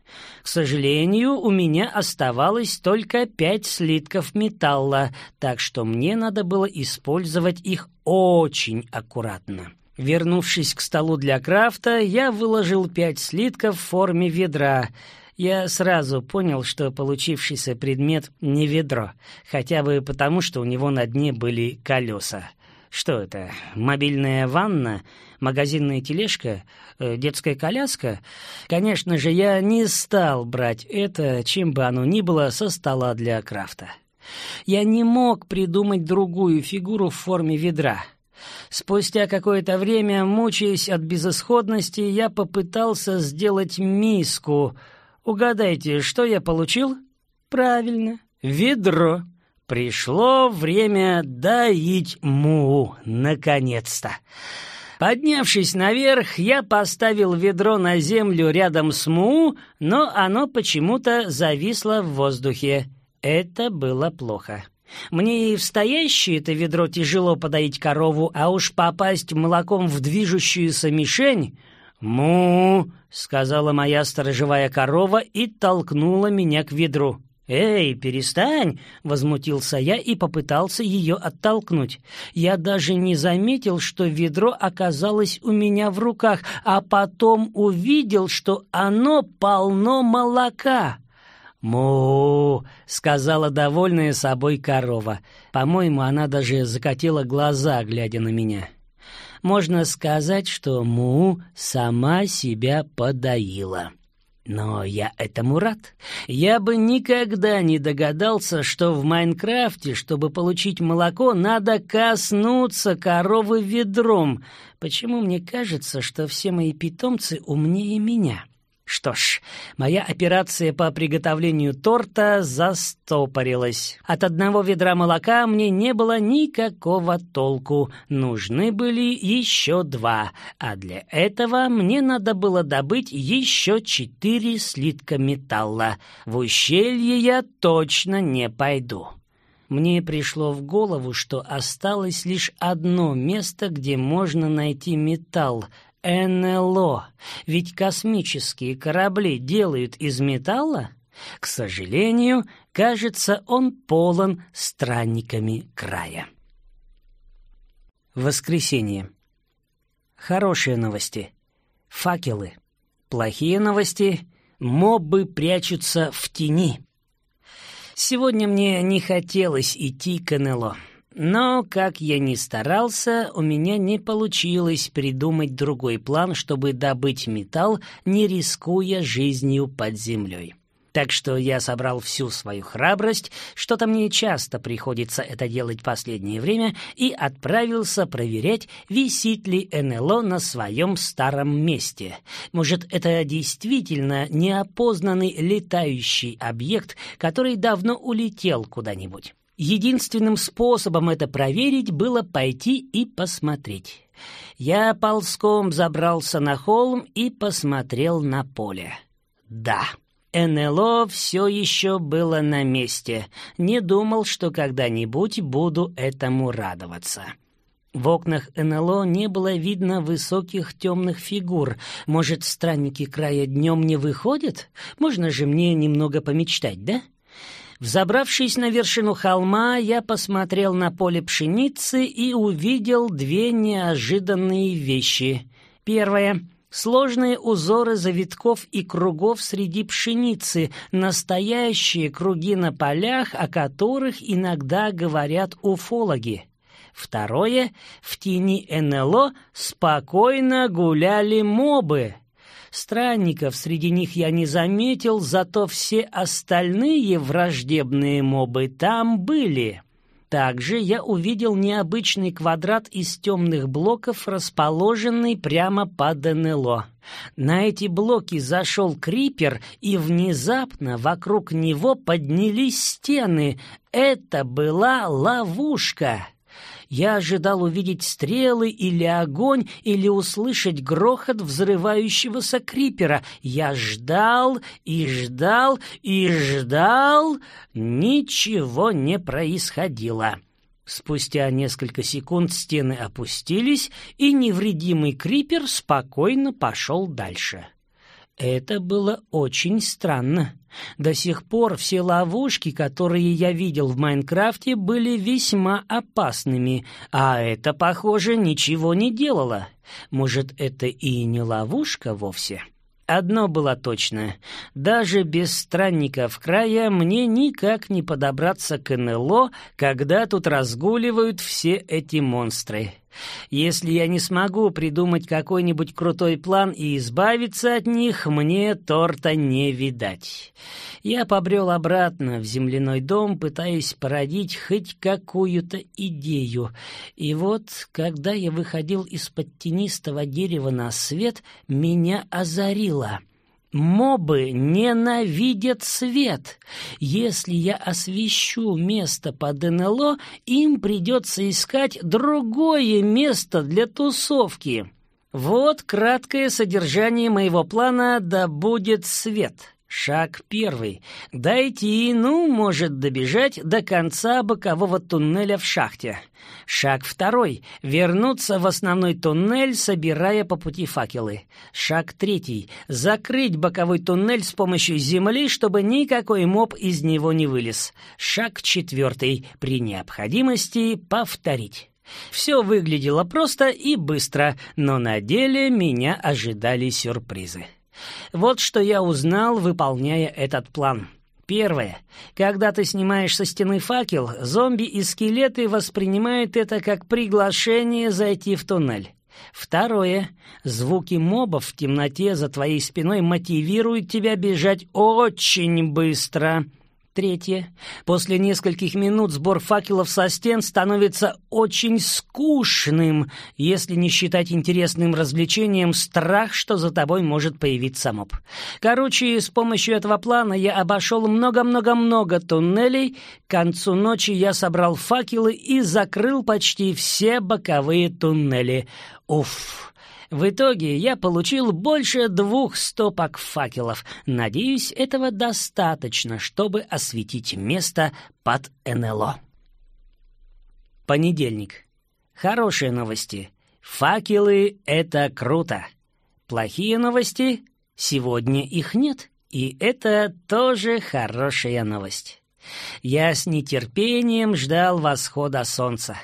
К сожалению, у меня оставалось только пять слитков металла, так что мне надо было использовать их очень аккуратно. Вернувшись к столу для крафта, я выложил пять слитков в форме ведра. Я сразу понял, что получившийся предмет не ведро, хотя бы потому, что у него на дне были колеса. Что это? Мобильная ванна? Магазинная тележка? Э, детская коляска? Конечно же, я не стал брать это, чем бы оно ни было, со стола для крафта. Я не мог придумать другую фигуру в форме ведра. Спустя какое-то время, мучаясь от безысходности, я попытался сделать миску. Угадайте, что я получил? Правильно, ведро. Пришло время доить Му, наконец-то. Поднявшись наверх, я поставил ведро на землю рядом с Му, но оно почему-то зависло в воздухе. Это было плохо. Мне и в стоящее это ведро тяжело подоить корову, а уж попасть молоком в движущуюся мишень... «Му!» — сказала моя сторожевая корова и толкнула меня к ведру. «Эй, перестань!» — возмутился я и попытался ее оттолкнуть. Я даже не заметил, что ведро оказалось у меня в руках, а потом увидел, что оно полно молока. «Му!» — сказала довольная собой корова. По-моему, она даже закатила глаза, глядя на меня. Можно сказать, что Му сама себя подоила. Но я этому рад. Я бы никогда не догадался, что в Майнкрафте, чтобы получить молоко, надо коснуться коровы ведром. Почему мне кажется, что все мои питомцы умнее меня?» Что ж, моя операция по приготовлению торта застопорилась. От одного ведра молока мне не было никакого толку. Нужны были еще два, а для этого мне надо было добыть еще четыре слитка металла. В ущелье я точно не пойду. Мне пришло в голову, что осталось лишь одно место, где можно найти металл, НЛО. Ведь космические корабли делают из металла? К сожалению, кажется, он полон странниками края. Воскресенье. Хорошие новости. Факелы. Плохие новости. Мобы прячутся в тени. Сегодня мне не хотелось идти к НЛО. Но, как я ни старался, у меня не получилось придумать другой план, чтобы добыть металл, не рискуя жизнью под землей. Так что я собрал всю свою храбрость, что-то мне часто приходится это делать последнее время, и отправился проверять, висит ли НЛО на своем старом месте. Может, это действительно неопознанный летающий объект, который давно улетел куда-нибудь. Единственным способом это проверить было пойти и посмотреть. Я ползком забрался на холм и посмотрел на поле. Да. НЛО все еще было на месте. Не думал, что когда-нибудь буду этому радоваться. В окнах НЛО не было видно высоких темных фигур. Может, странники края днем не выходят? Можно же мне немного помечтать, да? Взобравшись на вершину холма, я посмотрел на поле пшеницы и увидел две неожиданные вещи. Первое — Сложные узоры завитков и кругов среди пшеницы, настоящие круги на полях, о которых иногда говорят уфологи. Второе — в тени НЛО спокойно гуляли мобы. Странников среди них я не заметил, зато все остальные враждебные мобы там были. Также я увидел необычный квадрат из темных блоков, расположенный прямо под НЛО. На эти блоки зашел крипер, и внезапно вокруг него поднялись стены. Это была ловушка. Я ожидал увидеть стрелы или огонь, или услышать грохот взрывающегося крипера. Я ждал и ждал и ждал. Ничего не происходило. Спустя несколько секунд стены опустились, и невредимый крипер спокойно пошел дальше. Это было очень странно. До сих пор все ловушки, которые я видел в Майнкрафте, были весьма опасными, а это, похоже, ничего не делало. Может, это и не ловушка вовсе?» Одно было точно. Даже без странников края мне никак не подобраться к НЛО, когда тут разгуливают все эти монстры. Если я не смогу придумать какой-нибудь крутой план и избавиться от них, мне торта не видать. Я побрел обратно в земляной дом, пытаясь породить хоть какую-то идею. И вот, когда я выходил из-под тенистого дерева на свет, меня озарило — Мобы ненавидят свет. Если я освещу место под НЛО, им придется искать другое место для тусовки. Вот краткое содержание моего плана «Да будет свет». Шаг первый. Дойти, ну, может, добежать до конца бокового туннеля в шахте. Шаг второй. Вернуться в основной туннель, собирая по пути факелы. Шаг третий. Закрыть боковой туннель с помощью земли, чтобы никакой моб из него не вылез. Шаг четвертый. При необходимости повторить. Все выглядело просто и быстро, но на деле меня ожидали сюрпризы. Вот что я узнал, выполняя этот план. Первое. Когда ты снимаешь со стены факел, зомби и скелеты воспринимают это как приглашение зайти в туннель. Второе. Звуки мобов в темноте за твоей спиной мотивируют тебя бежать очень быстро. Третье. После нескольких минут сбор факелов со стен становится очень скучным, если не считать интересным развлечением страх, что за тобой может появиться моб. Короче, с помощью этого плана я обошел много-много-много туннелей. К концу ночи я собрал факелы и закрыл почти все боковые туннели. Уф! В итоге я получил больше двух стопок факелов. Надеюсь, этого достаточно, чтобы осветить место под НЛО. Понедельник. Хорошие новости. Факелы — это круто. Плохие новости — сегодня их нет, и это тоже хорошая новость. Я с нетерпением ждал восхода солнца.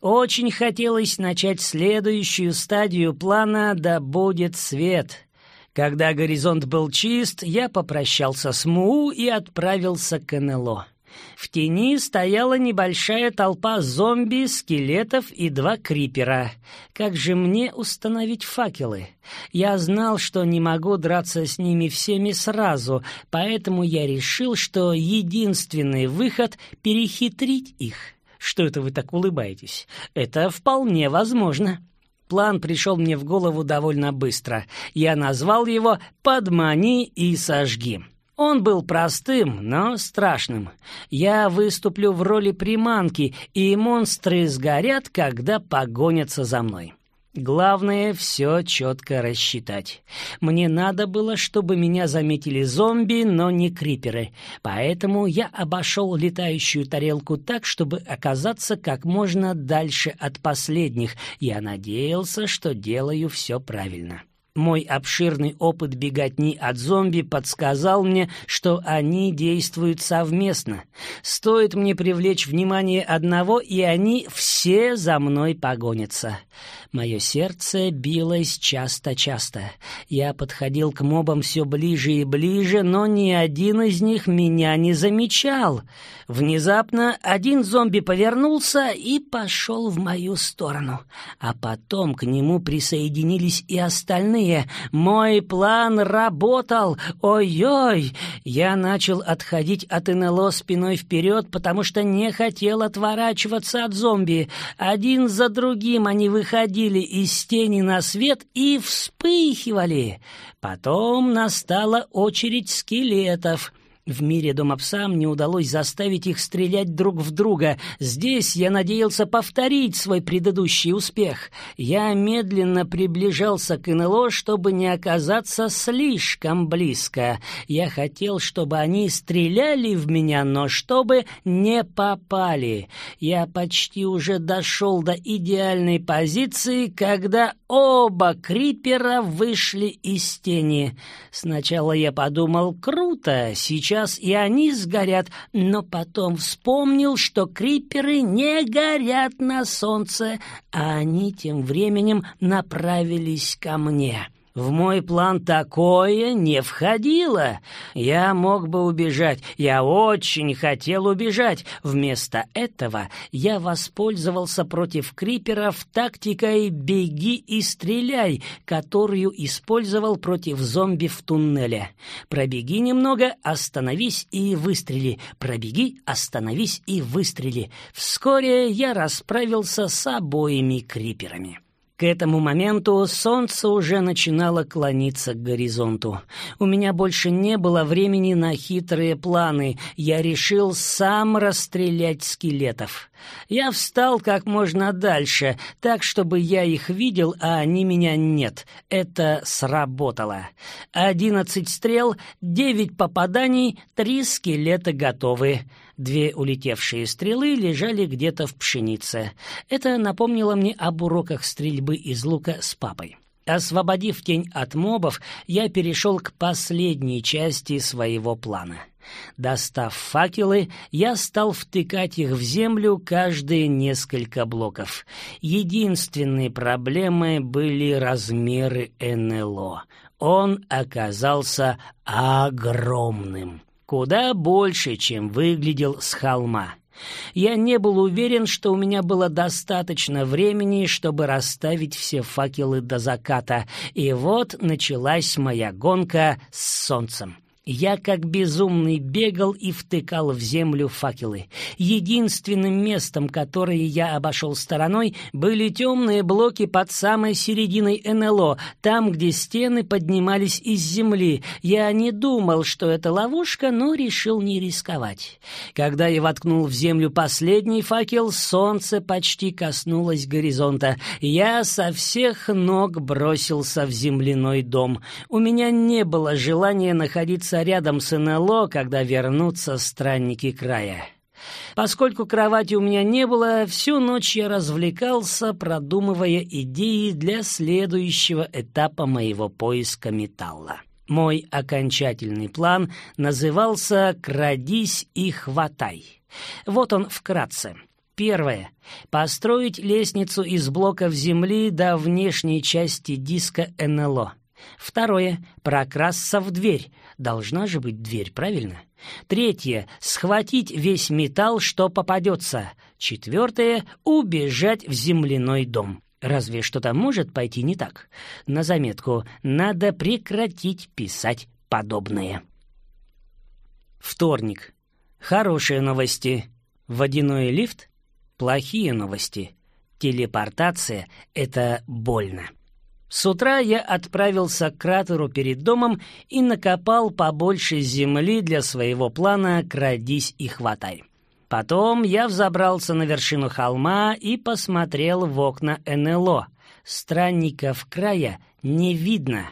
Очень хотелось начать следующую стадию плана «Да будет свет». Когда горизонт был чист, я попрощался с Муу и отправился к НЛО. В тени стояла небольшая толпа зомби, скелетов и два крипера. Как же мне установить факелы? Я знал, что не могу драться с ними всеми сразу, поэтому я решил, что единственный выход — перехитрить их. Что это вы так улыбаетесь? Это вполне возможно. План пришел мне в голову довольно быстро. Я назвал его «Подмани и сожги». Он был простым, но страшным. Я выступлю в роли приманки, и монстры сгорят, когда погонятся за мной. Главное — все четко рассчитать. Мне надо было, чтобы меня заметили зомби, но не криперы. Поэтому я обошел летающую тарелку так, чтобы оказаться как можно дальше от последних. Я надеялся, что делаю все правильно. Мой обширный опыт беготни от зомби подсказал мне, что они действуют совместно. Стоит мне привлечь внимание одного, и они все за мной погонятся. Мое сердце билось часто-часто. Я подходил к мобам все ближе и ближе, но ни один из них меня не замечал. Внезапно один зомби повернулся и пошел в мою сторону. А потом к нему присоединились и остальные. Мой план работал! Ой-ой! Я начал отходить от НЛО спиной вперед, потому что не хотел отворачиваться от зомби. Один за другим они выходили из тени на свет и вспыхивали. Потом настала очередь скелетов — в мире домопсам не удалось заставить их стрелять друг в друга. Здесь я надеялся повторить свой предыдущий успех. Я медленно приближался к НЛО, чтобы не оказаться слишком близко. Я хотел, чтобы они стреляли в меня, но чтобы не попали. Я почти уже дошел до идеальной позиции, когда оба крипера вышли из тени. Сначала я подумал, круто, сейчас сейчас и они сгорят, но потом вспомнил, что криперы не горят на солнце, а они тем временем направились ко мне. В мой план такое не входило. Я мог бы убежать, я очень хотел убежать. Вместо этого я воспользовался против криперов тактикой «беги и стреляй», которую использовал против зомби в туннеле. Пробеги немного, остановись и выстрели. Пробеги, остановись и выстрели. Вскоре я расправился с обоими криперами. К этому моменту солнце уже начинало клониться к горизонту. У меня больше не было времени на хитрые планы. Я решил сам расстрелять скелетов. Я встал как можно дальше, так, чтобы я их видел, а они меня нет. Это сработало. Одиннадцать стрел, девять попаданий, три скелета готовы. Две улетевшие стрелы лежали где-то в пшенице. Это напомнило мне об уроках стрельбы из лука с папой. Освободив тень от мобов, я перешел к последней части своего плана. Достав факелы, я стал втыкать их в землю каждые несколько блоков. Единственной проблемой были размеры НЛО. Он оказался огромным куда больше, чем выглядел с холма. Я не был уверен, что у меня было достаточно времени, чтобы расставить все факелы до заката, и вот началась моя гонка с солнцем. Я как безумный бегал и втыкал в землю факелы. Единственным местом, которое я обошел стороной, были темные блоки под самой серединой НЛО, там, где стены поднимались из земли. Я не думал, что это ловушка, но решил не рисковать. Когда я воткнул в землю последний факел, солнце почти коснулось горизонта. Я со всех ног бросился в земляной дом. У меня не было желания находиться находиться рядом с НЛО, когда вернутся странники края. Поскольку кровати у меня не было, всю ночь я развлекался, продумывая идеи для следующего этапа моего поиска металла. Мой окончательный план назывался «Крадись и хватай». Вот он вкратце. Первое. Построить лестницу из блоков земли до внешней части диска НЛО. Второе — прокрасться в дверь. Должна же быть дверь, правильно? Третье — схватить весь металл, что попадется. Четвертое — убежать в земляной дом. Разве что-то может пойти не так? На заметку, надо прекратить писать подобное. Вторник. Хорошие новости. Водяной лифт. Плохие новости. Телепортация — это больно. С утра я отправился к кратеру перед домом и накопал побольше земли для своего плана «Крадись и хватай». Потом я взобрался на вершину холма и посмотрел в окна НЛО. Странников края не видно.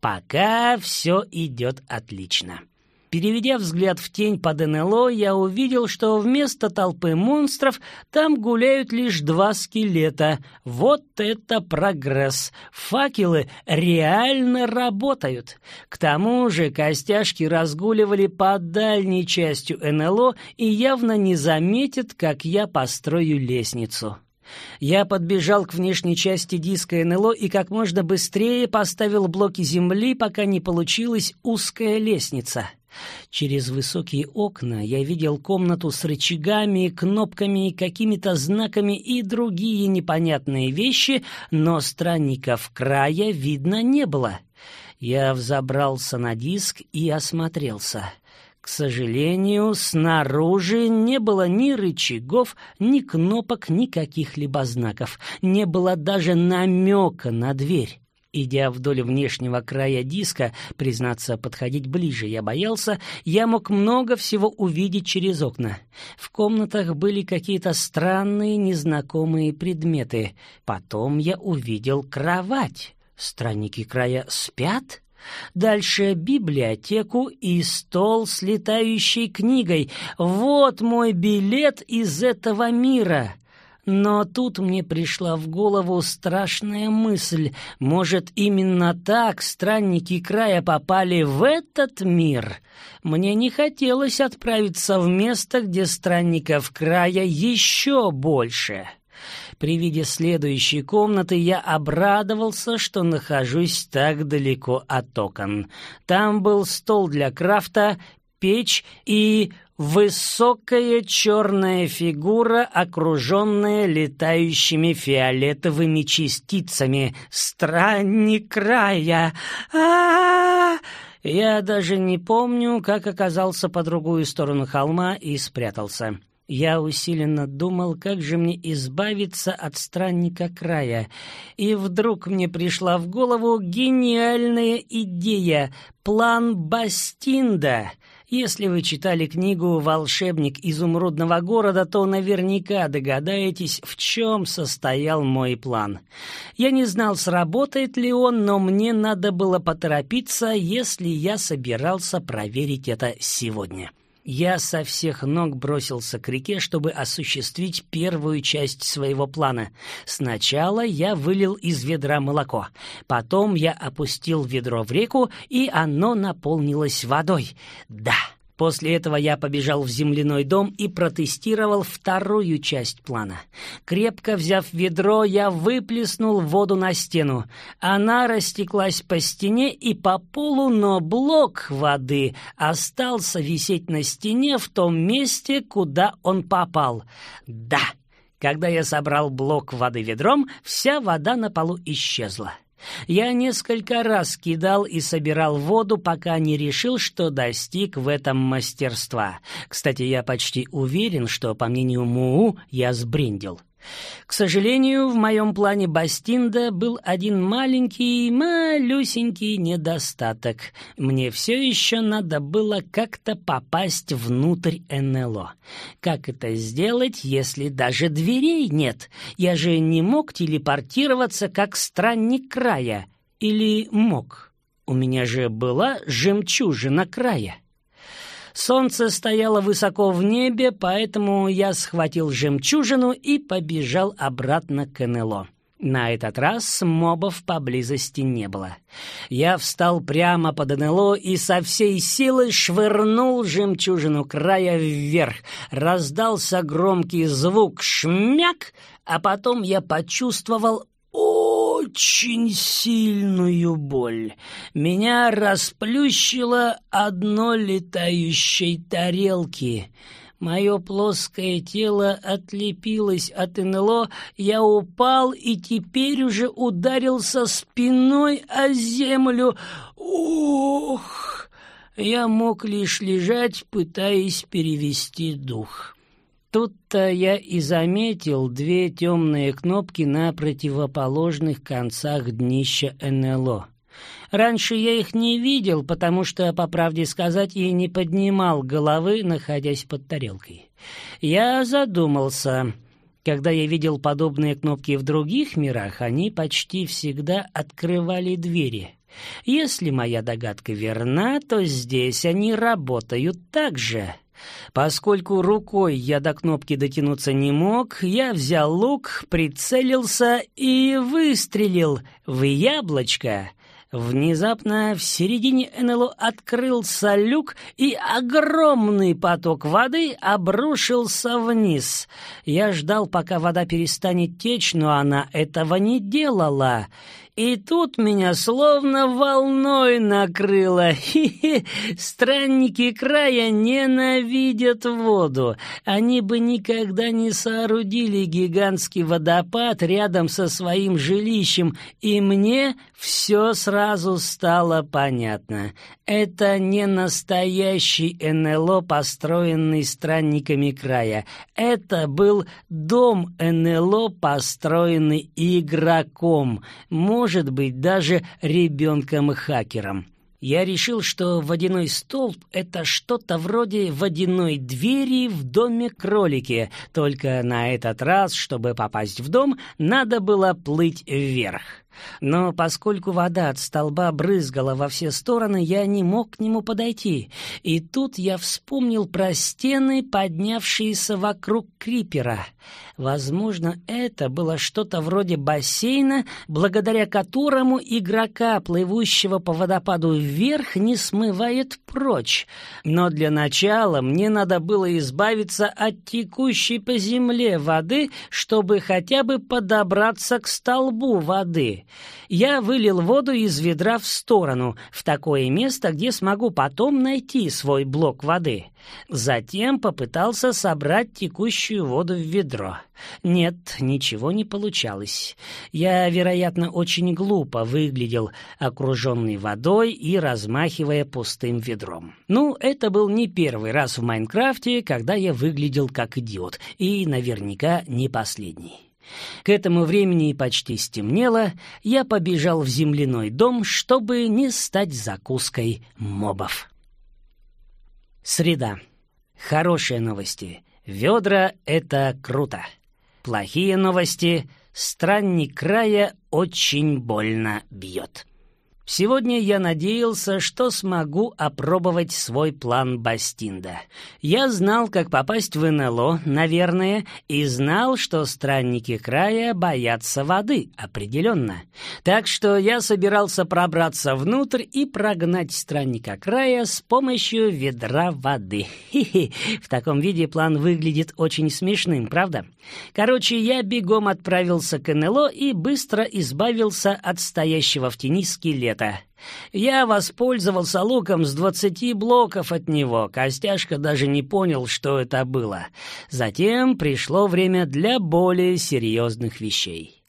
Пока все идет отлично. Переведя взгляд в тень под НЛО, я увидел, что вместо толпы монстров там гуляют лишь два скелета. Вот это прогресс! Факелы реально работают. К тому же костяшки разгуливали под дальней частью НЛО и явно не заметят, как я построю лестницу. Я подбежал к внешней части диска НЛО и как можно быстрее поставил блоки земли, пока не получилась узкая лестница. Через высокие окна я видел комнату с рычагами, кнопками, какими-то знаками и другие непонятные вещи, но странников края видно не было. Я взобрался на диск и осмотрелся. К сожалению, снаружи не было ни рычагов, ни кнопок, ни каких-либо знаков. Не было даже намека на дверь. Идя вдоль внешнего края диска, признаться, подходить ближе я боялся, я мог много всего увидеть через окна. В комнатах были какие-то странные, незнакомые предметы. Потом я увидел кровать. Странники края спят? Дальше библиотеку и стол с летающей книгой. Вот мой билет из этого мира. Но тут мне пришла в голову страшная мысль. Может, именно так странники края попали в этот мир? Мне не хотелось отправиться в место, где странников края еще больше. При виде следующей комнаты я обрадовался, что нахожусь так далеко от окон. Там был стол для крафта, печь и Высокая черная фигура, окруженная летающими фиолетовыми частицами. Странник края. а, -а, -а Я даже не помню, как оказался по другую сторону холма и спрятался. Я усиленно думал, как же мне избавиться от странника края. И вдруг мне пришла в голову гениальная идея — план Бастинда — если вы читали книгу «Волшебник изумрудного города», то наверняка догадаетесь, в чем состоял мой план. Я не знал, сработает ли он, но мне надо было поторопиться, если я собирался проверить это сегодня. Я со всех ног бросился к реке, чтобы осуществить первую часть своего плана. Сначала я вылил из ведра молоко. Потом я опустил ведро в реку, и оно наполнилось водой. Да! После этого я побежал в земляной дом и протестировал вторую часть плана. Крепко взяв ведро, я выплеснул воду на стену. Она растеклась по стене и по полу, но блок воды остался висеть на стене в том месте, куда он попал. Да, когда я собрал блок воды ведром, вся вода на полу исчезла. Я несколько раз кидал и собирал воду, пока не решил, что достиг в этом мастерства. Кстати, я почти уверен, что, по мнению Муу, я сбрендил. К сожалению, в моем плане Бастинда был один маленький, малюсенький недостаток. Мне все еще надо было как-то попасть внутрь НЛО. Как это сделать, если даже дверей нет? Я же не мог телепортироваться, как странник края. Или мог? У меня же была жемчужина края. Солнце стояло высоко в небе, поэтому я схватил жемчужину и побежал обратно к НЛО. На этот раз мобов поблизости не было. Я встал прямо под НЛО и со всей силы швырнул жемчужину края вверх. Раздался громкий звук «шмяк», а потом я почувствовал очень сильную боль. Меня расплющило одно летающей тарелки. Мое плоское тело отлепилось от НЛО, я упал и теперь уже ударился спиной о землю. Ох! Я мог лишь лежать, пытаясь перевести дух. Тут-то я и заметил две темные кнопки на противоположных концах днища НЛО. Раньше я их не видел, потому что, по правде сказать, и не поднимал головы, находясь под тарелкой. Я задумался. Когда я видел подобные кнопки в других мирах, они почти всегда открывали двери. Если моя догадка верна, то здесь они работают так же. Поскольку рукой я до кнопки дотянуться не мог, я взял лук, прицелился и выстрелил в яблочко, Внезапно в середине НЛО открылся люк, и огромный поток воды обрушился вниз. Я ждал, пока вода перестанет течь, но она этого не делала. И тут меня словно волной накрыло. Хе-хе, странники края ненавидят воду. Они бы никогда не соорудили гигантский водопад рядом со своим жилищем, и мне все сразу стало понятно. Это не настоящий НЛО, построенный странниками края. Это был дом НЛО, построенный игроком. Может быть, даже ребенком-хакером. Я решил, что водяной столб — это что-то вроде водяной двери в доме кролики, только на этот раз, чтобы попасть в дом, надо было плыть вверх. Но поскольку вода от столба брызгала во все стороны, я не мог к нему подойти. И тут я вспомнил про стены, поднявшиеся вокруг крипера. Возможно, это было что-то вроде бассейна, благодаря которому игрока, плывущего по водопаду вверх, не смывает прочь. Но для начала мне надо было избавиться от текущей по земле воды, чтобы хотя бы подобраться к столбу воды. Я вылил воду из ведра в сторону, в такое место, где смогу потом найти свой блок воды. Затем попытался собрать текущую воду в ведро. Нет, ничего не получалось. Я, вероятно, очень глупо выглядел, окруженный водой и размахивая пустым ведром. Ну, это был не первый раз в Майнкрафте, когда я выглядел как идиот, и наверняка не последний. К этому времени почти стемнело, я побежал в земляной дом, чтобы не стать закуской мобов. Среда. Хорошие новости. Ведра — это круто. Плохие новости. Странник края очень больно бьет. Сегодня я надеялся, что смогу опробовать свой план Бастинда. Я знал, как попасть в НЛО, наверное, и знал, что странники края боятся воды, определенно. Так что я собирался пробраться внутрь и прогнать странника края с помощью ведра воды. Хи-хи, в таком виде план выглядит очень смешным, правда? Короче, я бегом отправился к НЛО и быстро избавился от стоящего в тени скелета. Я воспользовался луком с двадцати блоков от него. Костяшка даже не понял, что это было. Затем пришло время для более серьезных вещей.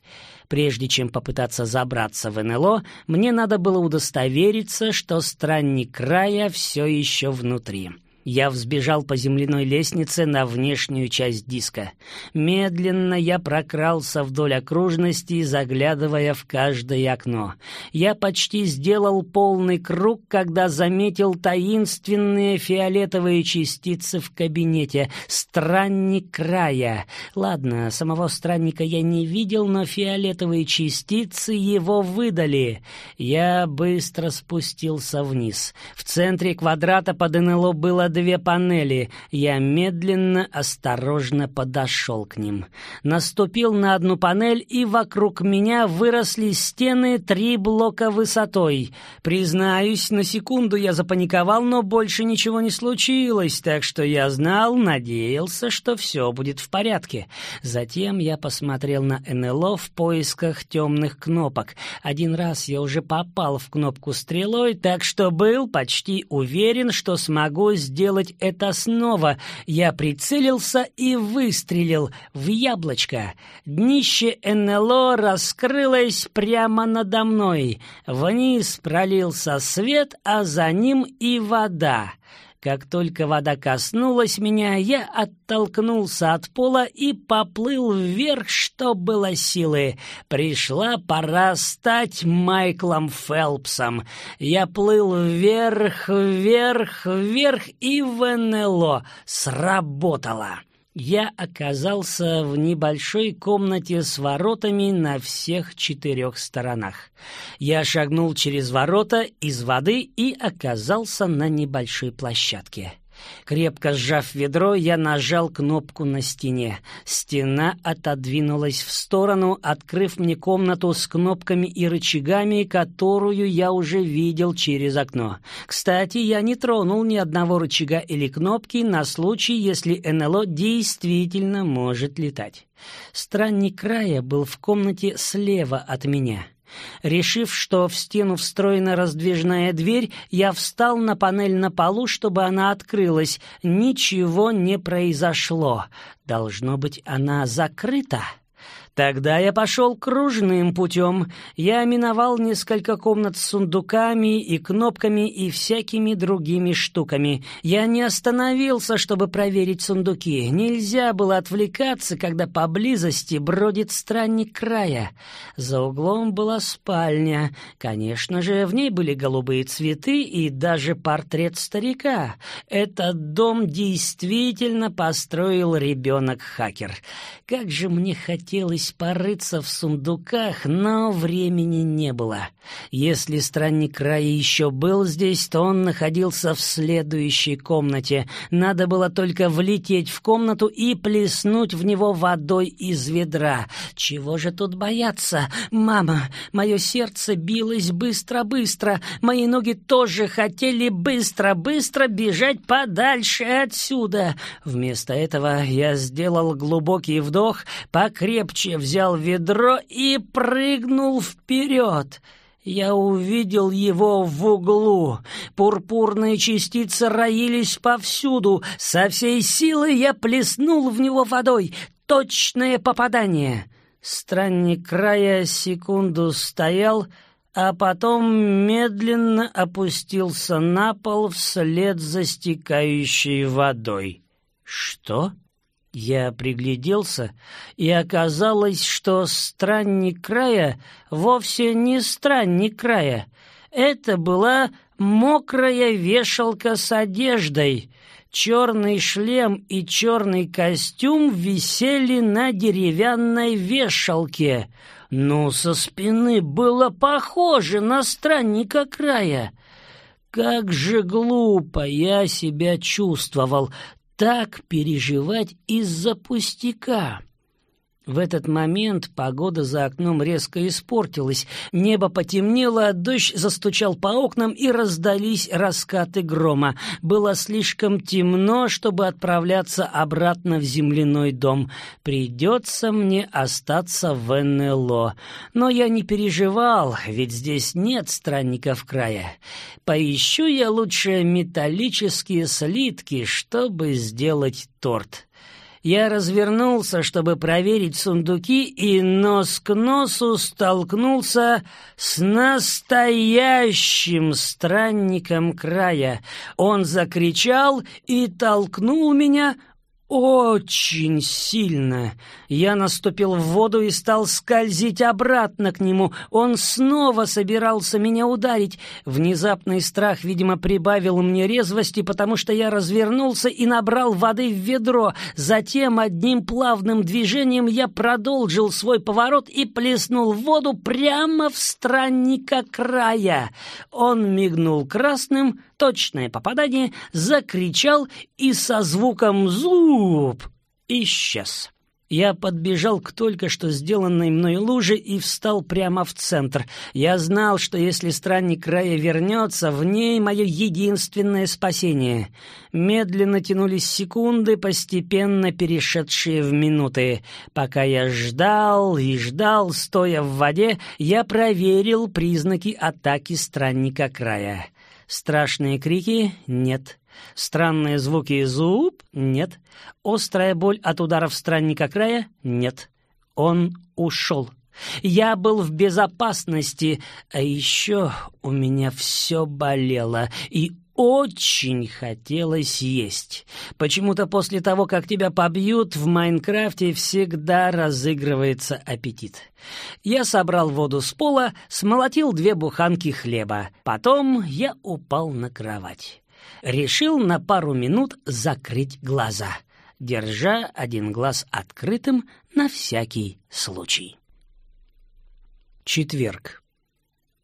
Прежде чем попытаться забраться в НЛО, мне надо было удостовериться, что странник края все еще внутри. Я взбежал по земляной лестнице на внешнюю часть диска. Медленно я прокрался вдоль окружности, заглядывая в каждое окно. Я почти сделал полный круг, когда заметил таинственные фиолетовые частицы в кабинете. Странник края. Ладно, самого странника я не видел, но фиолетовые частицы его выдали. Я быстро спустился вниз. В центре квадрата под НЛО было две панели. Я медленно, осторожно подошел к ним. Наступил на одну панель, и вокруг меня выросли стены три блока высотой. Признаюсь, на секунду я запаниковал, но больше ничего не случилось, так что я знал, надеялся, что все будет в порядке. Затем я посмотрел на НЛО в поисках темных кнопок. Один раз я уже попал в кнопку стрелой, так что был почти уверен, что смогу сделать это снова. Я прицелился и выстрелил в яблочко. Днище НЛО раскрылось прямо надо мной. Вниз пролился свет, а за ним и вода. Как только вода коснулась меня, я оттолкнулся от пола и поплыл вверх, что было силы. Пришла пора стать Майклом Фелпсом. Я плыл вверх, вверх, вверх, и в НЛО сработало я оказался в небольшой комнате с воротами на всех четырех сторонах. Я шагнул через ворота из воды и оказался на небольшой площадке. Крепко сжав ведро, я нажал кнопку на стене. Стена отодвинулась в сторону, открыв мне комнату с кнопками и рычагами, которую я уже видел через окно. Кстати, я не тронул ни одного рычага или кнопки на случай, если НЛО действительно может летать. Странник края был в комнате слева от меня. Решив, что в стену встроена раздвижная дверь, я встал на панель на полу, чтобы она открылась. Ничего не произошло. Должно быть, она закрыта. Тогда я пошел кружным путем. Я миновал несколько комнат с сундуками и кнопками и всякими другими штуками. Я не остановился, чтобы проверить сундуки. Нельзя было отвлекаться, когда поблизости бродит странник края. За углом была спальня. Конечно же, в ней были голубые цветы и даже портрет старика. Этот дом действительно построил ребенок-хакер. Как же мне хотелось Хотелось порыться в сундуках, но времени не было. Если странник края еще был здесь, то он находился в следующей комнате. Надо было только влететь в комнату и плеснуть в него водой из ведра. Чего же тут бояться? Мама, мое сердце билось быстро-быстро. Мои ноги тоже хотели быстро-быстро бежать подальше отсюда. Вместо этого я сделал глубокий вдох, покрепче молча взял ведро и прыгнул вперед. Я увидел его в углу. Пурпурные частицы роились повсюду. Со всей силы я плеснул в него водой. Точное попадание. Странник края секунду стоял, а потом медленно опустился на пол вслед за стекающей водой. «Что?» Я пригляделся, и оказалось, что странник края вовсе не странник края. Это была мокрая вешалка с одеждой. Черный шлем и черный костюм висели на деревянной вешалке. Но со спины было похоже на странника края. Как же глупо я себя чувствовал, так переживать из-за пустяка? В этот момент погода за окном резко испортилась, небо потемнело, дождь застучал по окнам и раздались раскаты грома. Было слишком темно, чтобы отправляться обратно в земляной дом. Придется мне остаться в НЛО. Но я не переживал, ведь здесь нет странников края. Поищу я лучше металлические слитки, чтобы сделать торт. Я развернулся, чтобы проверить сундуки, и нос к носу столкнулся с настоящим странником края. Он закричал и толкнул меня очень сильно. Я наступил в воду и стал скользить обратно к нему. Он снова собирался меня ударить. Внезапный страх, видимо, прибавил мне резвости, потому что я развернулся и набрал воды в ведро. Затем одним плавным движением я продолжил свой поворот и плеснул воду прямо в странника края. Он мигнул красным, точное попадание, закричал и со звуком «зуб» исчез. Я подбежал к только что сделанной мной луже и встал прямо в центр. Я знал, что если странник края вернется, в ней мое единственное спасение. Медленно тянулись секунды, постепенно перешедшие в минуты. Пока я ждал и ждал, стоя в воде, я проверил признаки атаки странника края. Страшные крики — нет. Странные звуки зуб — нет. Острая боль от ударов странника края — нет. Он ушел. Я был в безопасности, а еще у меня все болело, и очень хотелось есть. Почему-то после того, как тебя побьют, в Майнкрафте всегда разыгрывается аппетит. Я собрал воду с пола, смолотил две буханки хлеба. Потом я упал на кровать. Решил на пару минут закрыть глаза, держа один глаз открытым на всякий случай. Четверг.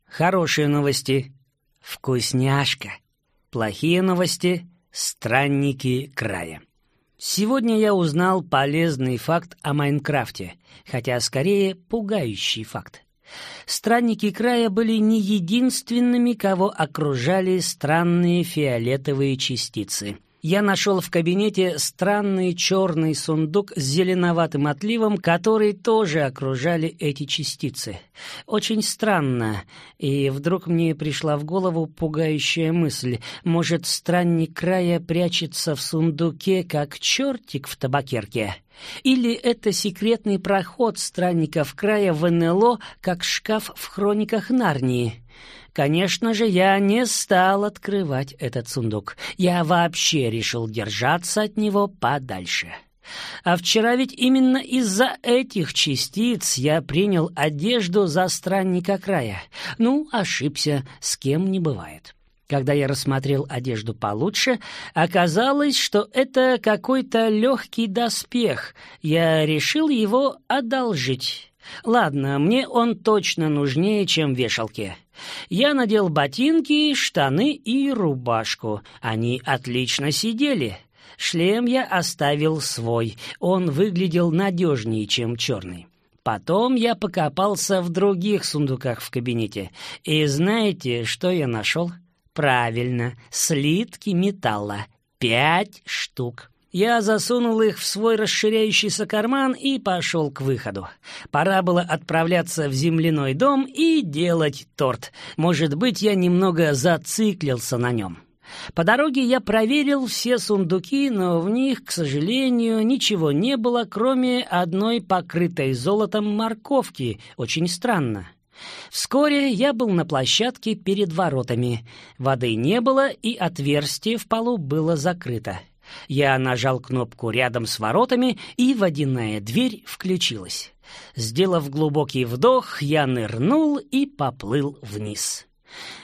Хорошие новости. Вкусняшка. Плохие новости — странники края. Сегодня я узнал полезный факт о Майнкрафте, хотя скорее пугающий факт. Странники края были не единственными, кого окружали странные фиолетовые частицы — я нашел в кабинете странный черный сундук с зеленоватым отливом, который тоже окружали эти частицы. Очень странно, и вдруг мне пришла в голову пугающая мысль. Может, странник края прячется в сундуке, как чертик в табакерке? Или это секретный проход странников края в НЛО, как шкаф в хрониках Нарнии? Конечно же, я не стал открывать этот сундук. Я вообще решил держаться от него подальше. А вчера ведь именно из-за этих частиц я принял одежду за странника края. Ну, ошибся, с кем не бывает. Когда я рассмотрел одежду получше, оказалось, что это какой-то легкий доспех. Я решил его одолжить. Ладно, мне он точно нужнее, чем вешалки. Я надел ботинки, штаны и рубашку. Они отлично сидели. Шлем я оставил свой. Он выглядел надежнее, чем черный. Потом я покопался в других сундуках в кабинете. И знаете, что я нашел? Правильно, слитки металла. Пять штук. Я засунул их в свой расширяющийся карман и пошел к выходу. Пора было отправляться в земляной дом и делать торт. Может быть, я немного зациклился на нем. По дороге я проверил все сундуки, но в них, к сожалению, ничего не было, кроме одной покрытой золотом морковки. Очень странно. Вскоре я был на площадке перед воротами. Воды не было, и отверстие в полу было закрыто. Я нажал кнопку рядом с воротами, и водяная дверь включилась. Сделав глубокий вдох, я нырнул и поплыл вниз.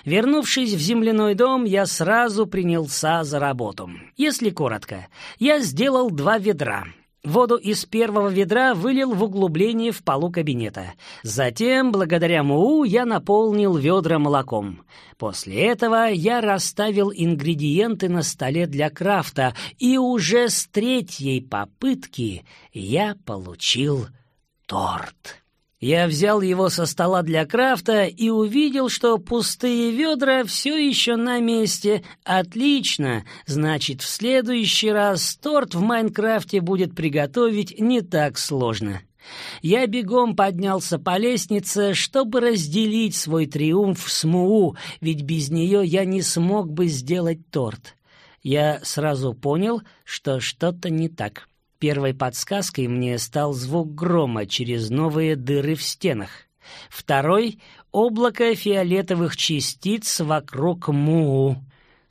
Вернувшись в земляной дом, я сразу принялся за работу. Если коротко, я сделал два ведра — Воду из первого ведра вылил в углубление в полу кабинета. Затем, благодаря МУ, я наполнил ведра молоком. После этого я расставил ингредиенты на столе для крафта, и уже с третьей попытки я получил торт. Я взял его со стола для крафта и увидел, что пустые ведра все еще на месте. Отлично! Значит, в следующий раз торт в Майнкрафте будет приготовить не так сложно. Я бегом поднялся по лестнице, чтобы разделить свой триумф с Муу, ведь без нее я не смог бы сделать торт. Я сразу понял, что что-то не так. Первой подсказкой мне стал звук грома через новые дыры в стенах. Второй — облако фиолетовых частиц вокруг Муу.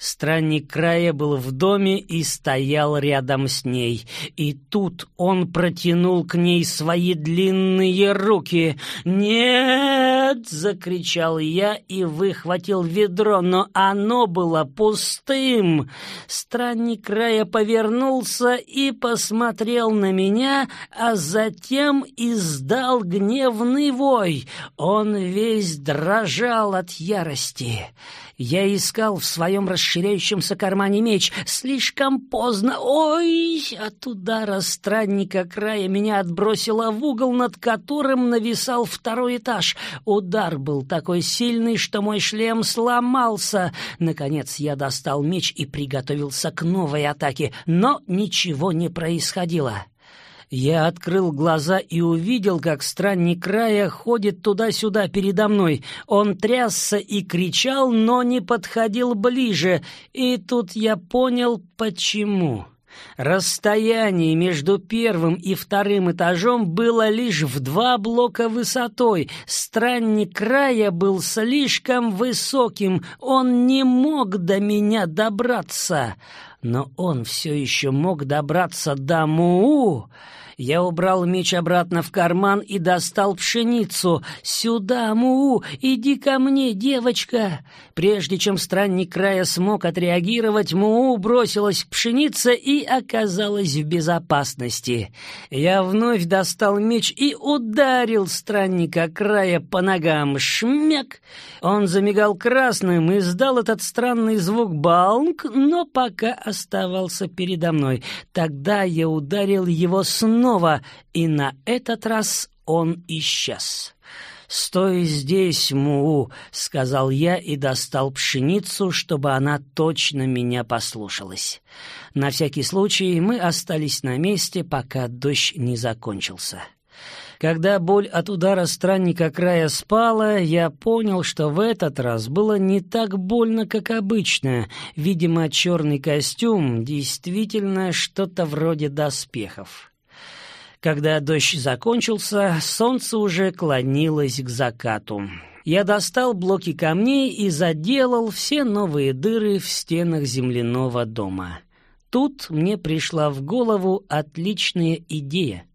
Странник края был в доме и стоял рядом с ней. И тут он протянул к ней свои длинные руки. «Нет!» — закричал я и выхватил ведро, но оно было пустым. Странник края повернулся и посмотрел на меня, а затем издал гневный вой. Он весь дрожал от ярости. Я искал в своем расширяющемся кармане меч. Слишком поздно. Ой! От удара странника края меня отбросило в угол, над которым нависал второй этаж. Удар был такой сильный, что мой шлем сломался. Наконец я достал меч и приготовился к новой атаке, но ничего не происходило. Я открыл глаза и увидел, как странник края ходит туда-сюда передо мной. Он трясся и кричал, но не подходил ближе, и тут я понял, почему. Расстояние между первым и вторым этажом было лишь в два блока высотой. Странник края был слишком высоким, он не мог до меня добраться. Но он все еще мог добраться до Муу. Я убрал меч обратно в карман и достал пшеницу. «Сюда, Муу! Иди ко мне, девочка!» Прежде чем странник края смог отреагировать, Муу бросилась к пшенице и оказалась в безопасности. Я вновь достал меч и ударил странника края по ногам. Шмяк! Он замигал красным и издал этот странный звук «балнг», но пока оставался передо мной. Тогда я ударил его снова снова, и на этот раз он исчез. «Стой здесь, Муу», — сказал я и достал пшеницу, чтобы она точно меня послушалась. На всякий случай мы остались на месте, пока дождь не закончился. Когда боль от удара странника края спала, я понял, что в этот раз было не так больно, как обычно. Видимо, черный костюм действительно что-то вроде доспехов. Когда дождь закончился, солнце уже клонилось к закату. Я достал блоки камней и заделал все новые дыры в стенах земляного дома. Тут мне пришла в голову отличная идея.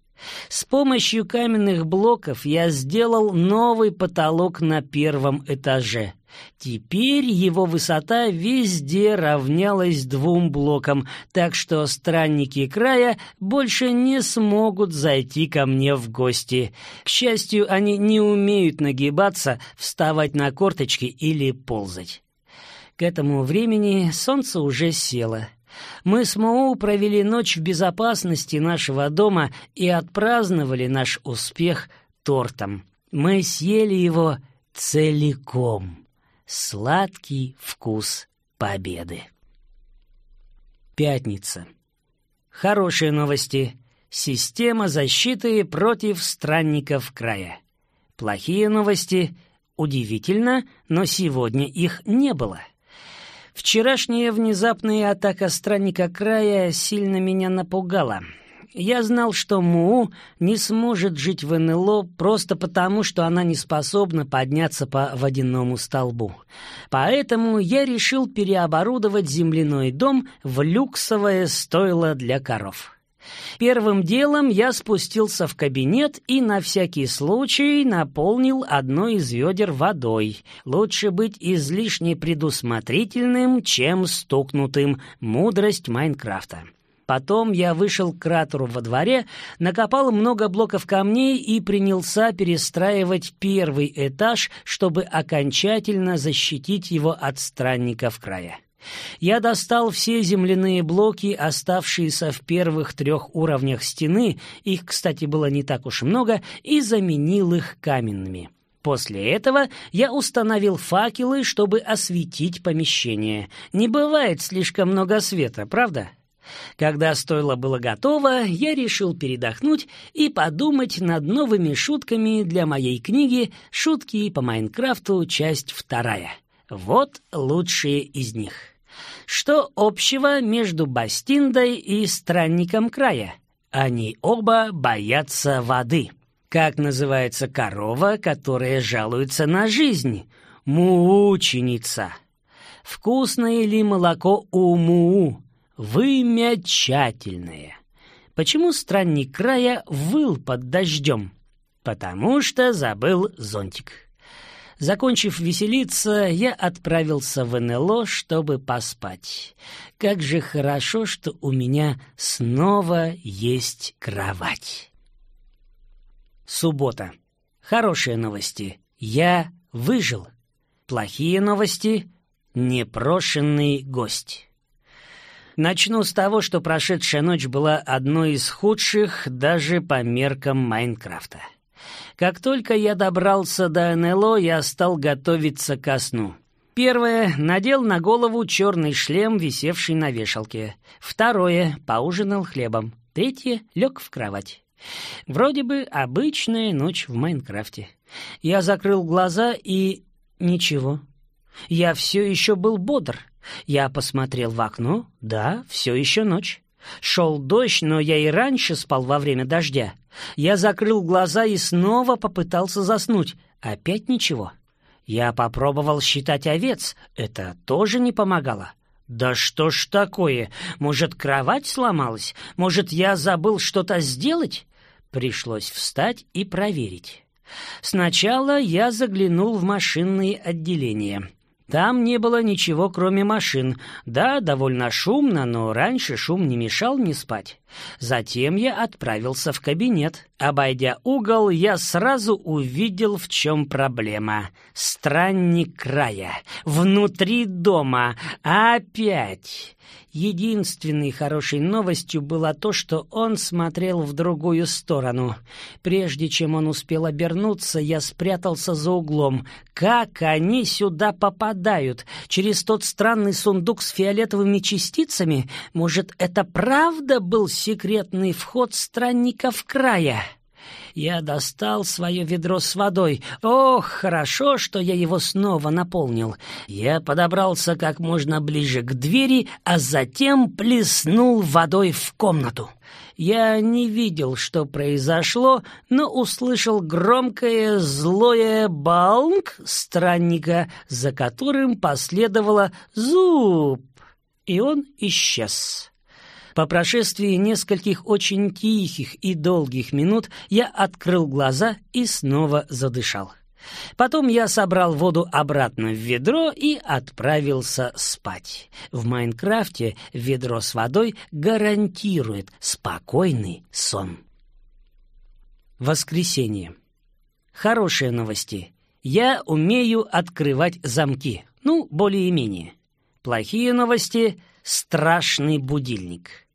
С помощью каменных блоков я сделал новый потолок на первом этаже. Теперь его высота везде равнялась двум блокам, так что странники края больше не смогут зайти ко мне в гости. К счастью, они не умеют нагибаться, вставать на корточки или ползать. К этому времени солнце уже село. Мы с Моу провели ночь в безопасности нашего дома и отпраздновали наш успех тортом. Мы съели его целиком сладкий вкус победы. Пятница. Хорошие новости. Система защиты против странников края. Плохие новости. Удивительно, но сегодня их не было. Вчерашняя внезапная атака странника края сильно меня напугала. Я знал, что Муу не сможет жить в НЛО просто потому, что она не способна подняться по водяному столбу. Поэтому я решил переоборудовать земляной дом в люксовое стойло для коров. Первым делом я спустился в кабинет и на всякий случай наполнил одно из ведер водой. Лучше быть излишне предусмотрительным, чем стукнутым. Мудрость Майнкрафта. Потом я вышел к кратеру во дворе, накопал много блоков камней и принялся перестраивать первый этаж, чтобы окончательно защитить его от странников края. Я достал все земляные блоки, оставшиеся в первых трех уровнях стены, их, кстати, было не так уж много, и заменил их каменными. После этого я установил факелы, чтобы осветить помещение. Не бывает слишком много света, правда? Когда стойло было готово, я решил передохнуть и подумать над новыми шутками для моей книги «Шутки по Майнкрафту. Часть вторая». Вот лучшие из них. Что общего между Бастиндой и Странником края? Они оба боятся воды. Как называется корова, которая жалуется на жизнь? Мученица. Вкусное ли молоко уму? Вымячательное. Почему странник края выл под дождем? Потому что забыл зонтик. Закончив веселиться, я отправился в НЛО, чтобы поспать. Как же хорошо, что у меня снова есть кровать. Суббота. Хорошие новости. Я выжил. Плохие новости. Непрошенный гость. Начну с того, что прошедшая ночь была одной из худших даже по меркам Майнкрафта. Как только я добрался до НЛО, я стал готовиться ко сну. Первое — надел на голову черный шлем, висевший на вешалке. Второе — поужинал хлебом. Третье — лег в кровать. Вроде бы обычная ночь в Майнкрафте. Я закрыл глаза и... ничего. Я все еще был бодр. Я посмотрел в окно. Да, все еще ночь. Шел дождь, но я и раньше спал во время дождя. Я закрыл глаза и снова попытался заснуть. Опять ничего. Я попробовал считать овец. Это тоже не помогало. «Да что ж такое? Может, кровать сломалась? Может, я забыл что-то сделать?» Пришлось встать и проверить. Сначала я заглянул в машинные отделения. Там не было ничего, кроме машин. Да, довольно шумно, но раньше шум не мешал мне спать. Затем я отправился в кабинет. Обойдя угол, я сразу увидел, в чем проблема. Странник края. Внутри дома. Опять. Единственной хорошей новостью было то, что он смотрел в другую сторону. Прежде чем он успел обернуться, я спрятался за углом. Как они сюда попадают? Через тот странный сундук с фиолетовыми частицами? Может, это правда был секретный вход странников края? Я достал свое ведро с водой. Ох, хорошо, что я его снова наполнил. Я подобрался как можно ближе к двери, а затем плеснул водой в комнату. Я не видел, что произошло, но услышал громкое злое балнг странника, за которым последовало «зуб», и он исчез. По прошествии нескольких очень тихих и долгих минут я открыл глаза и снова задышал. Потом я собрал воду обратно в ведро и отправился спать. В Майнкрафте ведро с водой гарантирует спокойный сон. Воскресенье. Хорошие новости. Я умею открывать замки. Ну, более-менее. Плохие новости — страшный будильник.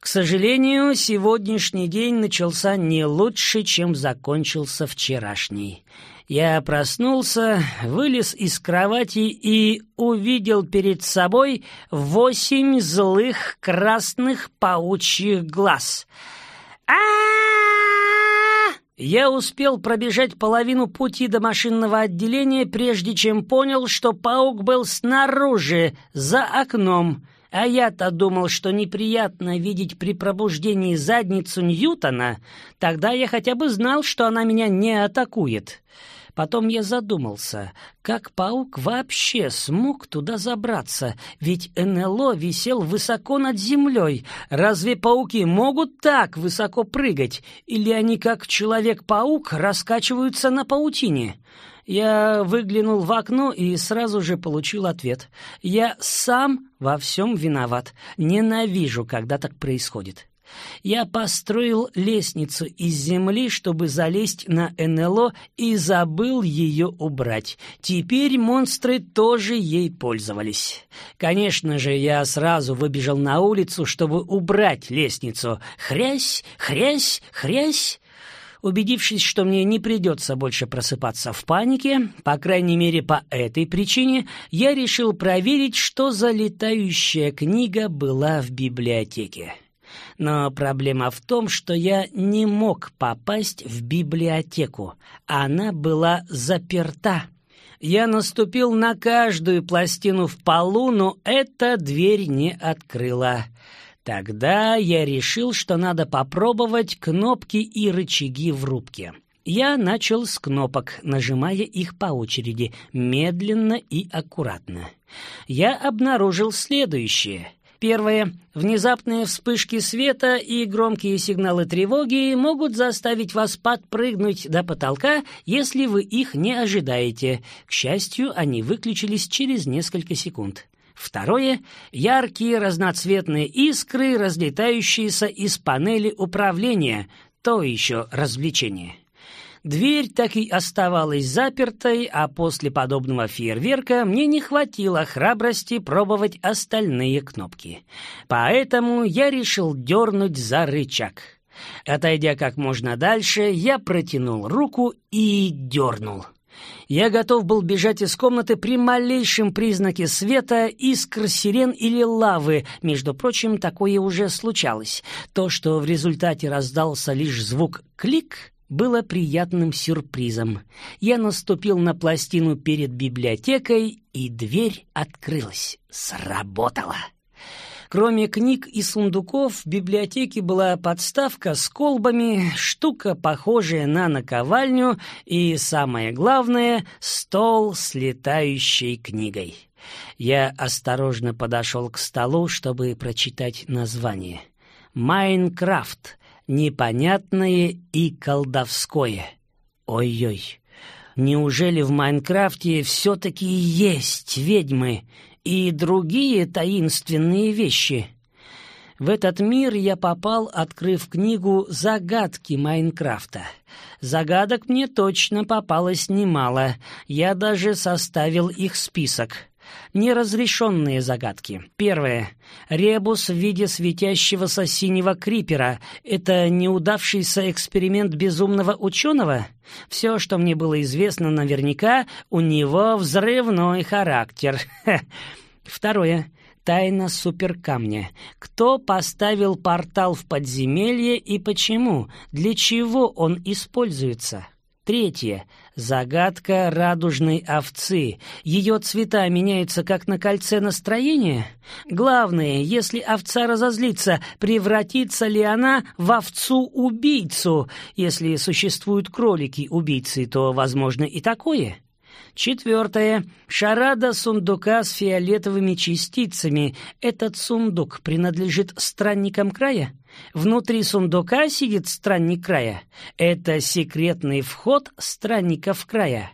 К сожалению, сегодняшний день начался не лучше, чем закончился вчерашний. Я проснулся, вылез из кровати и увидел перед собой восемь злых красных паучьих глаз. а Я успел пробежать половину пути до машинного отделения, прежде чем понял, что паук был снаружи, за окном — а я-то думал, что неприятно видеть при пробуждении задницу Ньютона. Тогда я хотя бы знал, что она меня не атакует. Потом я задумался, как паук вообще смог туда забраться, ведь НЛО висел высоко над землей. Разве пауки могут так высоко прыгать? Или они, как Человек-паук, раскачиваются на паутине?» Я выглянул в окно и сразу же получил ответ. Я сам во всем виноват. Ненавижу, когда так происходит. Я построил лестницу из земли, чтобы залезть на НЛО, и забыл ее убрать. Теперь монстры тоже ей пользовались. Конечно же, я сразу выбежал на улицу, чтобы убрать лестницу. Хрясь, хрясь, хрясь. Убедившись, что мне не придется больше просыпаться в панике, по крайней мере по этой причине, я решил проверить, что за летающая книга была в библиотеке. Но проблема в том, что я не мог попасть в библиотеку. Она была заперта. Я наступил на каждую пластину в полу, но эта дверь не открыла. Тогда я решил, что надо попробовать кнопки и рычаги в рубке. Я начал с кнопок, нажимая их по очереди, медленно и аккуратно. Я обнаружил следующее. Первое. Внезапные вспышки света и громкие сигналы тревоги могут заставить вас подпрыгнуть до потолка, если вы их не ожидаете. К счастью, они выключились через несколько секунд. Второе — яркие разноцветные искры, разлетающиеся из панели управления. То еще развлечение. Дверь так и оставалась запертой, а после подобного фейерверка мне не хватило храбрости пробовать остальные кнопки. Поэтому я решил дернуть за рычаг. Отойдя как можно дальше, я протянул руку и дернул. Я готов был бежать из комнаты при малейшем признаке света, искр, сирен или лавы. Между прочим, такое уже случалось. То, что в результате раздался лишь звук «клик», было приятным сюрпризом. Я наступил на пластину перед библиотекой, и дверь открылась. Сработало. Кроме книг и сундуков, в библиотеке была подставка с колбами, штука, похожая на наковальню, и, самое главное, стол с летающей книгой. Я осторожно подошел к столу, чтобы прочитать название. «Майнкрафт непонятное и колдовское. Ой-ой, неужели в Майнкрафте все-таки есть ведьмы и другие таинственные вещи? В этот мир я попал, открыв книгу «Загадки Майнкрафта». Загадок мне точно попалось немало, я даже составил их список. Неразрешенные загадки. Первое. Ребус в виде светящегося синего крипера. Это неудавшийся эксперимент безумного ученого? Все, что мне было известно наверняка, у него взрывной характер. Второе. Тайна суперкамня. Кто поставил портал в подземелье и почему? Для чего он используется? Третье. Загадка радужной овцы. Ее цвета меняются как на кольце настроения. Главное, если овца разозлится, превратится ли она в овцу-убийцу? Если существуют кролики-убийцы, то возможно и такое. Четвертое. Шарада сундука с фиолетовыми частицами. Этот сундук принадлежит странникам края? Внутри сундука сидит странник края. Это секретный вход странников края.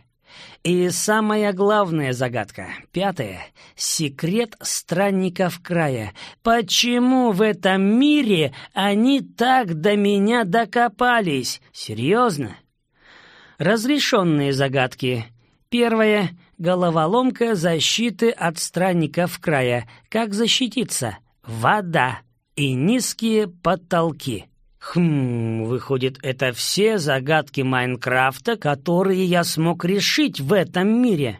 И самая главная загадка, пятая, секрет странников края. Почему в этом мире они так до меня докопались? Серьезно? Разрешенные загадки. Первое — головоломка защиты от странников края. Как защититься? Вода и низкие потолки. Хм, выходит, это все загадки Майнкрафта, которые я смог решить в этом мире.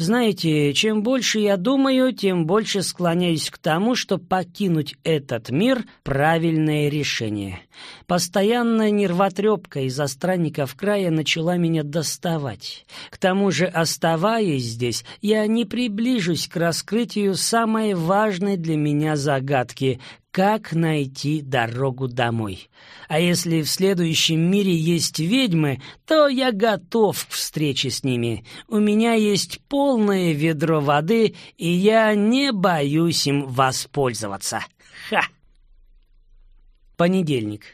Знаете, чем больше я думаю, тем больше склоняюсь к тому, что покинуть этот мир — правильное решение. Постоянная нервотрепка из-за странников края начала меня доставать. К тому же, оставаясь здесь, я не приближусь к раскрытию самой важной для меня загадки как найти дорогу домой. А если в следующем мире есть ведьмы, то я готов к встрече с ними. У меня есть полное ведро воды, и я не боюсь им воспользоваться. Ха! Понедельник.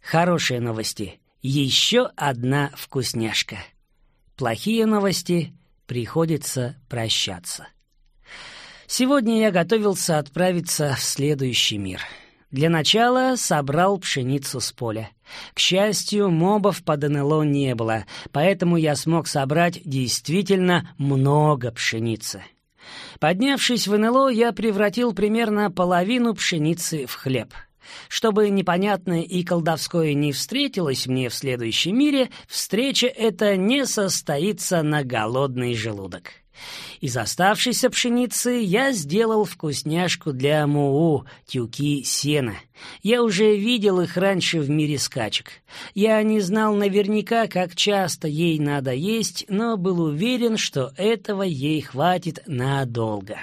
Хорошие новости. Еще одна вкусняшка. Плохие новости. Приходится прощаться. Сегодня я готовился отправиться в следующий мир. Для начала собрал пшеницу с поля. К счастью, мобов под НЛО не было, поэтому я смог собрать действительно много пшеницы. Поднявшись в НЛО, я превратил примерно половину пшеницы в хлеб. Чтобы непонятное и колдовское не встретилось мне в следующем мире, встреча эта не состоится на голодный желудок. Из оставшейся пшеницы я сделал вкусняшку для Муу, тюки сена. Я уже видел их раньше в мире скачек. Я не знал наверняка, как часто ей надо есть, но был уверен, что этого ей хватит надолго.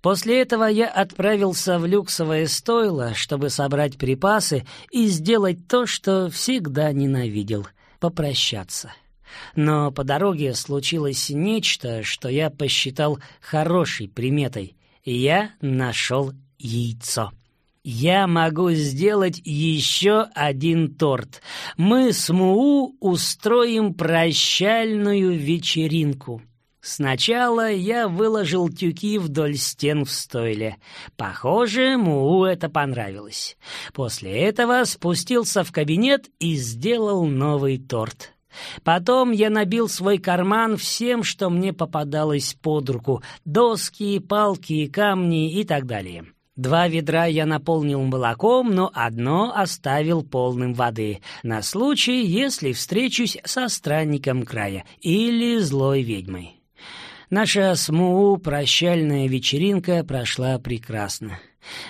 После этого я отправился в люксовое стойло, чтобы собрать припасы и сделать то, что всегда ненавидел — попрощаться. Но по дороге случилось нечто, что я посчитал хорошей приметой. Я нашел яйцо. Я могу сделать еще один торт. Мы с Муу устроим прощальную вечеринку. Сначала я выложил тюки вдоль стен в стойле. Похоже, Муу это понравилось. После этого спустился в кабинет и сделал новый торт. Потом я набил свой карман всем, что мне попадалось под руку — доски, палки, камни и так далее. Два ведра я наполнил молоком, но одно оставил полным воды, на случай, если встречусь со странником края или злой ведьмой. Наша СМУ прощальная вечеринка прошла прекрасно.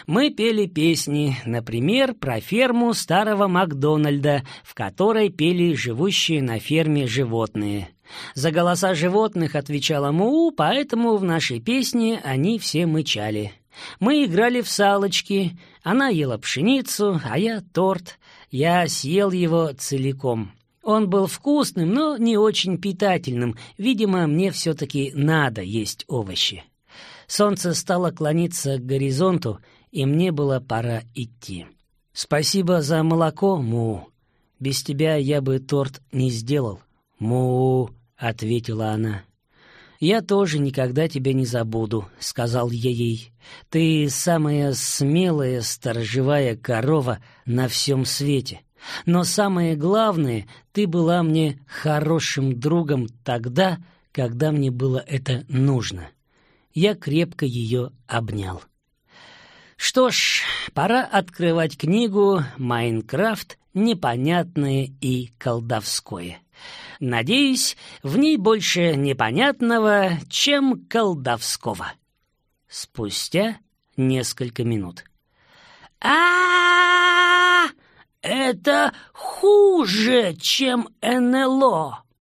Мы пели песни, например, про ферму старого Макдональда, в которой пели живущие на ферме животные. За голоса животных отвечала Муу, поэтому в нашей песне они все мычали. Мы играли в салочки, она ела пшеницу, а я торт. Я съел его целиком. Он был вкусным, но не очень питательным. Видимо, мне все-таки надо есть овощи. Солнце стало клониться к горизонту, и мне было пора идти. «Спасибо за молоко, Му. Без тебя я бы торт не сделал». «Му», — ответила она. «Я тоже никогда тебя не забуду», — сказал я ей. «Ты самая смелая сторожевая корова на всем свете». Но самое главное, ты была мне хорошим другом тогда, когда мне было это нужно. Я крепко ее обнял. Что ж, пора открывать книгу «Майнкрафт. Непонятное и колдовское». Надеюсь, в ней больше непонятного, чем колдовского. Спустя несколько минут. а! «Это хуже, чем НЛО!»